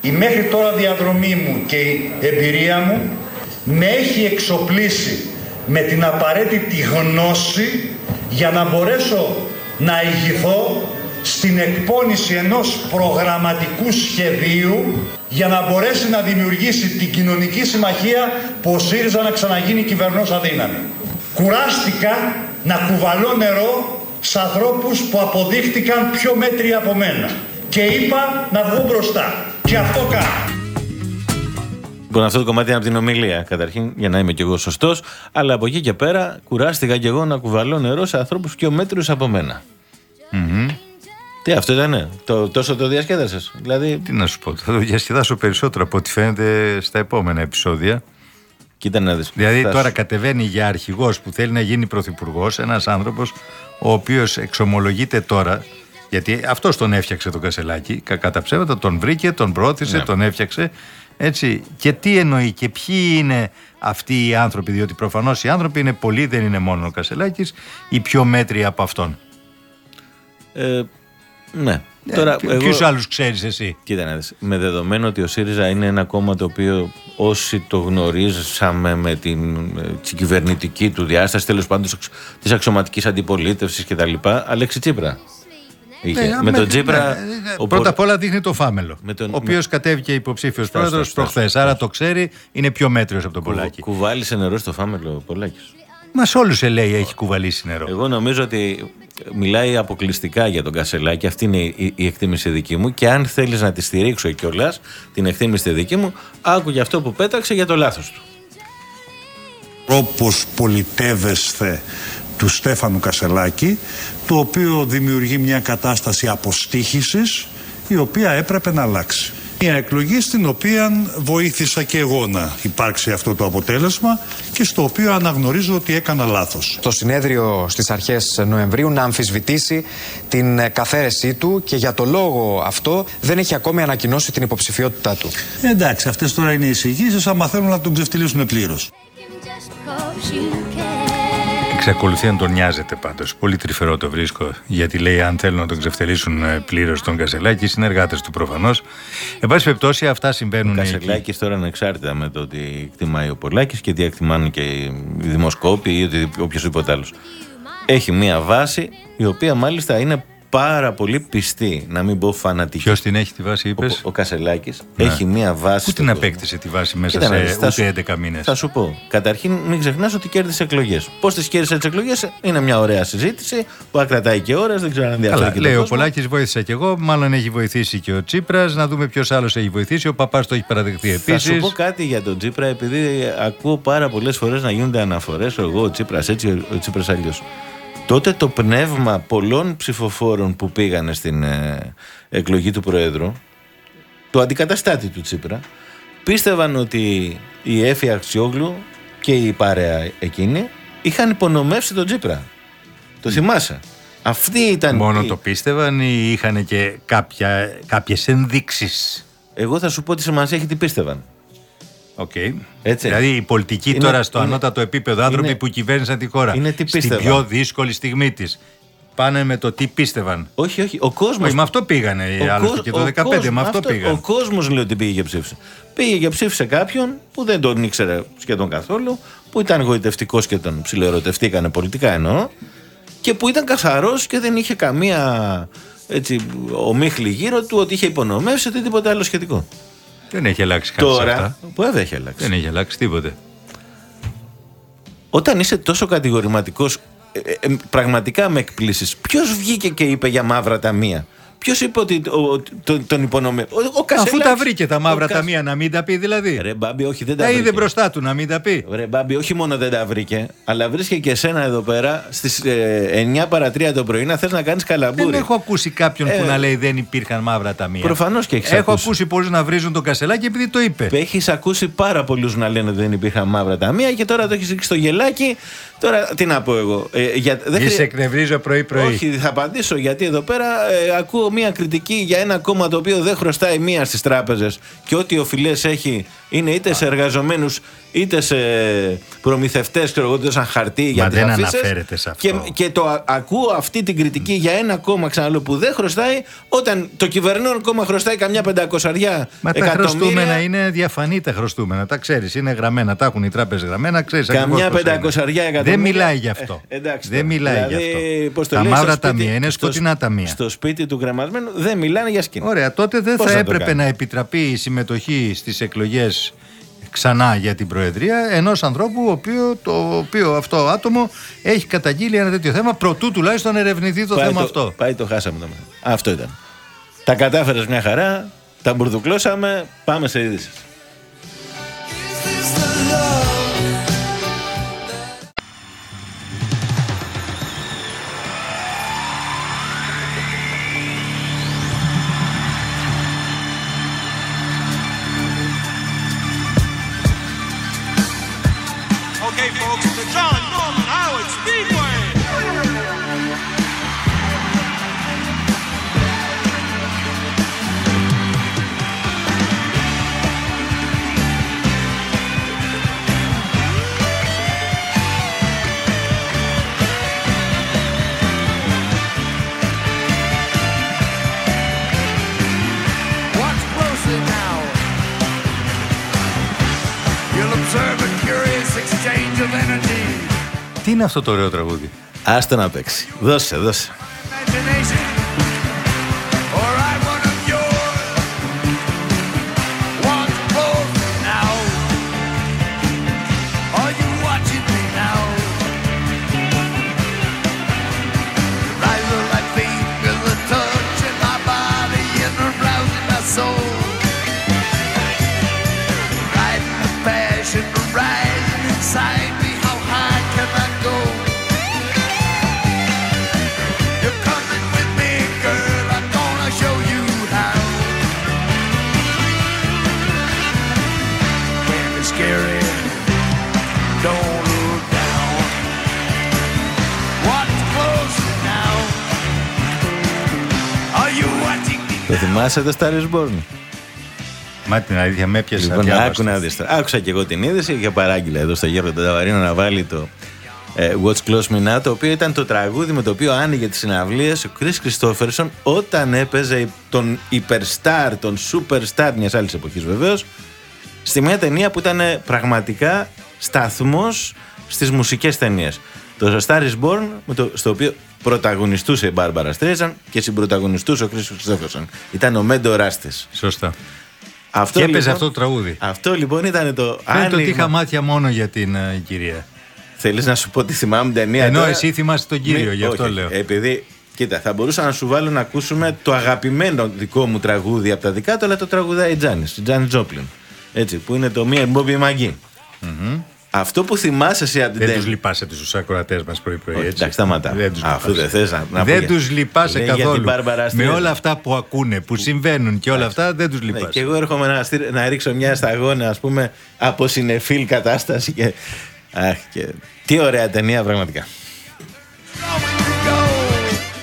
K: Η μέχρι τώρα διαδρομή μου και η εμπειρία μου με έχει εξοπλίσει με την απαραίτητη γνώση για να μπορέσω να ηγηθώ στην εκπόνηση ενός προγραμματικού σχεδίου για να μπορέσει να δημιουργήσει την κοινωνική συμμαχία που ο ΣΥΡΙΖΑ να ξαναγίνει κυβερνός αδύναμη. Κουράστηκα να κουβαλώ νερό σε ανθρώπους που αποδείχτηκαν πιο μέτροι από μένα και είπα να βγω μπροστά. Και αυτό κάνω.
C: Λοιπόν, αυτό το κομμάτι είναι από την ομιλία καταρχήν, για να είμαι κι εγώ σωστός. Αλλά από εκεί και πέρα κουράστηκα κι εγώ να κουβαλώ νερό σε ανθρώπους πιο μέτριους από μένα. Τι, αυτό ήταν, το, τόσο το διασκέδασες; Δηλαδή,
D: Τι να σου πω, θα το διασκεδάσω περισσότερο από ό,τι φαίνεται στα επόμενα επεισόδια.
C: Κοίτα να δεις.
D: Δηλαδή τώρα κατεβαίνει για αρχηγός που θέλει να γίνει πρωθυπουργός ένας άνθρωπος ο οποίος εξομολογείται τώρα. Γιατί αυτό τον έφτιαξε το Κασελάκι. Κακά τα ψέματα, τον βρήκε, τον πρόθεσε,
C: Ναι.
D: τον έφτιαξε. Έτσι. Και τι εννοεί και ποιοι είναι αυτοί οι άνθρωποι, διότι προφανώς οι άνθρωποι είναι πολλοί, δεν είναι μόνο ο Κασελάκης, οι πιο μέτροι από αυτόν.
C: Ε, ναι. Τώρα,
D: Ποιου
C: εγώ,
D: άλλους ξέρεις εσύ;
C: κοίτα να δεις, με δεδομένο ότι ο ΣΥΡΙΖΑ είναι ένα κόμμα το οποίο όσοι το γνωρίζαμε με την, ε, την κυβερνητική του διάσταση, τέλος πάντων της αξιωματικής αντιπολίτευσης κτλ. Αλέξη Τσίπρα. Είχε.
D: Ναι,
C: με
D: με-
C: τον Τσίπρα.
D: ναι,
C: ο
D: Πρώτα
C: Πο-
D: απ' όλα δείχνει το φάμελο.
C: Με τον-
D: ο οποίος
C: με-
D: κατέβηκε υποψήφιος
C: Στάσου,
D: πρόεδρος
C: στάσου,
D: προχθές.
C: στάσου.
D: Άρα το ξέρει, είναι πιο μέτριος από τον Πολάκη.
C: Κουβάλισε νερό στο φάμελο Πολάκης.
D: Μα σε όλους λέει έχει κουβαλήσει νερό.
C: Εγώ νομίζω ότι μιλάει αποκλειστικά για τον Κασελάκη. Αυτή είναι η, η εκτίμηση δική μου. Και αν θέλεις να τη στηρίξω κιόλας, την εκτίμηση δική μου, άκου για αυτό που πέταξε για το λάθος του.
L: τρόπος πολιτεύεσθε του Στέφανου Κασελάκη το οποίο δημιουργεί μια κατάσταση αποστήχησης η οποία έπρεπε να αλλάξει. Μια εκλογή στην οποία βοήθησα και εγώ να υπάρξει αυτό το αποτέλεσμα και στο οποίο αναγνωρίζω ότι έκανα λάθος.
M: Το συνέδριο στις αρχές Νοεμβρίου να αμφισβητήσει την ε, καθαίρεσή του και για το λόγο αυτό δεν έχει ακόμη ανακοινώσει την υποψηφιότητά του.
L: Εντάξει, αυτές τώρα είναι εισηγήσεις, άμα θέλουν να τον ξεφτυλίσουν πλήρως.
D: Εξακολουθεί να τον νοιάζεται πάντως. Πολύ τρυφερό το βρίσκω. Γιατί λέει αν θέλουν να τον ξεφτελίσουν πλήρως τον Κασελάκη, οι συνεργάτες του προφανώς. Εν πάση περιπτώσει, αυτά συμβαίνουν.
C: Ο
D: εκεί.
C: Κασελάκης τώρα ανεξάρτητα με το ότι εκτιμάει ο Πολάκης και τι εκτιμάνε και οι δημοσκόποι ή οποιοδήποτε άλλος. Έχει μία βάση η οποία μάλιστα είναι πάρα πολύ πιστή, να μην πω φανατική.
D: Ποιος την έχει τη βάση, είπες;
C: Ο, ο Κασελάκης
D: Ναι.
C: έχει μία βάση.
D: Πού
C: στο
D: την
C: κόσμο.
D: απέκτησε τη βάση μέσα
C: Κοίτα να δεις,
D: σε
C: θα σου-
D: ούτε 11 μήνες;
C: Θα σου πω. Καταρχήν, μην ξεχνάς ότι κέρδισε εκλογές. Πώς τις κέρδισε τις εκλογές, είναι μια ωραία συζήτηση που θα κρατάει και ώρες, δεν ξέρω αν ενδιαφέρει
D: Καλά,
C: και
D: λέει
C: τον
D: ο
C: κόσμο.
D: Πολάκης, βοήθησα κι εγώ. Μάλλον έχει βοηθήσει και ο Τσίπρας. Να δούμε ποιος άλλος έχει βοηθήσει. Ο παπάς το έχει παραδεχτεί
C: Θα σου
D: επίση.
C: πω κάτι για τον Τσίπρα, επειδή ακούω πάρα πολλές φορές να γίνονται αναφορές. Εγώ ο Τσίπρας έτσι, ο Τσίπρας αλλιώς. Τότε το πνεύμα πολλών ψηφοφόρων που πήγανε στην ε, εκλογή του Προέδρου, του αντικαταστάτη του Τσίπρα, πίστευαν ότι η Έφη Αξιόγλου και η παρέα εκείνη είχαν υπονομεύσει τον Τσίπρα. Το θυμάσαι. Αυτή ήταν.
D: Μόνο
C: η-
D: το πίστευαν ή είχαν και κάποια, κάποιες ενδείξεις;
C: Εγώ θα σου πω τι σημασία έχει τι πίστευαν.
D: Οκ.
C: Έτσι.
D: Δηλαδή οι πολιτικοί
C: Είναι-
D: τώρα στο
C: είναι-
D: ανώτατο επίπεδο άνθρωποι
C: είναι-
D: που κυβέρνησαν τη χώρα
C: είναι τι
D: στην
C: πίστευαν.
D: πιο δύσκολη στιγμή της. Πάνε με το τι πίστευαν.
C: Όχι, όχι. Ο κόσμο.
D: Όχι, με αυτό πήγανε οι άλλοι και το 2015. Με αυτό, πήγαν.
C: Ο κόσμος λέει ότι πήγε και ψήφισε. Πήγε και ψήφισε κάποιον που δεν τον ήξερε σχεδόν καθόλου, που ήταν γοητευτικός και τον ψιλοερωτευτήκανε πολιτικά εννοώ, και που ήταν καθαρός και δεν είχε καμία έτσι, ομίχλη γύρω του ότι είχε υπονομεύσει ή τίποτα άλλο σχετικό.
D: Δεν έχει αλλάξει κάτι σε
C: Τώρα,
D: αυτά.
C: που βέβαια έχει αλλάξει.
D: Δεν έχει αλλάξει τίποτε.
C: Όταν είσαι τόσο κατηγορηματικός, πραγματικά με εκπλήσεις. Ποιος βγήκε και είπε για μαύρα ταμεία. Ποιος είπε ότι ο- τον, τον υπονομεύει. Ο, ο
D: Αφού
C: Κασελάκης.
D: τα βρήκε τα μαύρα
C: Ο Κασ-
D: ταμεία να μην τα πει δηλαδή.
C: Ρε Μπάμπη, όχι δεν τα
D: Τα είδε
C: βρήκε.
D: μπροστά του να μην τα πει.
C: Ρε Μπάμπη, όχι μόνο δεν τα βρήκε, αλλά βρίσκε και εσένα εδώ πέρα στις ε, 9 παρα 3 το πρωί να θες να κάνεις καλαμπούρι.
D: Δεν έχω ακούσει κάποιον που
C: Ε,
D: να λέει δεν υπήρχαν μαύρα ταμεία.
C: Προφανώς και έχεις
D: Έχω
C: ακούσει.
D: ακούσει πολλούς να βρίζουν τον Κασελάκη επειδή το είπε.
C: Έχεις ακούσει πάρα πολλούς να λένε ότι δεν υπήρχαν μαύρα ταμεία και τώρα το έχεις ρίξει στο γελάκι. Τώρα τι να πω εγώ. Ε, για, δεν
D: Μη
C: χρεια-
D: σε εκνευρίζω πρωί-πρωί.
C: Όχι, θα απαντήσω γιατί εδώ πέρα ε, ακούω μια κριτική για ένα κόμμα το οποίο δεν χρωστάει μία στις τράπεζες και ό,τι οφειλές έχει είναι είτε σε εργαζομένους είτε σε προμηθευτές, ξέρω εγώ, σαν χαρτί για
D: Μα
C: τις
D: δεν
C: αφήσεις.
D: αναφέρεται σε αυτό.
C: Και, και το α- ακούω αυτή την κριτική για ένα κόμμα ξαναλέω που δεν χρωστάει όταν το κυβερνών κόμμα χρωστάει καμιά πεντακοσαριά
D: Μα τα
C: εκατομμύρια.
D: χρωστούμενα είναι διαφανή τα χρωστούμενα. Τα ξέρεις, είναι γραμμένα. Τα έχουν οι τράπεζες γραμμένα, ξέρεις
C: Καμιά πεντακοσαριά εκατομμύρια.
D: Δεν μιλάει γι' αυτό.
C: Ε, εντάξει,
D: δεν
C: τώρα.
D: μιλάει
C: Δηλαδή,
D: γι'
C: πώς
D: αυτό.
C: το
D: Τα
C: λέει,
D: μαύρα
C: στο σπίτι-
D: ταμεία είναι
C: στο-
D: σκοτεινά ταμεία.
C: Στο σπίτι του γραμματμένου δεν μιλάνε για σκηνή.
D: Ωραία, τότε δεν
C: Πώς
D: θα
C: να το
D: έπρεπε
C: κάνει;
D: να επιτραπεί η συμμετοχή στις εκλογές ξανά για την Προεδρία ενός ανθρώπου ο οποίο, το οποίο αυτό άτομο έχει καταγγείλει ένα τέτοιο θέμα προτού τουλάχιστον ερευνηθεί το
C: Πάει
D: θέμα
C: το-
D: αυτό.
C: Πάει το χάσαμε το μάθημα. Αυτό ήταν. Τα κατάφερες μια χαρά, τα μπουρδουκλώσαμε, πάμε σε είδηση.
D: Είναι αυτό το ωραίο τραγούδι;
C: Άστα να παίξει. Δώσε, δώσε. Θυμάσαι το Star is Born.
D: Μα την αλήθεια με έπιασε
C: Λοιπόν, άκου να δεις τώρα. Άκουσα και εγώ την είδηση και παράγγειλα εδώ στο Γιώργο Ταβαρίνο να βάλει το ε, What's Close Me Now, το οποίο ήταν το τραγούδι με το οποίο άνοιγε τις συναυλίες ο Chris Christopherson όταν έπαιζε τον υπερστάρ, τον superstar μιας άλλης εποχής βεβαίως, στη μια ταινία που ήταν πραγματικά σταθμός στις μουσικές ταινίες. Το Star is Born, με το, στο οποίο πρωταγωνιστούσε η Μπάρμπαρα Στρέζαν και συμπρωταγωνιστούσε ο Chris Christopherson. Ήταν ο Μέντο Ράστης.
D: Σωστά.
C: Αυτό,
D: και έπαιζε
C: λοιπόν-
D: αυτό το τραγούδι.
C: Αυτό λοιπόν ήταν το
D: Φαίνεται ότι
C: άνοιγμα.
D: είχα μάτια μόνο για την ε, κυρία.
C: Θέλεις να σου πω ότι θυμάμαι την ταινία.
D: Ενώ
C: τώρα;
D: εσύ θυμάσαι τον κύριο,
C: Μη-
D: γι' αυτό
C: όχι,
D: λέω.
C: Επειδή, κοίτα, θα μπορούσα να σου βάλω να ακούσουμε το αγαπημένο δικό μου τραγούδι από τα δικά του, αλλά το τραγουδάει η Τζάνη, η Τζάνη Τζόπλιν. Έτσι, που είναι το Μία Μπόμπι Μαγκή. Αυτό που θυμάσαι εσύ από την
D: Δεν
C: ταινία.
D: τους λυπάσαι τους ακροατές μας πρωί-πρωί.
C: Όχι,
D: έτσι.
C: εντάξει, σταματά.
D: Δεν τους
C: Αφού
D: λυπάσαι.
C: δεν θες να- να πω
D: Δεν
C: για-
D: τους λυπάσαι
C: Λέει για την
D: καθόλου.
C: Μπάρμπαρα
D: Με
C: Στρέζαν.
D: όλα αυτά που ακούνε, που συμβαίνουν και όλα αυτά, δεν τους
C: Ναι,
D: λυπάσαι.
C: και εγώ έρχομαι να, στείλ- να ρίξω μια σταγόνα, ας πούμε, από συνεφίλ κατάσταση. Και... Αχ, και... Τι ωραία ταινία, πραγματικά.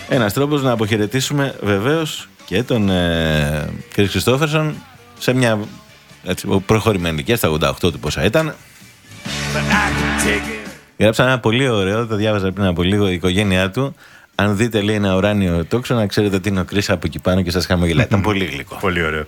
C: Ένας τρόπος να αποχαιρετήσουμε βεβαίως και τον ε, κ. Χριστόφερσον σε μια έτσι, προχωρημένη ηλικία, στα 88 του πόσα ήταν. Γράψα ένα πολύ ωραίο, το διάβαζα πριν από λίγο, η οικογένειά του. Αν δείτε, λέει, ένα ουράνιο τόξο, να ξέρετε ότι είναι ο Κρίς από εκεί πάνω και σας χαμογελάει. Ήταν πολύ γλυκό.
D: Πολύ ωραίο.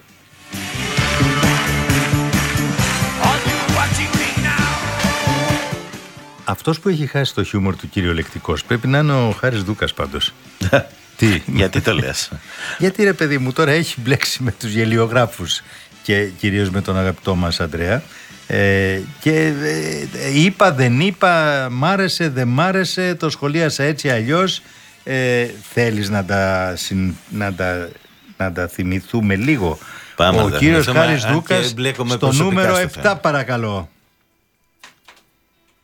D: Αυτός που έχει χάσει το χιούμορ του κυριολεκτικός πρέπει να είναι ο Χάρης Δούκας πάντως. Τι;
C: Γιατί το λες;
D: Γιατί ρε παιδί μου τώρα έχει μπλέξει με τους γελιογράφους και κυρίως με τον αγαπητό μας Αντρέα ε, και ε, είπα δεν είπα μ' άρεσε δεν μ' άρεσε το σχολίασα έτσι αλλιώς ε, θέλεις να τα, συν- να τα, να τα θυμηθούμε λίγο;
C: Πάμε να
D: ο
C: τα
D: κύριος
C: θυμηθούμε,
D: Χάρης
C: αν και
D: Δούκας
C: μπλέκομαι
D: στο
C: προσωπικά
D: νούμερο
C: στο
D: 7
C: θέμα.
D: παρακαλώ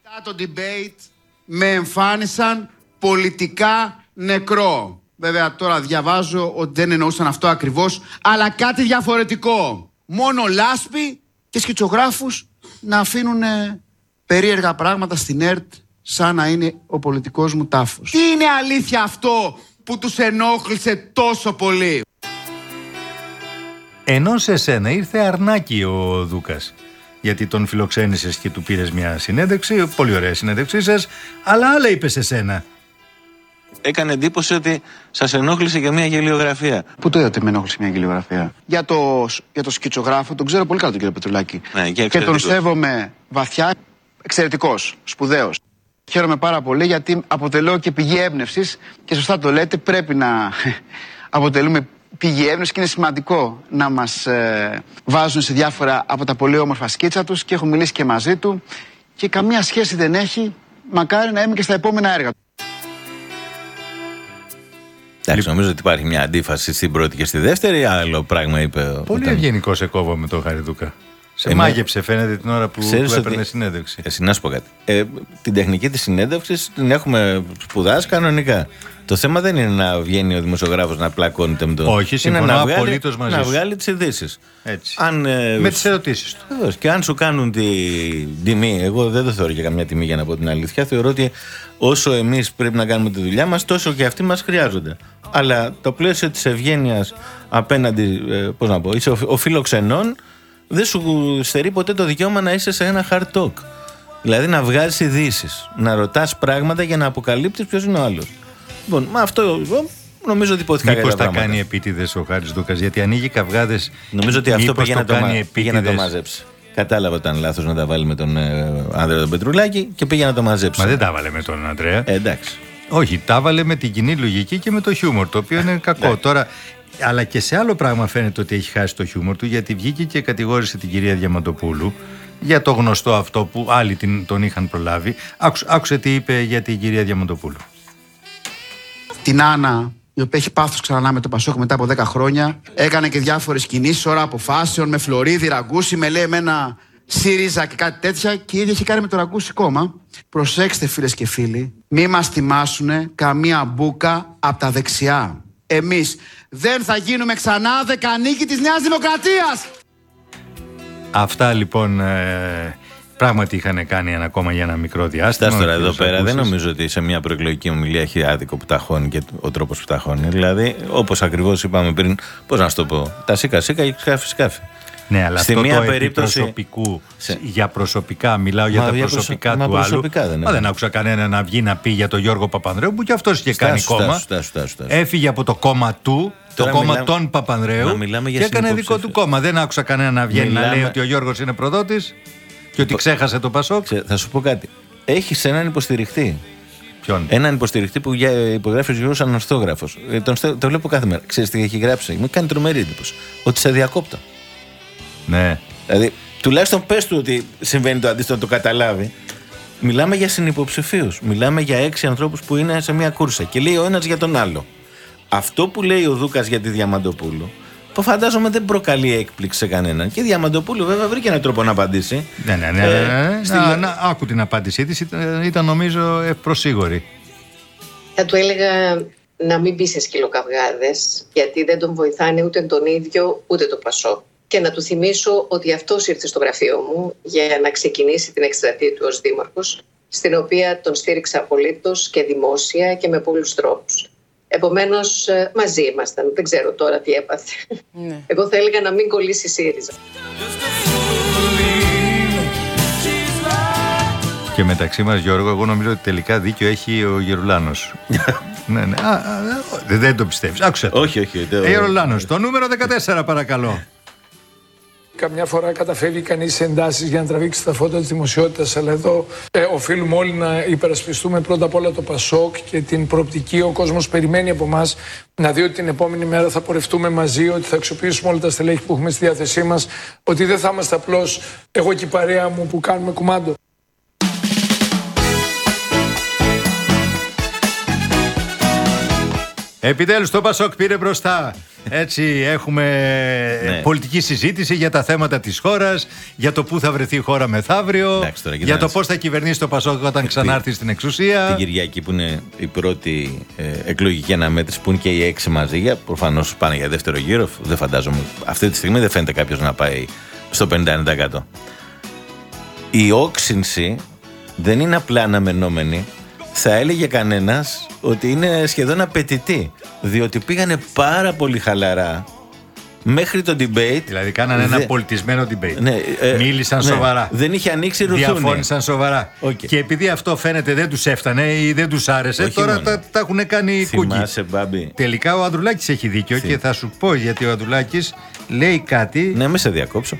N: Μετά το debate με εμφάνισαν πολιτικά νεκρό. Βέβαια τώρα διαβάζω ότι δεν εννοούσαν αυτό ακριβώς, αλλά κάτι διαφορετικό. Μόνο λάσπη και σκητσογράφους να αφήνουν ε, περίεργα πράγματα στην ΕΡΤ σαν να είναι ο πολιτικός μου τάφος. Τι είναι αλήθεια αυτό που τους ενόχλησε τόσο πολύ;
D: Ενώ σε σένα ήρθε αρνάκι ο Δούκας γιατί τον φιλοξένησες και του πήρες μια συνέντευξη, πολύ ωραία συνέντευξή σας, αλλά άλλα είπε σε σένα.
C: Έκανε εντύπωση ότι σας ενόχλησε και μια γελιογραφία.
N: Πού το είδατε ότι με ενόχλησε μια γελιογραφία; Για το, για το σκητσογράφο, τον ξέρω πολύ καλά τον κύριο Πετρουλάκη.
C: Ναι, και
N: και τον
C: εξαιρετικός.
N: σέβομαι βαθιά. Εξαιρετικός, σπουδαίος. Χαίρομαι πάρα πολύ γιατί αποτελώ και πηγή έμπνευσης και σωστά το λέτε, πρέπει να αποτελούμε πηγή έμπνευσης και είναι σημαντικό να μας βάζουν σε διάφορα από τα πολύ όμορφα σκίτσα τους και έχω μιλήσει και μαζί του και καμία σχέση δεν έχει. Μακάρι να είμαι και στα επόμενα έργα.
C: Εντάξει, νομίζω ότι υπάρχει μια αντίφαση στην πρώτη και στη δεύτερη. Άλλο πράγμα είπε. ο-
D: Πολύ
C: όταν-
D: ευγενικό σε κόβω με τον Χαριδούκα. Σε
C: Εμέ-
D: μάγεψε φαίνεται την ώρα που
C: Ξέρεις
D: του έπαιρνε
C: ότι-
D: συνέντευξη.
C: Εσύ να σου πω κάτι. Ε, την τεχνική της συνέντευξης την έχουμε σπουδάσει κανονικά. Το θέμα δεν είναι να βγαίνει ο δημοσιογράφος να πλακώνεται με τον.
D: Όχι,
C: είναι
D: συμφωνώ
C: να βγάλει-
D: απολύτως μαζί
C: Να
D: σου.
C: βγάλει τις ειδήσεις.
D: Έτσι.
C: Αν, ε,
D: Με τις ερωτήσεις του.
C: Βεβαίως. Και αν σου κάνουν την τιμή, εγώ δεν το θεωρώ και καμιά τιμή για να πω την αλήθεια. Θεωρώ ότι όσο εμείς πρέπει να κάνουμε τη δουλειά μας, τόσο και αυτοί μας χρειάζονται. Αλλά το πλαίσιο της ευγένειας απέναντι, ε, πώς να πω, είσαι ο, ο φιλοξενών, δεν σου στερεί ποτέ το δικαίωμα να είσαι σε ένα hard talk. Δηλαδή να βγάζει ειδήσεις, να ρωτάς πράγματα για να αποκαλύψει ποιος είναι ο άλλος. Λοιπόν, με αυτό εγώ νομίζω ότι υπόθηκα
D: Μήπως
C: κάποια
D: τα
C: πράγματα.
D: κάνει επίτηδες ο Χάρης Δούκας, γιατί ανοίγει καυγάδες.
C: Νομίζω ότι αυτό πήγε να, το, μα... πήγε να το
D: επίτηδες.
C: μαζέψει. Κατάλαβα ότι ήταν λάθος να τα βάλει με τον ε, άνδρα τον Πετρουλάκη και πήγε να το μαζέψει.
D: Μα δεν τα βάλε με τον Αντρέα.
C: Ε, εντάξει.
D: Όχι, τα βάλε με την κοινή λογική και με το χιούμορ, το οποίο είναι κακό. Τώρα, αλλά και σε άλλο πράγμα φαίνεται ότι έχει χάσει το χιούμορ του, γιατί βγήκε και κατηγόρησε την κυρία Διαμαντοπούλου για το γνωστό αυτό που άλλοι την, τον είχαν προλάβει. Άκουσε, άκουσε τι είπε για την κυρία Διαμαντοπούλου.
N: την Άννα, η οποία έχει πάθος ξανά με το Πασόκ μετά από 10 χρόνια. Έκανε και διάφορες κινήσεις, ώρα αποφάσεων, με Φλωρίδη, Ραγκούση, με λέει εμένα ΣΥΡΙΖΑ και κάτι τέτοια. Και η ίδια έχει κάνει με το Ραγκούση κόμμα. Προσέξτε φίλες και φίλοι, μη μας τιμάσουνε καμία μπούκα από τα δεξιά. Εμείς δεν θα γίνουμε ξανά δεκανίκη της Νέας Δημοκρατίας.
D: Αυτά λοιπόν ε, Πράγματι είχαν κάνει ένα ακόμα για ένα μικρό διάστημα.
C: Φτάσ' τώρα
D: ο
C: εδώ
D: κ.
C: πέρα, δεν
D: Σακούσης.
C: νομίζω ότι σε μια προεκλογική ομιλία έχει άδικο που ταχώνει και ο τρόπος που ταχώνει. Δηλαδή, όπως ακριβώς είπαμε πριν, πώς να σου το πω, τα σίκα σίκα και σκάφη σκάφη.
D: Ναι, αλλά
C: Στη
D: αυτό
C: μία
D: το
C: περίπτωση.
D: προσωπικού, για προσωπικά, μιλάω για
C: Μα
D: τα
C: για προσω-
D: προσωπικά
C: μα
D: του
C: προσωπικά
D: άλλου.
C: δεν
D: Μα
C: είναι.
D: δεν άκουσα κανένα να βγει να πει για τον Γιώργο Παπανδρέου που και αυτός είχε
C: Στάσου,
D: κάνει κόμμα.
C: στάσου, στάσου, στάσου, στάσου.
D: Έφυγε από το κόμμα του,
C: Τώρα
D: το κόμμα
C: μιλάμε-
D: των Παπανδρέου
C: Μα μιλάμε για
D: και έκανε δικό
C: συνυποψήφιο.
D: του κόμμα. Δεν άκουσα κανένα να βγαίνει να
C: Μιλάμε-
D: λέει ότι ο Γιώργος είναι προδότης και ότι ξέχασε το Πασόκ.
C: Ξέ- Θα σου πω κάτι. Έχεις έναν υποστηριχτή.
D: Ποιον;
C: Έναν υποστηριχτή που για- υπογράφει ο Γιώργος ανορθόγραφο. Τον στε- το βλέπω κάθε μέρα. Ξέρεις τι έχει γράψει; Μου κάνει τρομερή εντύπωση. Ότι σε διακόπτω.
D: Ναι.
C: Δηλαδή, τουλάχιστον πες του ότι συμβαίνει το αντίστοιχο να το καταλάβει. Μιλάμε για συνυποψηφίους. Μιλάμε για έξι ανθρώπους που είναι σε μια κούρσα και λέει ο ένας για τον άλλο. Αυτό που λέει ο Δούκας για τη Διαμαντοπούλου, που φαντάζομαι δεν προκαλεί έκπληξη σε κανέναν. Και η Διαμαντοπούλου βέβαια βρήκε έναν τρόπο να απαντήσει.
D: Ναι, ναι, ναι.
C: Ε,
D: ναι, ναι.
C: στη-
D: Να, να, άκου την απάντησή της. Ήταν, ήταν νομίζω ευπροσίγωρη.
O: Θα του έλεγα να μην μπει σε σκυλοκαυγάδες, γιατί δεν τον βοηθάνε ούτε τον ίδιο ούτε το Πασό. Και να του θυμίσω ότι αυτός ήρθε στο γραφείο μου για να ξεκινήσει την εκστρατεία του ως δήμαρχος, στην οποία τον στήριξα απολύτως και δημόσια και με πολλούς τρόπους. Επομένως, ε, μαζί ήμασταν. Δεν ξέρω τώρα τι έπαθε. Εγώ θα έλεγα να μην κολλήσει η ΣΥΡΙΖΑ.
D: Και μεταξύ μας, Γιώργο, εγώ νομίζω ότι τελικά δίκιο έχει ο Γερουλάνος. ναι, ναι. Α, α, δεν, δεν το πιστεύεις. Άκουσε. το.
C: Όχι, όχι. το-
D: Ε, Γερουλάνος, το νούμερο 14, παρακαλώ.
P: Καμιά φορά καταφεύγει κανείς σε εντάσεις για να τραβήξει τα φώτα της δημοσιότητας. Αλλά εδώ ε, οφείλουμε όλοι να υπερασπιστούμε πρώτα απ' όλα το Πασόκ και την προοπτική. Ο κόσμος περιμένει από εμά να δει ότι την επόμενη μέρα θα πορευτούμε μαζί, ότι θα αξιοποιήσουμε όλα τα στελέχη που έχουμε στη διάθεσή μας, ότι δεν θα είμαστε απλώς εγώ και η παρέα μου που κάνουμε κουμάντο.
D: Επιτέλους το Πασόκ πήρε μπροστά. Έτσι έχουμε
C: Ναι.
D: πολιτική συζήτηση για τα θέματα της χώρας, για το πού θα βρεθεί η χώρα μεθαύριο,
C: Εντάξει, τώρα,
D: για
C: κοιτάξτε.
D: το πώς θα κυβερνήσει το Πασόκ όταν ξανάρθει στην εξουσία.
C: Την Κυριακή που είναι η πρώτη ε, εκλογική αναμέτρηση που είναι και οι έξι μαζί για προφανώς πάνε για δεύτερο γύρο. Δεν φαντάζομαι. Αυτή τη στιγμή δεν φαίνεται κάποιος να πάει στο 50%. Η όξυνση δεν είναι απλά αναμενόμενη. Θα έλεγε κανένας ότι είναι σχεδόν απαιτητή. Διότι πήγανε πάρα πολύ χαλαρά μέχρι το debate.
D: Δηλαδή κάνανε ένα πολιτισμένο debate.
C: Ναι, ε,
D: Μίλησαν
C: ναι.
D: σοβαρά.
C: Δεν είχε ανοίξει ρουθούνη.
D: Διαφώνησαν σοβαρά. Και επειδή αυτό φαίνεται δεν τους έφτανε ή δεν τους άρεσε,
C: Όχι
D: τώρα
C: μόνο.
D: τα, τα έχουν κάνει κούκκι.
C: Θυμάσαι, Μπάμπη.
D: Τελικά ο Ανδρουλάκης έχει δίκιο και θα σου πω γιατί ο Ανδρουλάκης λέει κάτι.
C: Ναι, με σε διακόψω.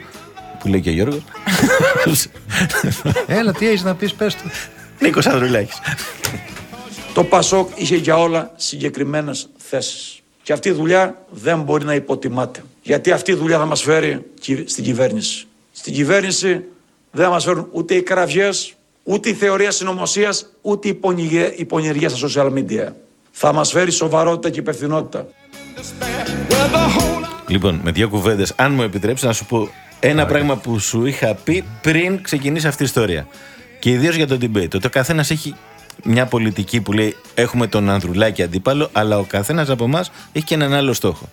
C: Που λέει και ο Γιώργος.
D: Έλα, τι έχεις να πεις, πες του.
C: Νίκος Ανδρουλάκης.
Q: Το ΠΑΣΟΚ είχε για όλα συγκεκριμένες θέσεις. Και αυτή η δουλειά δεν μπορεί να υποτιμάται. Γιατί αυτή η δουλειά θα μας φέρει κυ- στην κυβέρνηση. Στην κυβέρνηση δεν θα μας φέρουν ούτε οι κραυγές, ούτε η θεωρία συνωμοσίας, ούτε η πονηγε- η πονηρία στα social media. Θα μας φέρει σοβαρότητα και υπευθυνότητα.
C: Λοιπόν, με δύο κουβέντες, αν μου επιτρέψεις να σου πω ένα πράγμα που σου είχα πει πριν ξεκινήσει αυτή η ιστορία. Και ιδίως για το debate. Ότι ο καθένας έχει μια πολιτική που λέει έχουμε τον Ανδρουλάκη αντίπαλο, αλλά ο καθένας από εμάς έχει και έναν άλλο στόχο.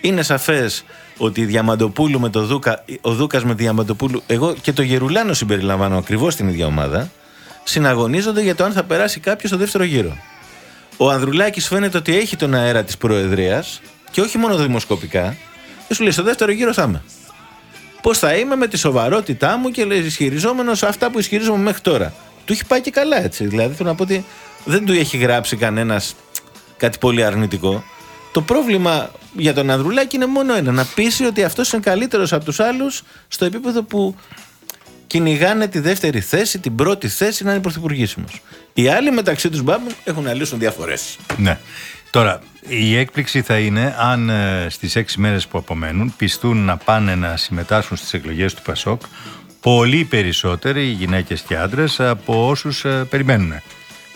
C: Είναι σαφές ότι η Διαμαντοπούλου με το Δούκα, ο Δούκας με τη Διαμαντοπούλου, εγώ και το Γερουλάνο συμπεριλαμβάνω ακριβώς την ίδια ομάδα, συναγωνίζονται για το αν θα περάσει κάποιος στο δεύτερο γύρο. Ο Ανδρουλάκης φαίνεται ότι έχει τον αέρα της Προεδρίας και όχι μόνο δημοσκοπικά, και σου λέει στο δεύτερο γύρο θα είμαι. Πώς θα είμαι με τη σοβαρότητά μου και ισχυριζόμενος αυτά που ισχυρίζομαι μέχρι τώρα. Του έχει πάει και καλά έτσι. Δηλαδή θέλω να πω ότι δεν του έχει γράψει κανένας κάτι πολύ αρνητικό. Το πρόβλημα για τον Ανδρουλάκη είναι μόνο ένα. Να πείσει ότι αυτός είναι καλύτερος από τους άλλους στο επίπεδο που κυνηγάνε τη δεύτερη θέση, την πρώτη θέση να είναι πρωθυπουργήσιμος. Οι άλλοι μεταξύ τους μπάμπου έχουν να λύσουν διαφορές.
D: Ναι. Τώρα, η έκπληξη θα είναι αν ε, στις έξι μέρες που απομένουν πιστούν να πάνε να συμμετάσχουν στις εκλογές του Πασόκ πολύ περισσότεροι γυναίκες και άντρες από όσους ε, περιμένουν.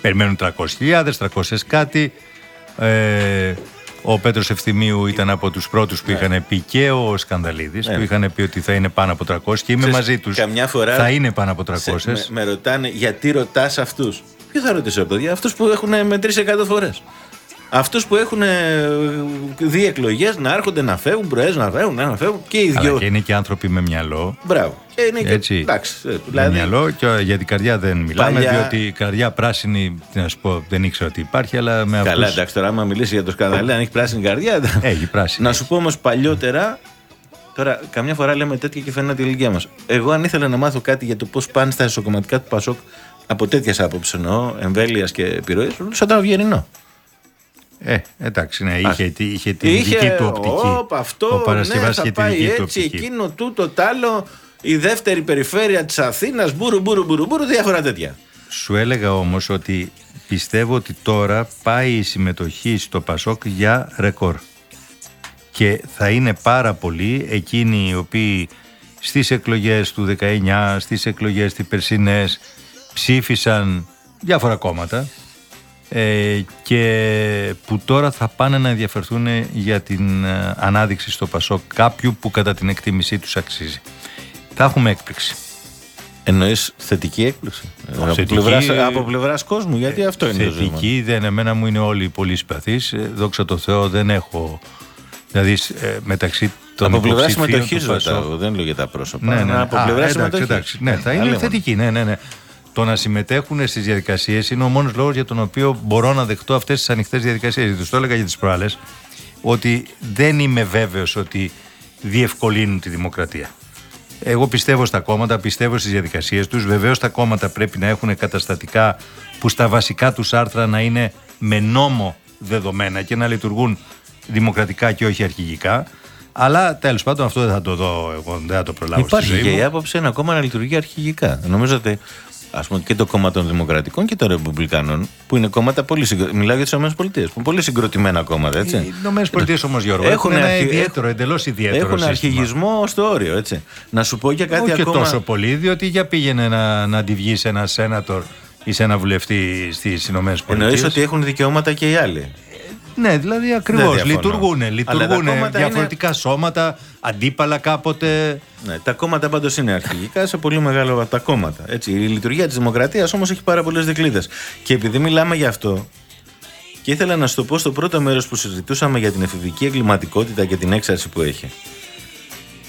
D: Περιμένουν 300.000, 300 κάτι. Ε, ο Πέτρος Ευθυμίου ήταν από τους πρώτους που είχαν πει και ο Σκανδαλίδης
C: Ναι.
D: που είχαν πει ότι θα είναι πάνω από 300 και είμαι
C: Ξέρεις,
D: μαζί τους.
C: καμιά φορά
D: θα είναι πάνω από 300.
C: Σε- με, με ρωτάνε γιατί ρωτάς αυτούς; Ποιο θα ρωτήσω, παιδιά, αυτούς που έχουν μετρήσει 100 φορές. Αυτούς που έχουν ε, δει εκλογές να έρχονται να φεύγουν, προέζουν να φεύγουν, να φεύγουν και οι
D: Αλλά
C: δυο.
D: και είναι και άνθρωποι με μυαλό.
C: Μπράβο. Και είναι και.
D: Έτσι.
C: Εντάξει. ε,
D: Με
C: Δηλαδή,
D: μυαλό και για την καρδιά δεν μιλάμε,
C: Παλιά-
D: διότι η καρδιά πράσινη, τι να σου πω, δεν ήξερα ότι υπάρχει, αλλά με
C: Καλά,
D: αυτούς...
C: εντάξει, τώρα άμα μιλήσεις για το σκανδαλέ, αν έχει πράσινη καρδιά.
D: Έχει πράσινη.
C: Να σου πω όμως παλιότερα. Τώρα, καμιά φορά λέμε τέτοια και φαίνεται η ηλικία μας. Εγώ, αν ήθελα να μάθω κάτι για το πώς πάνε στα ισοκομματικά του Πασόκ από τέτοια άποψη εννοώ, εμβέλειας και επιρροής, σαν το Αυγερινό.
D: Ε, εντάξει, ναι,
C: Α,
D: είχε, είχε την δική του οπτική.
C: όπα, αυτό,
D: Ο Παρασκευάς
C: ναι,
D: είχε
C: θα
D: την
C: πάει
D: δική του
C: έτσι,
D: οπτική.
C: εκείνο, τούτο, τ' άλλο, η δεύτερη περιφέρεια της Αθήνας, μπούρου, μπούρου, μπούρου, μπούρου, διάφορα τέτοια.
D: Σου έλεγα όμως ότι πιστεύω ότι τώρα πάει η συμμετοχή στο Πασόκ για ρεκόρ. Και θα είναι πάρα πολλοί εκείνοι οι οποίοι στις εκλογές του 19, στις εκλογές τις περσινές ψήφισαν διάφορα κόμματα ε, και που τώρα θα πάνε να ενδιαφερθούν για την ε, ανάδειξη στο Πασόκ κάποιου που κατά την εκτίμησή τους αξίζει. Θα έχουμε έκπληξη.
C: Εννοείς θετική έκπληξη; Από
D: Θετική,
C: πλευράς,
D: ε,
C: από πλευράς κόσμου, γιατί αυτό είναι το ζήτημα.
D: Θετική, δεν, εμένα μου είναι όλοι πολύ συμπαθείς. Ε, Δόξα τω Θεώ δεν έχω. Δηλαδή ε, μεταξύ των
C: από πλευράς
D: υποψηφίων
C: συμμετοχής
D: του Πασόκ-
C: ρωτάω, δεν λέω για τα πρόσωπα.
D: Ναι, ναι, ναι.
C: Από
D: Α,
C: πλευράς
D: εντάξει,
C: συμμετοχής.
D: εντάξει. Ναι, θα είναι θετική. Ναι, ναι, ναι. Το να συμμετέχουν στις διαδικασίες είναι ο μόνος λόγος για τον οποίο μπορώ να δεχτώ αυτές τις ανοιχτές διαδικασίες. Τους το έλεγα για τις προάλλες ότι δεν είμαι βέβαιος ότι διευκολύνουν τη δημοκρατία. Εγώ πιστεύω στα κόμματα, πιστεύω στις διαδικασίες τους. Βεβαίως τα κόμματα πρέπει να έχουν καταστατικά που στα βασικά τους άρθρα να είναι με νόμο δεδομένα και να λειτουργούν δημοκρατικά και όχι αρχηγικά. Αλλά τέλος πάντων αυτό δεν θα το δω εγώ, δεν θα το προλάβω στη
C: Υπάρχει
D: ζωή
C: και
D: μου.
C: η άποψη ένα κόμμα να λειτουργεί αρχηγικά. Νομίζω ότι ας πούμε, και το κόμμα των Δημοκρατικών και των Ρεπουμπλικανών, που είναι κόμματα πολύ συγκρο... Μιλάω για τις ΗΠΑ, που είναι πολύ συγκροτημένα κόμματα. Έτσι.
D: Οι Ηνωμένες Πολιτείες όμως, Γιώργο, έχουν ένα
C: αρχι-
D: ιδιαίτερο, εντελώς ιδιαίτερο.
C: Έχουν
D: σύστημα.
C: αρχηγισμό στο όριο, έτσι. Να σου πω για κάτι
D: Όχι και
C: ακόμα.
D: τόσο πολύ, διότι για πήγαινε να, να αντιβγεί σε ένα σένατορ ή σε ένα βουλευτή στις Ηνωμένες Πολιτείες.
C: Εννοείς ότι έχουν δικαιώματα και οι άλλοι.
D: Ναι, δηλαδή ακριβώς.
C: Δεν διαφωνώ.
D: Λειτουργούν.
C: Αλλά τα
D: Λειτουργούν
C: κόμματα
D: διαφορετικά σώματα, αντίπαλα κάποτε.
C: Ναι, τα κόμματα πάντως είναι αρχηγικά σε πολύ μεγάλο τα κόμματα. Έτσι. Η λειτουργία της δημοκρατίας όμως έχει πάρα πολλές δικλείδε. Και επειδή μιλάμε γι' αυτό, και ήθελα να σου το πω στο πρώτο μέρος που συζητούσαμε για την εφηβική εγκληματικότητα και την έξαρση που έχει.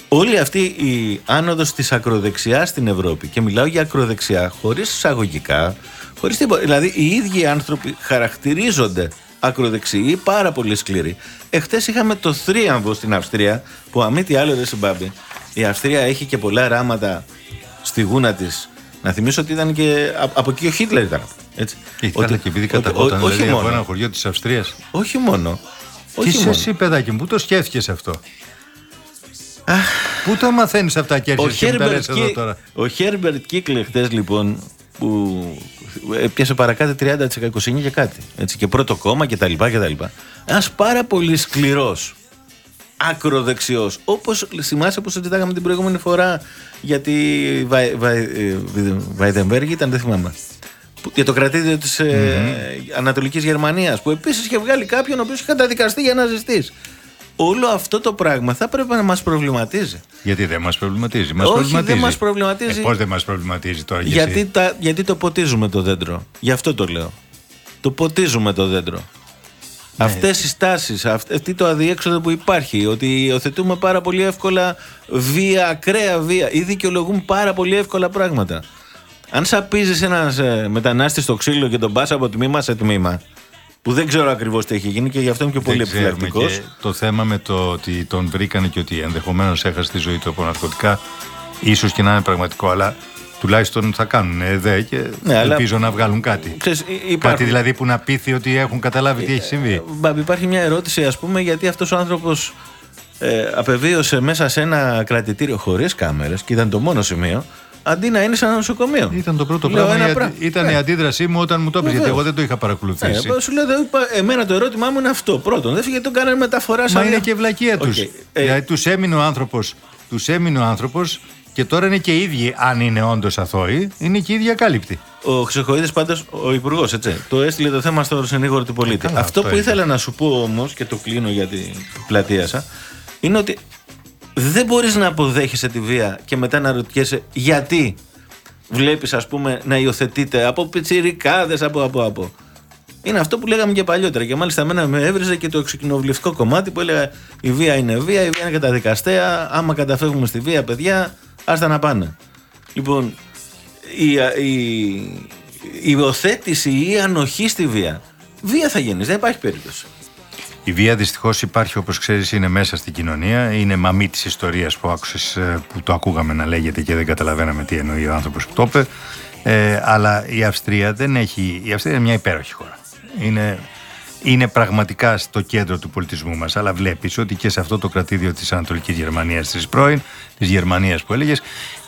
C: Όλη αυτή η άνοδος της ακροδεξιάς στην Ευρώπη, και μιλάω για ακροδεξιά χωρίς εισαγωγικά, χωρίς τίποτα. Δηλαδή οι ίδιοι άνθρωποι χαρακτηρίζονται ακροδεξιοί, πάρα πολύ σκληροί. Εχθές είχαμε το θρίαμβο στην Αυστρία, που αμή τι άλλο δεν συμπάμπη. Η Αυστρία έχει και πολλά ράματα στη γούνα της. Να θυμίσω ότι ήταν και. α- Από εκεί ο Χίτλερ ήταν. Έτσι.
D: Ήθελα και επειδή
C: ότι-
D: καταγόταν
C: ό- όχι
D: δηλαδή, από
C: μόνο.
D: ένα χωριό της Αυστρίας.
C: Όχι μόνο.
D: Τι
C: Όχι
D: είσαι
C: μόνο.
D: εσύ, παιδάκι μου, πού το σκέφτηκες αυτό; Πού τα μαθαίνεις αυτά και
C: Ο
D: έρχεσαι και μου τα
C: Χέρμπερτ
D: λες εδώ
C: Κι-
D: τώρα;
C: ο Χέρμπερτ Κίκλε χτε λοιπόν που έπιασε παρακάτω 30% 29 και κάτι. Έτσι, και πρώτο κόμμα και τα λοιπά και τα λοιπά. Ένας πάρα πολύ σκληρός ακροδεξιός όπως θυμάσαι που συζητάγαμε την προηγούμενη φορά για τη Βαϊ- Βαϊ- ε, Βαϊδεμβέργη ήταν δεν θυμάμαι Που- για το κρατήδιο της ε, Ανατολικής Γερμανίας που επίσης είχε βγάλει κάποιον ο οποίος είχε καταδικαστεί για ναζιστής όλο αυτό το πράγμα θα πρέπει να μας προβληματίζει
D: Γιατί δεν μας προβληματίζει. Μας
C: Όχι,
D: προβληματίζει.
C: δεν μας προβληματίζει.
D: Ε, Πώς δεν μας προβληματίζει τώρα, και
C: γιατί,
D: εσύ.
C: τα, γιατί το ποτίζουμε το δέντρο. Γι' αυτό το λέω. Το ποτίζουμε το δέντρο.
D: Ναι.
C: Αυτές οι στάσεις, αυτή το αδιέξοδο που υπάρχει, ότι υιοθετούμε πάρα πολύ εύκολα βία, ακραία βία ή δικαιολογούν πάρα πολύ εύκολα πράγματα. Αν σαπίζεις ένας ε, μετανάστης στο ξύλο και τον πας από τμήμα σε τμήμα, που δεν ξέρω ακριβώς τι έχει γίνει και γι' αυτό είμαι και πολύ
D: Δεν ξέρουμε
C: επιφυλακτικός.
D: και το θέμα με το ότι τον βρήκανε και ότι ενδεχομένως έχασε τη ζωή του από ναρκωτικά, ίσως και να είναι πραγματικό, αλλά τουλάχιστον θα κάνουν ΕΔΕ και
C: Ναι, αλλά-
D: ελπίζω να βγάλουν κάτι.
C: Ξέρεις, υ-
D: Κάτι
C: υπάρχουν-
D: δηλαδή που να πείθει ότι έχουν καταλάβει τι έχει συμβεί.
C: Μπάμπη, υπάρχει μια ερώτηση, ας πούμε, γιατί αυτός ο άνθρωπος ε, απεβίωσε μέσα σε ένα κρατητήριο χωρίς κάμερες και ήταν το μόνο σημείο, αντί να είναι σε ένα νοσοκομείο.
D: Ήταν το πρώτο
C: Λέω
D: πράγμα,
C: ένα
D: η,
C: πρά-
D: αντι- ήταν
C: Ναι.
D: η αντίδρασή μου όταν μου το έπαιζε, γιατί
C: Βεβαίως.
D: εγώ δεν το είχα παρακολουθήσει.
C: Ε, σου λέω, δεν είπα- εμένα το ερώτημά μου είναι αυτό. Πρώτον, δεύτερον, γιατί τον κάνανε μεταφορά σε
D: Μα
C: άδεια-
D: είναι και βλακεία τους.
C: Οκ. Ε,
D: Δηλαδή τους έμεινε ο άνθρωπος τους έμεινε ο άνθρωπος και τώρα είναι και οι ίδιοι, αν είναι όντως αθώοι, είναι και οι ίδιοι ακάλυπτοι.
C: Ο Χρυσοχοίδη, πάντως, ο υπουργός, έτσι, το έστειλε το θέμα στο συνήγορο του πολίτη.
D: καλά,
C: αυτό
D: αυτό
C: που
D: είναι.
C: ήθελα να σου πω όμως, και το κλείνω για την πλατεία σας, είναι ότι δεν μπορείς να αποδέχεσαι τη βία και μετά να ρωτιέσαι γιατί βλέπεις, ας πούμε, να υιοθετείται από πιτσιρικάδες, από, από, από. Είναι αυτό που λέγαμε και παλιότερα. Και μάλιστα εμένα με έβριζε και το εξοκοινοβουλευτικό κομμάτι που έλεγα η βία είναι βία, η βία είναι καταδικαστέα. Άμα καταφεύγουμε στη βία, παιδιά, άστα να πάνε. Λοιπόν, η, η, η υιοθέτηση ή η ανοχή στη βία. Βία θα γίνεις, δεν υπάρχει περίπτωση.
D: Η βία δυστυχώς υπάρχει όπως ξέρεις, είναι μέσα στην κοινωνία. Είναι μαμή της ιστορίας που, άκουσες, ε, που το ακούγαμε να λέγεται και δεν καταλαβαίναμε τι εννοεί ο άνθρωπος που το είπε. Ε, αλλά η Αυστρία δεν έχει. Η Αυστρία είναι μια υπέροχη χώρα. Είναι, είναι πραγματικά στο κέντρο του πολιτισμού μας. Αλλά βλέπεις ότι και σε αυτό το κρατήδιο της Ανατολικής Γερμανίας, της πρώην, της Γερμανίας που έλεγες,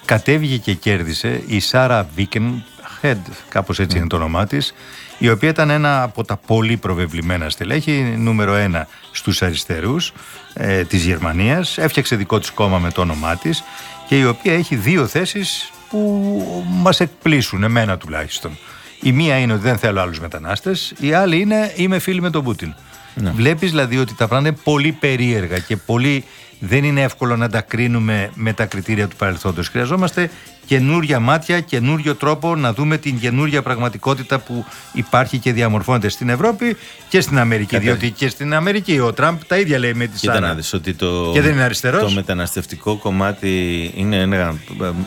D: κατέβηκε και κέρδισε η Σάρα Βίκεν Head, κάπως έτσι είναι το όνομά της, η οποία ήταν ένα από τα πολύ προβεβλημένα στελέχη, νούμερο ένα στους αριστερούς ε, της Γερμανίας, έφτιαξε δικό της κόμμα με το όνομά της και η οποία έχει δύο θέσεις που μας εκπλήσουν, εμένα τουλάχιστον. Η μία είναι ότι δεν θέλω άλλους μετανάστες, η άλλη είναι είμαι φίλη με τον Πούτιν. Ναι. Βλέπεις δηλαδή ότι τα πράγματα είναι πολύ περίεργα και πολύ δεν είναι εύκολο να τα κρίνουμε με τα κριτήρια του παρελθόντος. Χρειαζόμαστε καινούρια μάτια, καινούριο τρόπο να δούμε την καινούρια πραγματικότητα που υπάρχει και διαμορφώνεται στην Ευρώπη και στην Αμερική.
C: Κατά-
D: Διότι και στην Αμερική ο Τραμπ τα ίδια λέει με τη
C: Κοίτα
D: Σάρα.
C: να δεις ότι το,
D: Και δεν είναι αριστερός.
C: το μεταναστευτικό κομμάτι είναι ένα ε,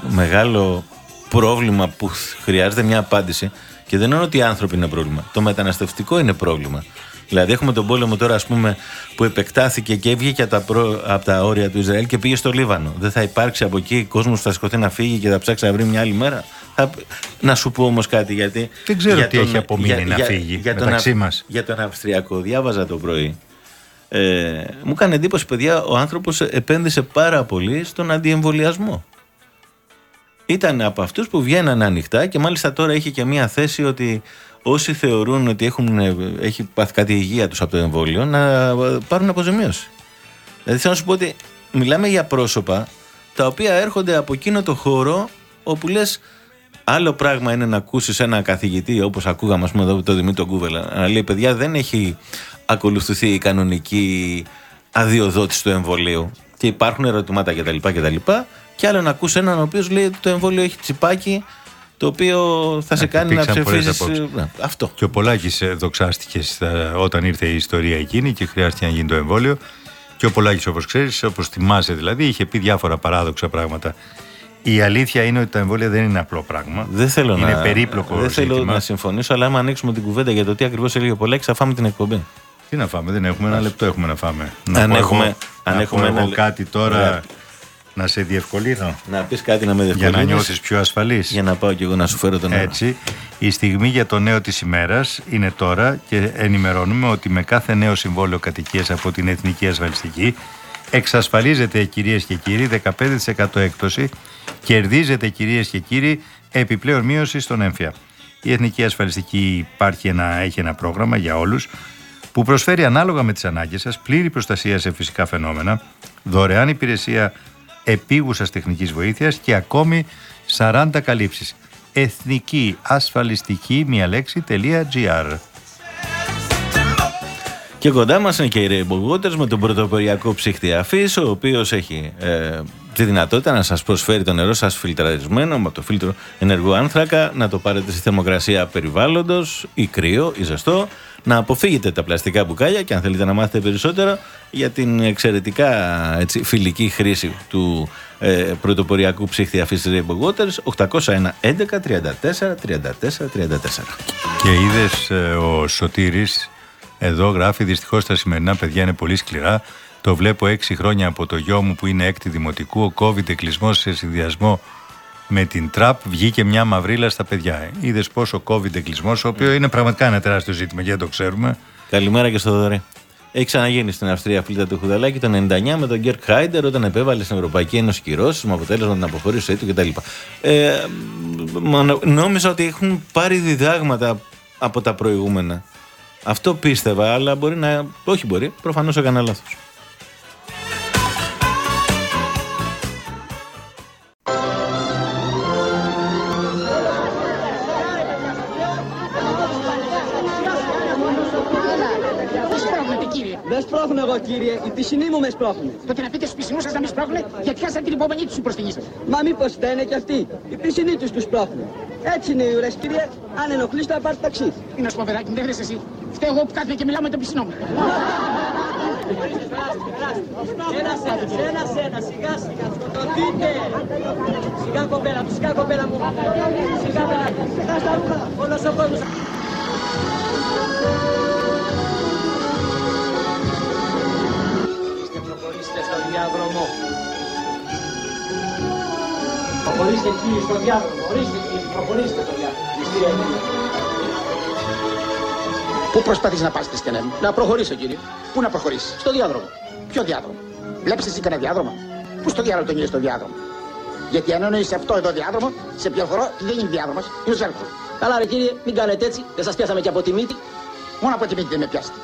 C: μεγάλο πρόβλημα που χρειάζεται μια απάντηση και δεν είναι ότι οι άνθρωποι είναι πρόβλημα. Το μεταναστευτικό είναι πρόβλημα. Δηλαδή έχουμε τον πόλεμο τώρα ας πούμε που επεκτάθηκε και έβγαινε από τα, προ- από τα όρια του Ισραήλ και πήγε στο Λίβανο. Δεν θα υπάρξει από εκεί κόσμος που θα σηκωθεί να φύγει και θα ψάξει να βρει μια άλλη μέρα. Θα... Να σου πω όμως κάτι γιατί...
D: Δεν ξέρω
C: για
D: τι έχει απομείνει να φύγει μεταξύ
C: Αυ-
D: μας.
C: Για τον Αυστριακό διάβαζα το πρωί ε, μου έκανε εντύπωση, παιδιά, ο άνθρωπος επένδυσε πάρα πολύ στον αντιεμβολιασμό. Ήταν από αυτούς που βγαίναν ανοιχτά και μάλιστα τώρα έχει και μία θέση ότι όσοι θεωρούν ότι έχουν, ε, έχει πάθει κάτι η υγεία τους από το εμβόλιο να ε, πάρουν αποζημίωση. Δηλαδή θέλω να σου πω ότι μιλάμε για πρόσωπα τα οποία έρχονται από εκείνο το χώρο όπου λες άλλο πράγμα είναι να ακούσεις ένα καθηγητή όπως ακούγαμε ας πούμε εδώ το Δημήτρη Κούβελα να λέει παιδιά δεν έχει ακολουθηθεί η κανονική αδειοδότηση του εμβολίου και υπάρχουν ερωτημάτα κτλ. κτλ. Και άλλο να ακούσει έναν ο οποίος λέει ότι το εμβόλιο έχει τσιπάκι το οποίο θα σε κάνει να
D: Υπήρξαν πολλές
C: ψηφίσει.
D: απόψεις.
C: Αυτό.
D: Και ο Πολάκης δοξάστηκες στα- όταν ήρθε η ιστορία εκείνη και χρειάστηκε να γίνει το εμβόλιο. Και ο Πολάκης, όπως ξέρεις, όπως θυμάσαι δηλαδή, είχε πει διάφορα παράδοξα πράγματα. Η αλήθεια είναι ότι τα εμβόλια δεν είναι απλό πράγμα.
C: Δεν θέλω
D: είναι
C: να,
D: περίπλοκο
C: δεν θέλω
D: ζήτημα.
C: να συμφωνήσω, αλλά άμα ανοίξουμε την κουβέντα για το τι ακριβώς έλεγε ο Πολάκης, θα φάμε την εκπομπή.
D: Τι να φάμε, δεν έχουμε ένα λεπτό έχουμε να φάμε.
C: Αν
D: πω
C: έχουμε-
D: εγώ-
C: αν
D: να
C: έχουμε
D: πω
C: ένα
D: εγώ
C: λε-
D: κάτι τώρα
C: Ωραία.
D: Να σε διευκολύνω.
C: Να πεις κάτι να με
D: Για
C: διευκολύνεις.
D: να νιώθεις πιο ασφαλής.
C: Για να πάω κι εγώ να σου φέρω τον νερό.
D: Έτσι, η στιγμή για το νέο της ημέρας είναι τώρα και ενημερώνουμε ότι με κάθε νέο συμβόλαιο κατοικίας από την Εθνική Ασφαλιστική εξασφαλίζεται κυρίες και κύριοι 15% έκπτωση, κερδίζεται κυρίες και κύριοι επιπλέον μείωση στον έμφυα. Η Εθνική Ασφαλιστική υπάρχει ένα, έχει ένα πρόγραμμα για όλους που προσφέρει ανάλογα με τις ανάγκες σας πλήρη προστασία σε φυσικά φαινόμενα, δωρεάν υπηρεσία επίγουσας τεχνικής βοήθειας και ακόμη 40 καλύψεις. Εθνική ασφαλιστική μία λέξη.gr
C: Και κοντά μας είναι και η Rainbow Waters με τον πρωτοποριακό ψύχτη αφής, ο οποίος έχει ε, τη δυνατότητα να σας προσφέρει το νερό σας φιλτραρισμένο με το φίλτρο ενεργού άνθρακα, να το πάρετε στη θερμοκρασία περιβάλλοντος ή κρύο ή ζεστό, να αποφύγετε τα πλαστικά μπουκάλια και αν θέλετε να μάθετε περισσότερο για την εξαιρετικά έτσι, φιλική χρήση του ε, πρωτοποριακού ψύχτη αφή Rainbow Waters 801 11 34 34 34.
D: Και είδες ο Σωτήρης εδώ γράφει δυστυχώς τα σημερινά παιδιά είναι πολύ σκληρά. Το βλέπω έξι χρόνια από το γιο μου που είναι έκτη δημοτικού. Ο COVID εκλεισμό σε συνδυασμό με την τραπ βγήκε μια μαυρίλα στα παιδιά. Είδες πόσο COVID εκλεισμό, ο οποίο είναι πραγματικά ένα τεράστιο ζήτημα και δεν το ξέρουμε.
C: Καλημέρα και στο Δωρή. Έχει ξαναγίνει στην Αυστρία φλήτα του Χουδαλάκη το 99 με τον Γκέρκ Χάιντερ όταν επέβαλε στην Ευρωπαϊκή Ένωση κυρώσεις με αποτέλεσμα την αποχώρησή του κτλ. Ε, μα νόμιζα ότι έχουν πάρει διδάγματα από τα προηγούμενα. Αυτό πίστευα, αλλά μπορεί να. Όχι μπορεί, προφανώς έκανα
R: λάθος. Κύριε, οι πισινοί μου με σπρώχνουν.
S: Τότε να πείτε στου πισινού σα να μην σπρώχνουν, γιατί χάσαν την υπομονή του οι προστινοί σα.
R: Μα μήπως φταίνε κι αυτοί, οι πισινοί τους τους σπρώχνουν. Έτσι είναι οι ουρές κύριε. Αν ενοχλείς θα πάρει ταξί.
S: Τι να σου πω, παιδάκι, μου, δεν βρες εσύ. Φταίω εγώ που κάθομαι και μιλάω με τον πισινό μου.
R: Ένα ένα, ένα ένα, σιγά σιγά, σκοτωθείτε. Σιγά κοπέλα μου, σιγά κοπέλα μου. Σιγά παιδάκι, σιγά στα ρούχα. Όλος ο κόσμος. Προχωρήστε στο διάδρομο. Προχωρήστε κύριε στο διάδρομο. Ορίστε κύριε, προχωρήστε στο διάδρομο. Κύριε,
S: Πού προσπαθείς να πας, Χριστιανέ μου;
R: Να προχωρήσω κύριε.
S: Πού να προχωρήσεις;
R: Στο διάδρομο.
S: Ποιο διάδρομο; Βλέπεις εσύ κανένα διάδρομο; Πού στο διάδρομο τον στο διάδρομο; Γιατί αν εννοείς αυτό εδώ διάδρομο, σε πληροφορώ ότι δεν είναι διάδρομος, είναι ο Ζέλκος.
R: Καλά ρε κύριε, μην κάνετε έτσι. Δεν σας πιάσαμε και από τη μύτη.
S: Μόνο από τη μύτη δεν με πιάσετε.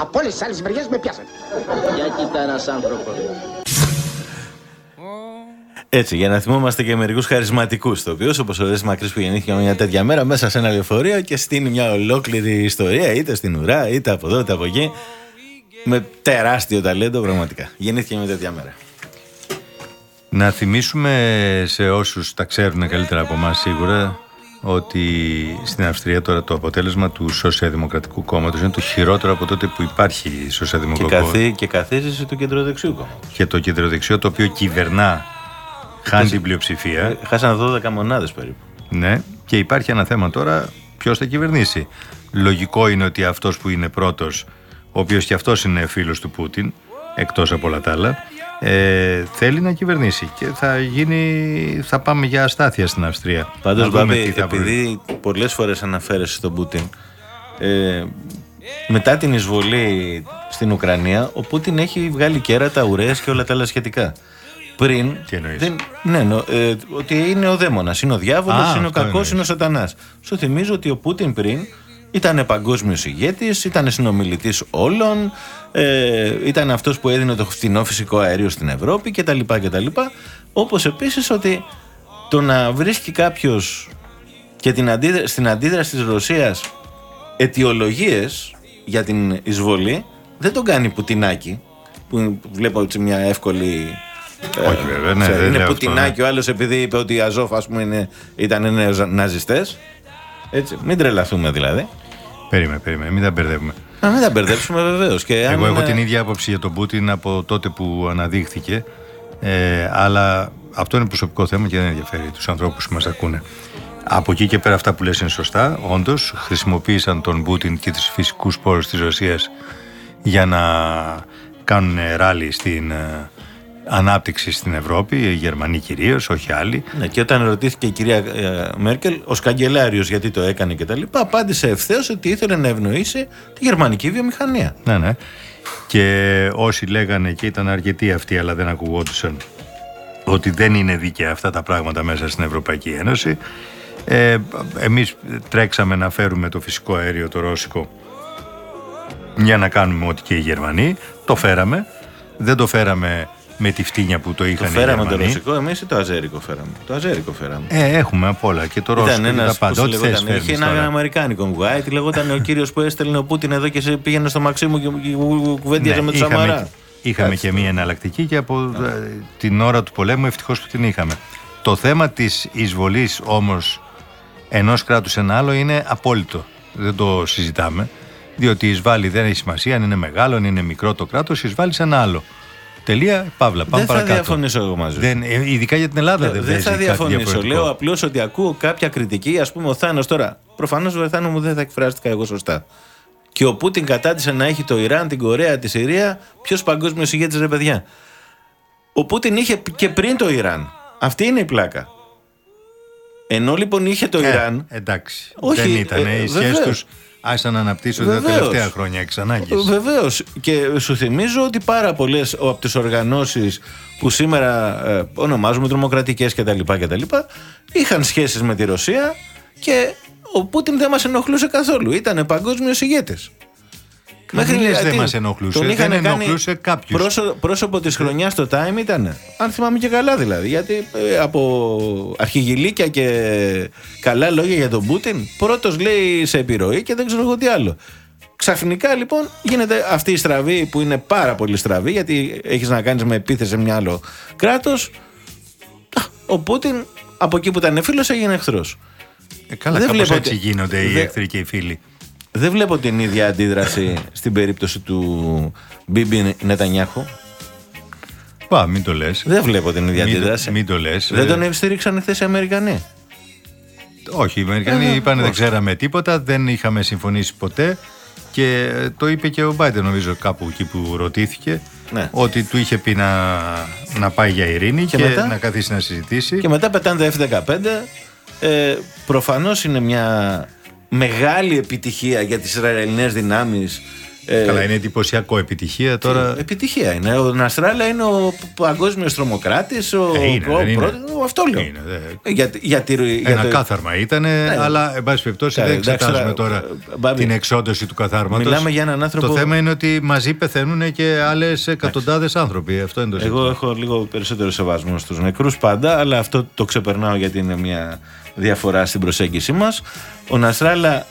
S: Από όλες τις άλλες μεριές με πιάσατε.
R: Για κοίτα ένας άνθρωπος.
C: Έτσι, για να θυμόμαστε και μερικούς χαρισματικούς τοπίου, όπως ο Ρέση Μακρύς που γεννήθηκε μια τέτοια μέρα μέσα σε ένα λεωφορείο και στείνει μια ολόκληρη ιστορία, είτε στην ουρά, είτε από εδώ, είτε από εκεί. Με τεράστιο ταλέντο, πραγματικά. Γεννήθηκε μια τέτοια μέρα.
D: Να θυμίσουμε σε όσους τα ξέρουν καλύτερα από εμάς σίγουρα ότι στην Αυστρία τώρα το αποτέλεσμα του Σοσιαλδημοκρατικού Κόμματος είναι το χειρότερο από τότε που υπάρχει
C: Και,
D: Σοσιαλδημοκρατικό Κόμμα.
C: καθί, και καθίζεσαι του κεντροδεξιού κόμματο.
D: Και το κεντροδεξιό το οποίο κυβερνά χάνει
C: Χάσει-
D: την πλειοψηφία.
C: Χάσαν 12 μονάδες περίπου.
D: Ναι, και υπάρχει ένα θέμα τώρα ποιος θα κυβερνήσει. Λογικό είναι ότι αυτός που είναι πρώτος, ο οποίος και αυτός είναι φίλος του Πούτιν, εκτός από όλα τα άλλα, ε, θέλει να κυβερνήσει. Και θα γίνει. θα πάμε για αστάθεια στην Αυστρία.
C: Πάντως,
D: Να δούμε
C: Μπάμπη,
D: τι θα βρει.
C: επειδή πολλές φορές αναφέρεσαι στον Πούτιν, ε, μετά την εισβολή στην Ουκρανία, ο Πούτιν έχει βγάλει κέρατα, ουρές και όλα τα άλλα σχετικά. Πριν.
D: Τι εννοείς;
C: δεν, ναι, νο- ε, ότι είναι ο δαίμονας, είναι ο διάβολος,
D: Α,
C: είναι ο
D: αυτό
C: κακός,
D: εννοείς.
C: είναι ο σατανάς. Σου θυμίζω ότι ο Πούτιν πριν ήταν παγκόσμιος ηγέτης, ήταν συνομιλητής όλων, ε, ήταν αυτός που έδινε το φθηνό φυσικό αέριο στην Ευρώπη κτλ. κτλ. Όπως επίσης ότι το να βρίσκει κάποιος και την αντίδρα- στην αντίδραση της Ρωσίας αιτιολογίες για την εισβολή δεν τον κάνει πουτινάκι που βλέπω έτσι μια εύκολη ε,
D: Όχι, βέβαια, ναι,
C: ξέρει,
D: δεν
C: είναι
D: λέω αυτό,
C: πουτινάκι ο άλλος επειδή είπε ότι οι Αζόφ ας πούμε είναι, ήταν νέους ναζιστές έτσι, μην τρελαθούμε δηλαδή
D: Περίμενε, περίμενε, μην τα μπερδεύουμε.
C: να μην τα μπερδέψουμε βεβαίως και αν
D: Εγώ έχω
C: είναι-
D: την ίδια άποψη για τον Πούτιν από τότε που αναδείχθηκε. Ε, αλλά αυτό είναι προσωπικό θέμα και δεν ενδιαφέρει τους ανθρώπους που μας ακούνε. Από εκεί και πέρα αυτά που λες είναι σωστά. Όντως, χρησιμοποίησαν τον Πούτιν και του φυσικούς πόρους της Ρωσίας για να κάνουν ράλι στην ε, ανάπτυξη στην Ευρώπη, οι Γερμανοί κυρίως, όχι άλλοι.
C: Ναι, και όταν ρωτήθηκε η κυρία ε, Μέρκελ, ω καγκελάριο γιατί το έκανε κτλ., απάντησε ευθέως ότι ήθελε να ευνοήσει τη γερμανική βιομηχανία.
D: Ναι, ναι. Και όσοι λέγανε και ήταν αρκετοί αυτοί, αλλά δεν ακουγόντουσαν, ότι δεν είναι δίκαια αυτά τα πράγματα μέσα στην Ευρωπαϊκή Ένωση. Ε, εμείς τρέξαμε να φέρουμε το φυσικό αέριο, το ρώσικο, για να κάνουμε ό,τι και οι Γερμανοί. Το φέραμε. Δεν το φέραμε με τη φτύνια που το
C: Το
D: είχαν οι
C: φέραμε το
D: Γερμανοί.
C: ρωσικό, εμείς ή το αζέρικο φέραμε; Το αζέρικο φέραμε.
D: Ε, έχουμε απ' όλα. Και το ρώσικο
C: Ήταν
D: και
C: ένας
D: τα πάντα.
C: που
D: Ό,τι θες
C: λεγόταν. Είχε
D: φέρνεις
C: ένα
D: τώρα.
C: αμερικάνικο white, λεγόταν ο κύριος που έστελνε ο Πούτιν εδώ και σε πήγαινε στο Μαξίμου και κουβέντιαζε με τους
D: Ναι, είχαμε,
C: Σαμαρά.
D: είχαμε
C: Έτσι.
D: και μία εναλλακτική και από ε, την ώρα του πολέμου ευτυχώς που την είχαμε. Το θέμα της εισβολής όμως ενός κράτους σε ένα άλλο είναι απόλυτο. Δεν το συζητάμε. Διότι η εισβάλλει δεν έχει σημασία αν είναι μεγάλο, αν είναι μικρό το κράτος, εισβάλλει σε ένα άλλο. Τελεία, παύλα. Πάμε
C: Δεν θα
D: παρακάτω.
C: διαφωνήσω εγώ μαζί σου.
D: Δεν, ε, ειδικά για την Ελλάδα δεν,
C: Δεν
D: παίζει
C: θα
D: κάτι
C: διαφωνήσω.
D: διαφορετικό.
C: Λέω απλώς ότι ακούω κάποια κριτική. Α πούμε, ο Θάνος τώρα. Προφανώς ο Θάνος μου δεν θα εκφράστηκα εγώ σωστά. Και ο Πούτιν κατάντησε να έχει το Ιράν, την Κορέα, τη Συρία. Ποιος παγκόσμιος ηγέτης, ρε παιδιά; Ο Πούτιν είχε και πριν το Ιράν. Αυτή είναι η πλάκα. Ενώ λοιπόν είχε το
D: Ε,
C: Ιράν.
D: εντάξει.
C: Όχι,
D: δεν ήταν.
C: ε,
D: οι σχέσεις
C: βεβαίως.
D: του άρχισαν να αναπτύσσονται τα
C: Βεβαίως.
D: τελευταία χρόνια εξ ανάγκης.
C: Βεβαίως. Και σου θυμίζω ότι πάρα πολλές από τις οργανώσεις που σήμερα ε, ονομάζουμε τρομοκρατικές κτλ. κτλ. είχαν σχέσεις με τη Ρωσία και ο Πούτιν δεν μας ενοχλούσε καθόλου. Ήταν παγκόσμιος ηγέτη.
D: Μην λες δεν μας ενοχλούσε, δεν ενοχλούσε κάποιους.
C: Πρόσω, πρόσωπο της χρονιάς στο Time ήταν. Αν θυμάμαι και καλά δηλαδή. Γιατί ε, από αρχιγυλίκια και καλά λόγια για τον Πούτιν, πρώτος λέει σε επιρροή και δεν ξέρω εγώ τι άλλο. Ξαφνικά λοιπόν γίνεται αυτή η στραβή που είναι πάρα πολύ στραβή γιατί έχεις να κάνεις με επίθεση σε μια άλλο κράτος. Ο Πούτιν από εκεί που ήταν φίλος έγινε εχθρός.
D: Ε, καλά,
C: Δεν
D: κάπως
C: βλέπω
D: έτσι
C: ότι-
D: γίνονται οι
C: δεν-
D: εχθροί και οι φίλοι.
C: Δεν βλέπω την ίδια αντίδραση στην περίπτωση του Μπίμπι Νετανιάχου.
D: Πα, μην το λες.
C: Δεν βλέπω την ίδια
D: Μην το-
C: αντίδραση.
D: μην το λες.
C: Δεν
D: Ε,
C: τον στήριξαν χθες οι Αμερικανοί.
D: Όχι, οι Αμερικανοί
C: Ε,
D: είπαν δεν
C: όχι.
D: ξέραμε τίποτα, δεν είχαμε συμφωνήσει ποτέ και το είπε και ο Μπάιντεν νομίζω κάπου εκεί που ρωτήθηκε
C: Ναι.
D: ότι του είχε πει να, να πάει για ειρήνη και,
C: Και μετά;
D: να καθίσει να συζητήσει.
C: Και μετά πετάνε τα F-15. Ε, προφανώς είναι μια μεγάλη επιτυχία για τις Ισραηλινές δυνάμεις. Ε,
D: Καλά, είναι εντυπωσιακό επιτυχία τώρα.
C: Επιτυχία είναι. Ο Ναστράλα είναι ο παγκόσμιος τρομοκράτης. Ο,
D: Ε, είναι,
C: ο
D: δεν είναι.
C: πρώτος- αυτό λέω.
D: Είναι, δε.
C: Ε, Για, για, τη- για
D: Ένα
C: το-
D: κάθαρμα ήταν,
C: Ναι.
D: αλλά εν πάση περιπτώσει
C: Ναι,
D: δεν
C: εντάξει,
D: εξετάζουμε
C: τώρα,
D: τώρα
C: ε, Μπάμπη,
D: την εξόντωση του καθάρματος.
C: μιλάμε για έναν άνθρωπο-
D: Το θέμα είναι ότι μαζί πεθαίνουν και άλλες εκατοντάδες άνθρωποι. Αυτό είναι το
C: Εγώ
D: ζήτημα.
C: έχω λίγο περισσότερο σεβασμό στους νεκρούς πάντα, αλλά αυτό το ξεπερνάω γιατί είναι μια διαφορά στην προσέγγιση μας. Ο Νασράλα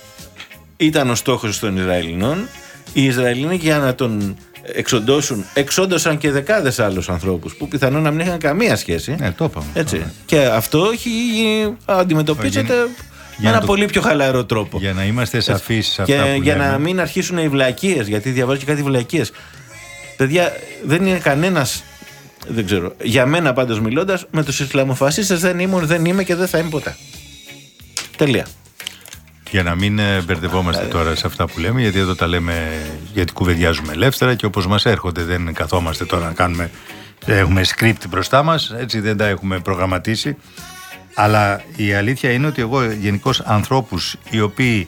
C: ήταν ο στόχος των Ισραηλινών. Οι Ισραηλινοί για να τον εξοντώσουν, εξόντωσαν και δεκάδες άλλους ανθρώπους που πιθανόν να μην είχαν καμία σχέση.
D: Ναι, το είπαμε.
C: Έτσι. Και αυτό έχει αντιμετωπίζεται με
D: για
C: ένα
D: να το-
C: πολύ πιο χαλαρό τρόπο.
D: Για να είμαστε σαφείς σε
C: Και
D: αυτά που
C: για
D: λέμε.
C: να μην αρχίσουν οι βλακίες, γιατί διαβάζω και κάτι βλακίες. Παιδιά, δεν είναι κανένας. Δεν ξέρω. Για μένα πάντως μιλώντας, με τους Ισλαμοφασίστες δεν ήμουν, δεν είμαι και δεν θα είμαι ποτέ. Τελεία.
D: Για να μην ε, μπερδευόμαστε τώρα σε αυτά που λέμε, γιατί εδώ τα λέμε γιατί κουβεντιάζουμε ελεύθερα και όπως μας έρχονται δεν καθόμαστε τώρα να κάνουμε, έχουμε script μπροστά μας, έτσι δεν τα έχουμε προγραμματίσει. Αλλά η αλήθεια είναι ότι εγώ γενικώς ανθρώπους οι οποίοι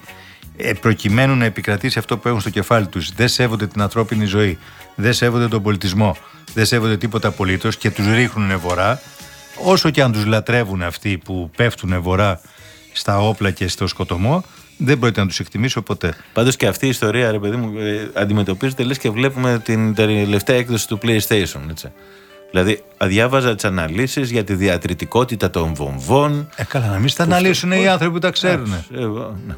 D: ε, προκειμένου να επικρατήσει αυτό που έχουν στο κεφάλι τους δεν σέβονται την ανθρώπινη ζωή, δεν σέβονται τον πολιτισμό, δεν σέβονται τίποτα απολύτως και τους ρίχνουν βορρά, όσο και αν τους λατρεύουν αυτοί που πέφτουν βορρά στα όπλα και στο σκοτωμό, δεν πρόκειται να τους εκτιμήσω ποτέ.
C: Πάντως και αυτή η ιστορία, ρε παιδί μου, ε, αντιμετωπίζεται λες και βλέπουμε την τελευταία έκδοση του PlayStation. Έτσι. Δηλαδή, διάβαζα τις αναλύσεις για τη διατρητικότητα των βομβών.
D: Ε, καλά, να μην στα αναλύσουν οι άνθρωποι που τα ξέρουν.
C: ναι.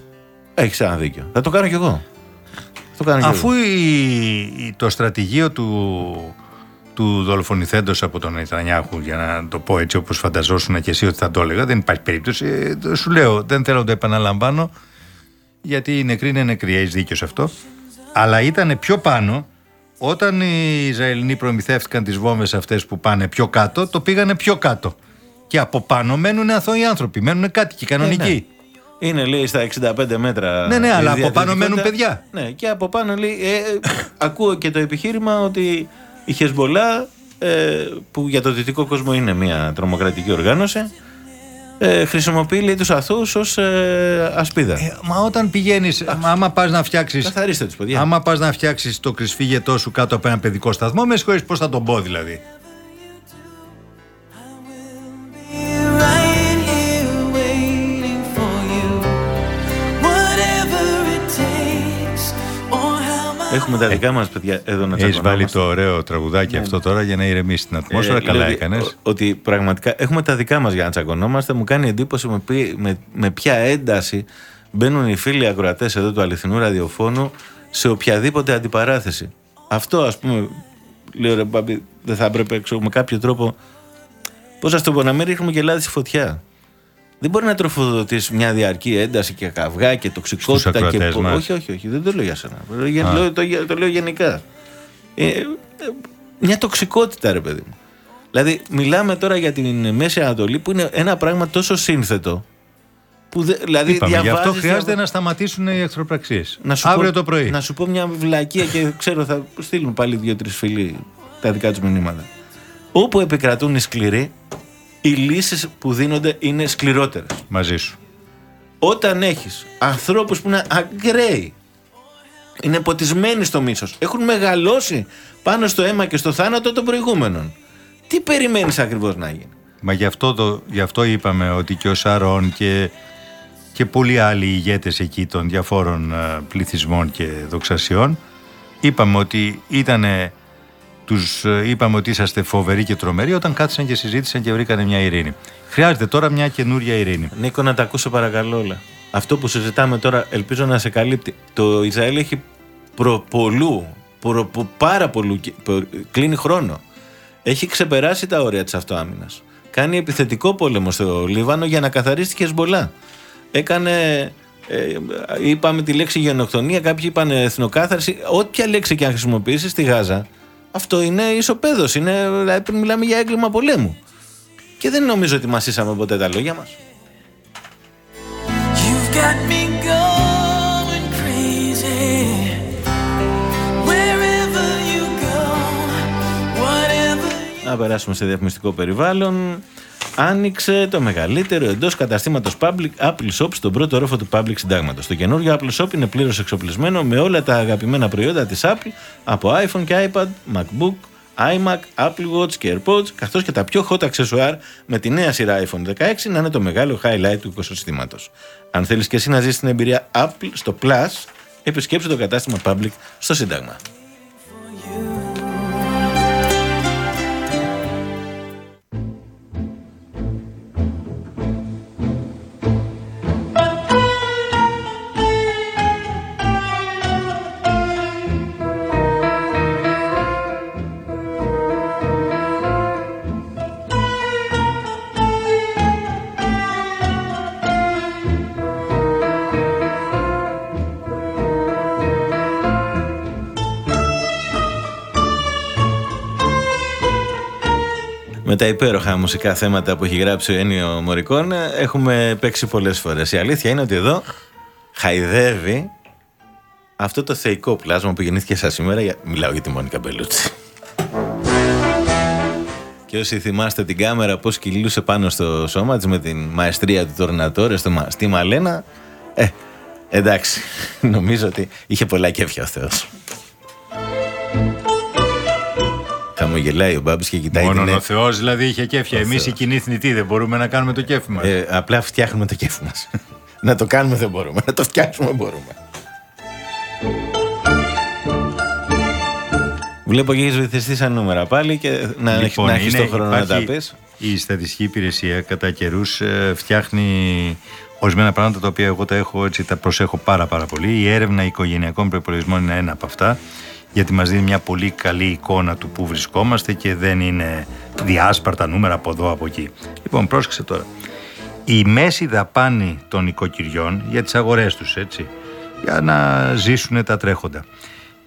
C: Έχεις ένα δίκιο. Θα το κάνω κι εγώ. Θα το κάνω κι
D: Αφού
C: εγώ.
D: η- η- το στρατηγείο του, του δολοφονηθέντος από τον Νετανιάχου, για να το πω έτσι όπως φανταζόσουν και εσύ ότι θα το έλεγα, δεν υπάρχει περίπτωση. Ε, το- Σου λέω, δεν θέλω να το επαναλαμβάνω, γιατί οι νεκροί είναι νεκροί, έχεις δίκιο σε αυτό. Αλλά ήταν πιο πάνω, όταν οι Ισραηλινοί προμηθεύτηκαν τις βόμβες αυτές που πάνε πιο κάτω, το πήγανε πιο κάτω. Και από πάνω μένουν αθώοι άνθρωποι, μένουν κάτοικοι κανονικοί.
C: Ε, ναι. Είναι λέει στα 65 μέτρα.
D: Ναι, ναι,
C: η
D: αλλά από πάνω
C: διατηρητικότητα.
D: μένουν παιδιά.
C: Ναι, και από πάνω λέει. ε, ε, ακούω και το επιχείρημα ότι η Χεσμολά, ε, που για το δυτικό κόσμο είναι μια τρομοκρατική οργάνωση, ε, χρησιμοποιεί λέει, τους αθώους ως ε, ασπίδα.
D: Μα όταν πηγαίνεις, άμα πας να φτιάξει.
C: Καθαρίστε τους, παιδιά.
D: Άμα πας να φτιάξεις το κρυσφύγετό σου κάτω από ένα παιδικό σταθμό, με συγχωρείς πώς θα τον πω δηλαδή.
C: Έχουμε τα δικά μας παιδιά εδώ να
D: Έχεις βάλει
C: τσακωνόμαστε.
D: το ωραίο τραγουδάκι αυτό τώρα για να ηρεμήσει την ατμόσφαιρα.
C: Ε,
D: Καλά
C: δηλαδή,
D: έκανες.
C: ο- Ότι πραγματικά έχουμε τα δικά μας για να τσακωνόμαστε. Μου κάνει εντύπωση με, ποι- με, με ποια ένταση μπαίνουν οι φίλοι ακροατές εδώ του αληθινού ραδιοφώνου σε οποιαδήποτε αντιπαράθεση. Αυτό ας πούμε, λέω ρε Μπάμπη, δεν θα έπρεπε ξέρω, με κάποιο τρόπο, πώς να το πω, να μην ρίχνουμε και λάδι στη φωτιά. Δεν μπορεί να τροφοδοτήσει μια διαρκή ένταση και καυγά και τοξικότητα
D: Στους
C: και
D: ακροατές
C: πο-
D: μας.
C: Όχι, όχι, όχι. Δεν το λέω για σένα. Το λέω-
D: Α.
C: λέω- το, το λέω γενικά. Ε, ε, μια τοξικότητα, ρε παιδί μου. Δηλαδή, μιλάμε τώρα για την Μέση Ανατολή που είναι ένα πράγμα τόσο σύνθετο. Που δε, δηλαδή,
D: Είπαμε, γι' αυτό
C: διαβάζεις,
D: χρειάζεται
C: διαβα-
D: να σταματήσουν οι εχθροπραξίες.
C: να σου
D: Αύριο
C: πω,
D: το πρωί.
C: Να σου πω μια βλακεία και ξέρω θα στείλουν πάλι δύο-τρεις φίλοι τα δικά τους μηνύματα. Όπου επικρατούν οι σκληροί, οι λύσεις που δίνονται είναι σκληρότερες.
D: Μαζί σου.
C: Όταν έχεις ανθρώπους που είναι ακραίοι, είναι ποτισμένοι στο μίσος, έχουν μεγαλώσει πάνω στο αίμα και στο θάνατο των προηγούμενων. Τι περιμένεις ακριβώς να γίνει;
D: Μα γι' αυτό, το, γι' αυτό είπαμε ότι και ο Σαρών και, και πολλοί άλλοι ηγέτες εκεί των διαφόρων ε, πληθυσμών και δοξασιών είπαμε ότι ήτανε, τους ε, είπαμε ότι είσαστε φοβεροί και τρομεροί όταν κάθισαν και συζήτησαν και βρήκανε μια ειρήνη. Χρειάζεται τώρα μια καινούρια ειρήνη.
C: Νίκο, να τα ακούσω παρακαλώ όλα. Αυτό που συζητάμε τώρα ελπίζω να σε καλύπτει. Το Ισραήλ έχει προ πολλού, προ, προ- πάρα πολλού, και- προ- κλείνει χρόνο. Έχει ξεπεράσει τα όρια της αυτοάμυνας. Κάνει επιθετικό πόλεμο στο Λίβανο για να καθαρίσει τη Χεσμολά. έκανε. Ε, είπαμε τη λέξη γενοκτονία, κάποιοι είπαν εθνοκάθαρση. Όποια λέξη και αν χρησιμοποιήσεις στη Γάζα, αυτό είναι ισοπαίδος. Είναι, δηλαδή πριν μιλάμε για έγκλημα πολέμου. Και δεν νομίζω ότι μασίσαμε ποτέ τα λόγια μας.
G: You've got me going crazy. Wherever you go, whatever.
C: Να περάσουμε σε διαφημιστικό περιβάλλον. Άνοιξε το μεγαλύτερο εντός καταστήματος Public Apple Shop στον πρώτο όροφο του Public Συντάγματος. Το καινούργιο Apple Shop είναι πλήρως εξοπλισμένο με όλα τα αγαπημένα προϊόντα της Apple από iPhone και iPad, MacBook, iMac, Apple Watch και AirPods, καθώς και τα πιο hot accessoire με τη νέα σειρά iPhone 16 να είναι το μεγάλο highlight του οικοσυστήματος. Αν θέλεις και εσύ να ζήσεις την εμπειρία Apple στο Plus, επισκέψου το κατάστημα Public στο Σύνταγμα. Με τα υπέροχα μουσικά θέματα που έχει γράψει ο Ένιο Μωρικόν έχουμε παίξει πολλές φορές. Η αλήθεια είναι ότι εδώ χαϊδεύει αυτό το θεϊκό πλάσμα που γεννήθηκε σαν σήμερα. για- Μιλάω για τη Μόνικα Μπελούτσι. Και όσοι θυμάστε την κάμερα πώς κυλούσε πάνω στο σώμα της με την μαεστρία του Τορνατόρε στο, μα- στη Μαλένα, ε, εντάξει, νομίζω ότι είχε πολλά κέφια ο Θεός. Χαμογελάει ο Μπάμπης και κοιτάει
D: Μόνο
C: την
D: ο Θεός δηλαδή είχε κέφια.
C: Ο
D: Εμείς οι
C: Θεός.
D: κοινοί θνητοί δεν μπορούμε να κάνουμε το κέφι μας.
C: Ε, απλά φτιάχνουμε το κέφι μας. να το κάνουμε δεν μπορούμε. Να το φτιάξουμε μπορούμε. Βλέπω και έχεις βυθιστεί σαν νούμερα πάλι και να, έχεις, να έχεις τον χρόνο να τα
D: υπάρχει-
C: πεις.
D: Η στατιστική υπηρεσία κατά καιρούς φτιάχνει ορισμένα πράγματα τα οποία εγώ τα έχω έτσι, τα προσέχω πάρα πάρα πολύ. Η έρευνα οικογενειακών προπολογισμών είναι ένα από αυτά γιατί μας δίνει μια πολύ καλή εικόνα του που βρισκόμαστε και δεν είναι διάσπαρτα νούμερα από εδώ από εκεί. Λοιπόν, πρόσεξε τώρα. Η μέση δαπάνη των οικοκυριών για τις αγορές τους, έτσι, για να ζήσουν τα τρέχοντα.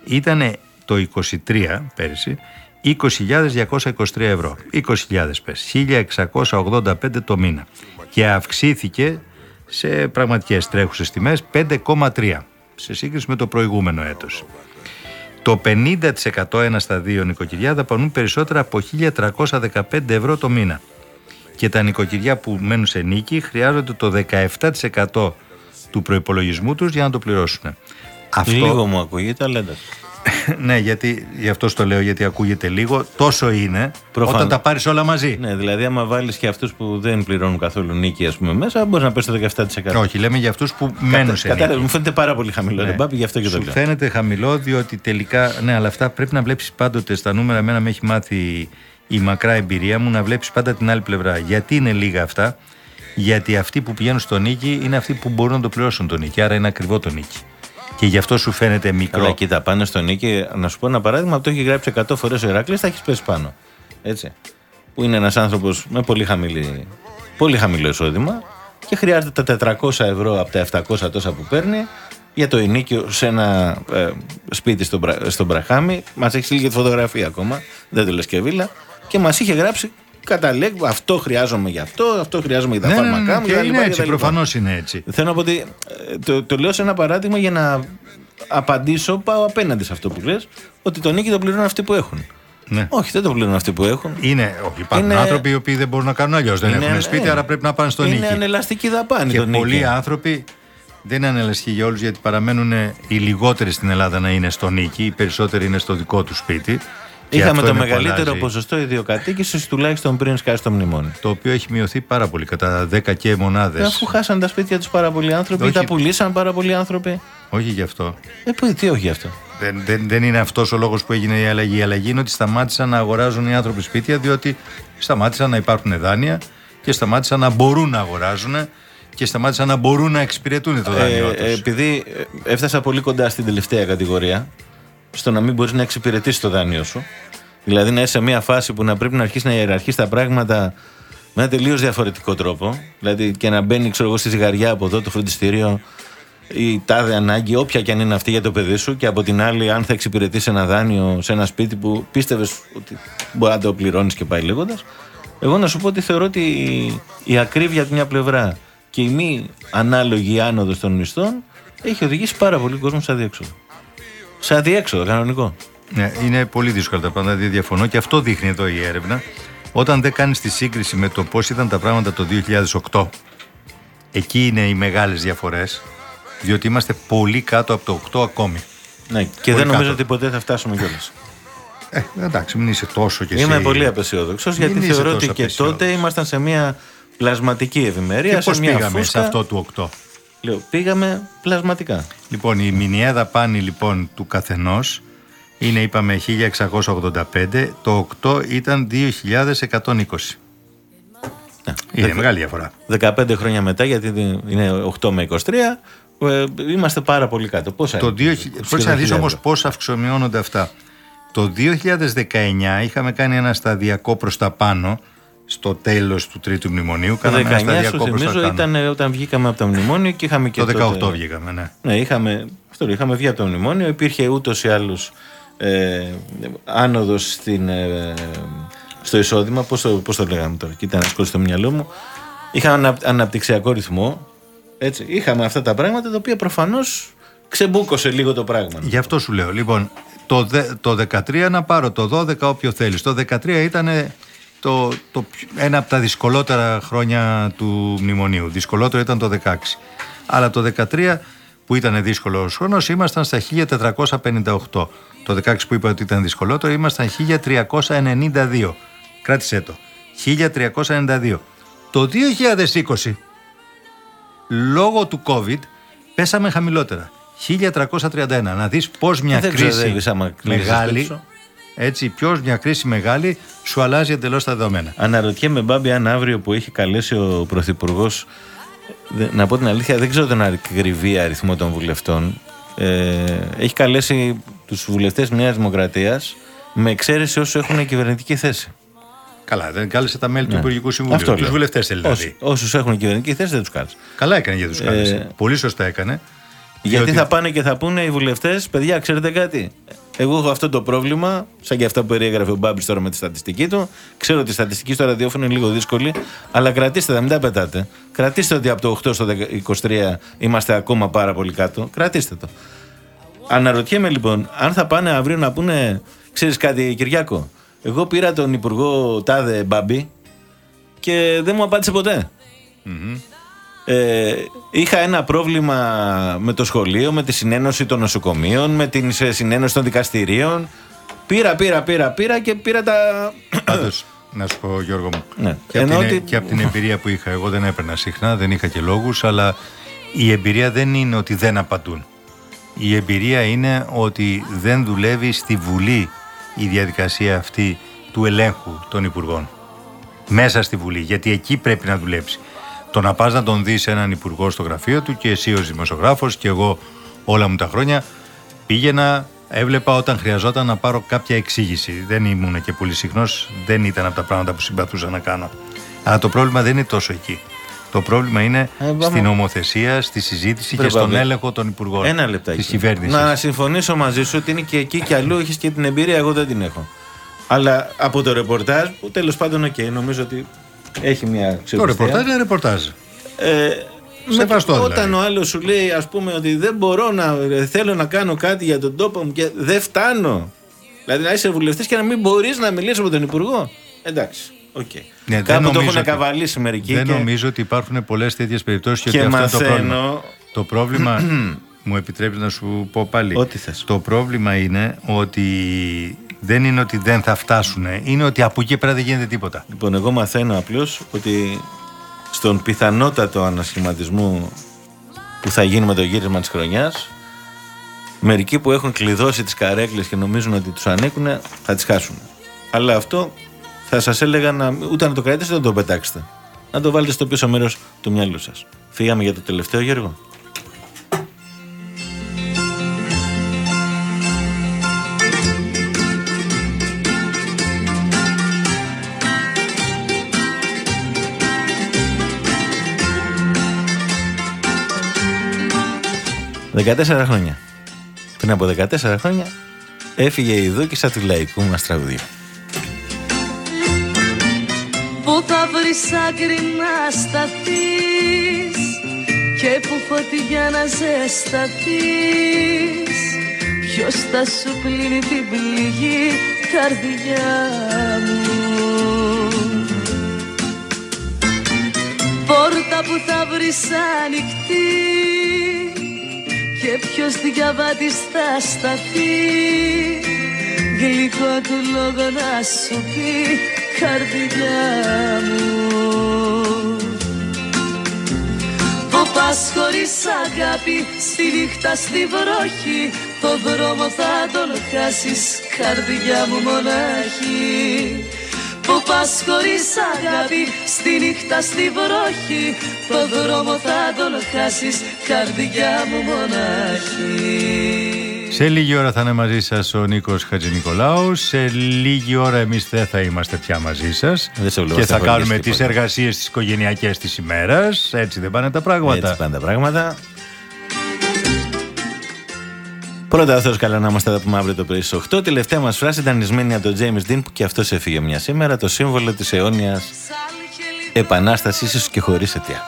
D: Ήταν το 23 πέρυσι 20.223 ευρώ. 20.000 πες. 1.685 το μήνα. Και αυξήθηκε σε πραγματικές τρέχουσες τιμές 5,3 σε σύγκριση με το προηγούμενο έτος. Το 50% ένα στα δύο νοικοκυριά δαπανούν περισσότερα από 1.315 ευρώ το μήνα. Και τα νοικοκυριά που μένουν σε νίκη χρειάζονται το 17% του προϋπολογισμού τους για να το πληρώσουν.
C: Λίγο μου ακούγεται, αλλά εντάξει.
D: ναι, γιατί γι' αυτό στο λέω, γιατί ακούγεται λίγο. Τόσο είναι
C: Προφανώς.
D: όταν τα πάρεις όλα μαζί.
C: Ναι, δηλαδή, άμα βάλεις και αυτούς που δεν πληρώνουν καθόλου νίκη, ας πούμε, μέσα, μπορείς να πέσει το 17%.
D: Όχι, λέμε για αυτούς που μένουν σε
C: Κατάλαβε,
D: νίκη.
C: μου φαίνεται πάρα πολύ χαμηλό.
D: Ναι.
C: Δεν πάει, γι' αυτό και το
D: Σου
C: λέω.
D: φαίνεται χαμηλό, διότι τελικά. Ναι, αλλά αυτά πρέπει να βλέπεις πάντοτε στα νούμερα. Εμένα με έχει μάθει η μακρά εμπειρία μου να βλέπεις πάντα την άλλη πλευρά. Γιατί είναι λίγα αυτά, Γιατί αυτοί που πηγαίνουν στο νίκη είναι αυτοί που μπορούν να το πληρώσουν το νίκη. Άρα είναι ακριβό το νίκη. Και γι' αυτό σου φαίνεται μικρό.
C: Αλλά κοίτα, πάνε στο νίκη. Να σου πω ένα παράδειγμα, το έχει γράψει 100 φορές ο Ηράκλειος, θα έχεις πέσει πάνω. Έτσι. Που είναι ένας άνθρωπος με πολύ, χαμηλή, πολύ χαμηλό εισόδημα και χρειάζεται τα 400 ευρώ από τα 700 τόσα που παίρνει για το ενίκιο σε ένα ε, σπίτι στον, Μπρα- στον Μπραχάμι. Μας έχεις στείλει και τη φωτογραφία ακόμα, δεν το λες και βίλα. Και μας είχε γράψει κατά λέξη, αυτό χρειάζομαι για αυτό, αυτό χρειάζομαι για τα
D: Ναι, ναι, ναι,
C: φάρμακά μου.
D: και
C: κτλ,
D: είναι έτσι,
C: κτλ.
D: προφανώς είναι έτσι.
C: Θέλω να πω ότι ε, το, το λέω σε ένα παράδειγμα για να απαντήσω, πάω απέναντι σε αυτό που λες, ότι το νίκη το πληρώνουν αυτοί που έχουν.
D: Ναι.
C: Όχι, δεν το πληρώνουν αυτοί που έχουν.
D: Είναι, όχι, υπάρχουν
C: Είναι-
D: άνθρωποι οι οποίοι δεν μπορούν να κάνουν αλλιώς. Δεν
C: Είναι-
D: έχουν σπίτι,
C: ε,
D: άρα πρέπει να πάνε στο
C: είναι
D: νίκη.
C: ανελαστική δαπάνη
D: Και
C: το νίκη.
D: πολλοί άνθρωποι δεν είναι ανελαστικοί για όλους γιατί παραμένουν οι λιγότεροι στην Ελλάδα να είναι στο νίκη. Οι περισσότεροι είναι στο δικό του σπίτι. Και
C: Είχαμε
D: αυτό
C: το
D: είναι που
C: μεγαλύτερο
D: αλλάζει.
C: ποσοστό ιδιοκατοίκησης τουλάχιστον πριν σκάσει το μνημόνιο.
D: Το οποίο έχει μειωθεί πάρα πολύ, κατά 10 και μονάδες.
C: Ε, Αφού χάσαν τα σπίτια τους πάρα πολλοί άνθρωποι, ή
D: Όχι.
C: τα πουλήσαν πάρα πολλοί άνθρωποι.
D: Όχι γι' αυτό.
C: Ε, που- τι όχι γι' αυτό.
D: Δεν, δεν, δεν είναι αυτός ο λόγος που έγινε η αλλαγή. Η αλλαγή είναι ότι σταμάτησαν να αγοράζουν οι άνθρωποι σπίτια, διότι σταμάτησαν να υπάρχουν δάνεια και σταμάτησαν να μπορούν να αγοράζουν και σταμάτησαν να μπορούν να εξυπηρετούν το δάνειό
C: Ε,
D: τους.
C: ε, επειδή ε, έφτασα πολύ κοντά στην τελευταία κατηγορία, στο να μην μπορείς να εξυπηρετήσεις το δάνειο σου. Δηλαδή να είσαι σε μια φάση που να πρέπει να αρχίσει να ιεραρχείς τα πράγματα με ένα τελείως διαφορετικό τρόπο. Δηλαδή και να μπαίνει, ξέρω εγώ, στη ζυγαριά από εδώ το φροντιστήριο η τάδε ανάγκη, όποια και αν είναι αυτή για το παιδί σου, και από την άλλη, αν θα εξυπηρετήσει ένα δάνειο σε ένα σπίτι που πίστευες ότι μπορεί να το πληρώνεις και πάει λέγοντας. Εγώ να σου πω ότι θεωρώ ότι η ακρίβεια από μια πλευρά και η μη ανάλογη άνοδος των μισθών έχει οδηγήσει πάρα πολύ κόσμο σε αδιέξοδο. Σε αδιέξοδο, κανονικό.
D: Ναι, είναι πολύ δύσκολα τα πράγματα, δηλαδή διαφωνώ και αυτό δείχνει εδώ η έρευνα. Όταν δεν κάνεις τη σύγκριση με το πώς ήταν τα πράγματα το 2008, εκεί είναι οι μεγάλες διαφορές, διότι είμαστε πολύ κάτω από το 8 ακόμη.
C: Ναι, και
D: Πολύ
C: δεν νομίζω
D: κάτω.
C: ότι ποτέ θα φτάσουμε κιόλας.
D: Ε, εντάξει, μην είσαι τόσο και εσύ.
C: Είμαι πολύ απεσιόδοξος
D: Μην
C: γιατί
D: είσαι
C: θεωρώ
D: τόσο
C: ότι και
D: απεσιόδοξος.
C: τότε ήμασταν σε μια πλασματική ευημερία.
D: Και
C: σε
D: πώς
C: μια
D: πήγαμε
C: φούσκα.
D: σε αυτό του 8.
C: Λέω, πήγαμε πλασματικά.
D: Λοιπόν, η μηνιαία δαπάνη λοιπόν του καθενός είναι είπαμε 1685, το 8 ήταν 2120. Είναι
C: Δεκα-
D: μεγάλη διαφορά.
C: 15 χρόνια μετά, γιατί είναι 8 με 23, ε, είμαστε πάρα πολύ κάτω. Πόσα
D: Το
C: είναι;
D: 2000,
C: Σχεδόν
D: Πρέπει να δεις
C: χιλιάδες.
D: όμως πώς αυξομειώνονται αυτά. Το 2019 είχαμε κάνει ένα σταδιακό προς τα πάνω στο τέλος του τρίτου μνημονίου.
C: Το
D: Κάναμε ένα
C: 19 σου
D: σταδιακό προς τα
C: θυμίζω
D: πάνω.
C: ήταν ε, όταν βγήκαμε από το μνημόνιο και είχαμε και
D: Το 18
C: τότε-
D: βγήκαμε, ναι.
C: Ναι, είχαμε, αυτό, λέω, είχαμε βγει από το μνημόνιο. Υπήρχε ούτως ή άλλως ε, άνοδος ε, στο εισόδημα. Πώς το, πώς το λέγαμε τώρα, κοίτα να σκόρει στο μυαλό μου. Είχαμε ανα, αναπτυξιακό ρυθμό. Έτσι, είχαμε αυτά τα πράγματα τα οποία προφανώς ξεμπούκωσε λίγο το πράγμα.
D: Γι' αυτό σου λέω. Λοιπόν, το, δε- το 13 να πάρω, το 12 όποιο θέλεις. Το 13 ήταν το, το, πιο- ένα από τα δυσκολότερα χρόνια του μνημονίου. Δυσκολότερο ήταν το 16. Αλλά το 13 που ήταν δύσκολο χρόνος ήμασταν στα 1458. Το 16 που είπα ότι ήταν δυσκολότερο ήμασταν 1392. Κράτησέ το. 1392. Το 2020 λόγω του COVID πέσαμε χαμηλότερα. 1331. Να δεις πώς μια
C: Δεν
D: κρίση
C: ξοδεύεις άμα κλείσεις το σπίτι
D: μεγάλη,
C: σου.
D: Έτσι, ποιος μια κρίση μεγάλη σου αλλάζει εντελώς τα δεδομένα.
C: Αναρωτιέμαι, Μπάμπη, αν αύριο που έχει καλέσει ο Πρωθυπουργός. Να πω την αλήθεια, δεν ξέρω τον ακριβή αριθμό των βουλευτών. Ε, έχει καλέσει τους βουλευτές Νέας Δημοκρατίας με εξαίρεση όσους έχουν κυβερνητική θέση.
D: Καλά, δεν κάλεσε τα μέλη του
C: Ναι.
D: Υπουργικού Συμβουλίου.
C: Αυτό
D: Τους
C: λέω.
D: βουλευτές θέλει δηλαδή.
C: Όσου έχουν κυβερνητική θέση δεν τους κάλεσε.
D: Καλά έκανε για τους κάλεσε.
C: Ε,
D: Πολύ σωστά έκανε.
C: Γιατί
D: Διότι-
C: θα πάνε και θα πούνε οι βουλευτές, παιδιά, ξέρετε κάτι. Εγώ έχω αυτό το πρόβλημα, σαν και αυτά που περιέγραφε ο Μπάμπης τώρα με τη στατιστική του. Ξέρω ότι η στατιστική στο ραδιόφωνο είναι λίγο δύσκολη, αλλά κρατήστε τα, μην τα πετάτε. Κρατήστε ότι από το 8 στο 23 είμαστε ακόμα πάρα πολύ κάτω. Κρατήστε το. Αναρωτιέμαι λοιπόν, αν θα πάνε αύριο να πούνε, ξέρεις κάτι, Κυριάκο. Εγώ πήρα τον Υπουργό Τάδε Μπάμπη και δεν μου απάντησε ποτέ. Ε, είχα ένα πρόβλημα με το σχολείο, με τη συνένωση των νοσοκομείων, με την σε- συνένωση των δικαστηρίων. Πήρα, πήρα, πήρα, πήρα και πήρα τα.
D: Πάντως, να σου πω Γιώργο μου,
C: Ναι.
D: και, από
C: Ενώ
D: την,
C: ότι-
D: και από την εμπειρία που είχα, εγώ δεν έπαιρνα συχνά, δεν είχα και λόγους, αλλά η εμπειρία δεν είναι ότι δεν απαντούν. Η εμπειρία είναι ότι δεν δουλεύει στη Βουλή η διαδικασία αυτή του ελέγχου των Υπουργών. Μέσα στη Βουλή, γιατί εκεί πρέπει να δουλέψει. Το να πας να τον δεις έναν Υπουργό στο γραφείο του και εσύ ως δημοσιογράφος και εγώ όλα μου τα χρόνια πήγαινα, έβλεπα όταν χρειαζόταν να πάρω κάποια εξήγηση. Δεν ήμουν και πολύ συχνός, δεν ήταν από τα πράγματα που συμπαθούσα να κάνω. Αλλά το πρόβλημα δεν είναι τόσο εκεί. Το πρόβλημα είναι
C: πάμε.
D: στην νομοθεσία, στη συζήτηση
C: Βρε,
D: και στον
C: Παύλε.
D: έλεγχο των Υπουργών.
C: Ένα λεπτάκι.
D: Της κυβέρνησης.
C: Να συμφωνήσω μαζί σου ότι είναι και εκεί και αλλού έχεις και την εμπειρία, εγώ δεν την έχω. Αλλά από το ρεπορτάζ, που τέλος πάντων, οκ, νομίζω ότι έχει μια
D: Το
C: αξιοπιστία.
D: ρεπορτάζ είναι ρεπορτάζ.
C: Ε,
D: Σεβαστό
C: με-
D: δηλαδή.
C: Όταν ο άλλος σου λέει, ας πούμε, ότι δεν μπορώ να ε, θέλω να κάνω κάτι για τον τόπο μου και δεν φτάνω. Δηλαδή να είσαι βουλευτής και να μην μπορείς να μιλήσεις με τον Υπουργό. Εντάξει. οκ.
D: Ναι, δεν
C: Κάπου το
D: νομίζω
C: έχουν
D: ότι-
C: καβαλήσει μερικοί.
D: Δεν
C: και...
D: νομίζω ότι υπάρχουν πολλές τέτοιες περιπτώσεις και,
C: Και
D: ότι αυτό είναι το πρόβλημα.
C: μαθαίνω-
D: Το πρόβλημα, μου επιτρέπεις να σου πω πάλι.
C: Ό,τι θες.
D: Το πρόβλημα είναι ότι δεν είναι ότι δεν θα φτάσουν, είναι ότι από εκεί πέρα δεν γίνεται τίποτα.
C: Λοιπόν, εγώ μαθαίνω απλώς ότι στον πιθανότατο ανασχηματισμό που θα γίνει με το γύρισμα της χρονιάς, μερικοί που έχουν κλειδώσει τις καρέκλες και νομίζουν ότι τους ανήκουν θα τις χάσουν. Αλλά αυτό θα σας έλεγα να, ούτε να το κρατήσετε, ούτε να το πετάξετε. Να το βάλετε στο πίσω μέρος του μυαλού σας. Φύγαμε για το τελευταίο, Γιώργο. 14 χρόνια. Πριν από 14 χρόνια έφυγε η δούκισσα του λαϊκού μας τραγουδιού.
T: Πού θα βρεις άκρη να σταθείς Και που φωτιά να ζεσταθείς Ποιος θα σου πλύνει την πληγή καρδιά μου Πόρτα που θα βρεις ανοιχτή Και ποιος διαβάτης θα σταθεί Γλυκό του λόγο να σου πει καρδιά μου Που πας χωρίς αγάπη στη νύχτα στη βροχή. Το δρόμο θα τον χάσεις καρδιά μου μονάχη Που πας χωρίς αγάπη στη νύχτα στη βροχή Το δρόμο θα τον χάσεις καρδιά μου μονάχη
D: Σε λίγη ώρα θα είναι μαζί σας ο Νίκος Χατζηνικολάους. Σε λίγη ώρα εμείς δεν θα είμαστε πια μαζί σας.
C: Δεν σε βλέπω,
D: Και
C: θα
D: θα κάνουμε
C: χωρίσει
D: τις
C: τίποτα.
D: εργασίες τις οικογενειακές της ημέρας. Έτσι δεν πάνε τα πράγματα.
C: Έτσι πάνε τα πράγματα. Πρώτα, ο Θεός καλά να είμαστε, θα πούμε αύριο το πρωί στις 8. Τελευταία μας φράση ήταν ισμένη από τον James Dean που και αυτός έφυγε μια σήμερα. Το σύμβολο της αιώνιας επανάστασης ίσως και χωρίς αιτία.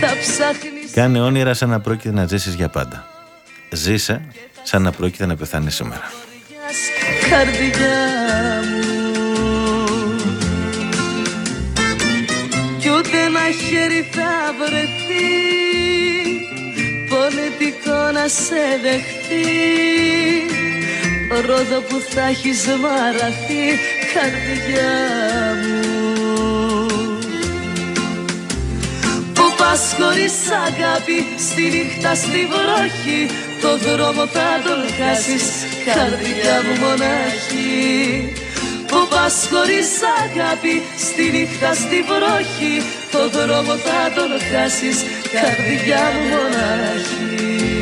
T: Θα ψάχνεις
C: Κάνε όνειρα σαν να πρόκειται να ζήσεις για πάντα. Ζήσε σαν να πρόκειται να πεθάνεις σήμερα.
T: καρδιά μου Κι ούτε ένα χέρι θα βρεθεί Πονετικό να σε δεχτεί. Ρόδο που θα έχεις μαραθεί καρδιά μου. Που πας χωρίς αγάπη στη νύχτα στη βροχή Το δρόμο θα τον χάσεις καρδιά μου μονάχη Που πας χωρίς αγάπη στη νύχτα στη βροχή Το δρόμο θα τον χάσεις καρδιά μου μονάχη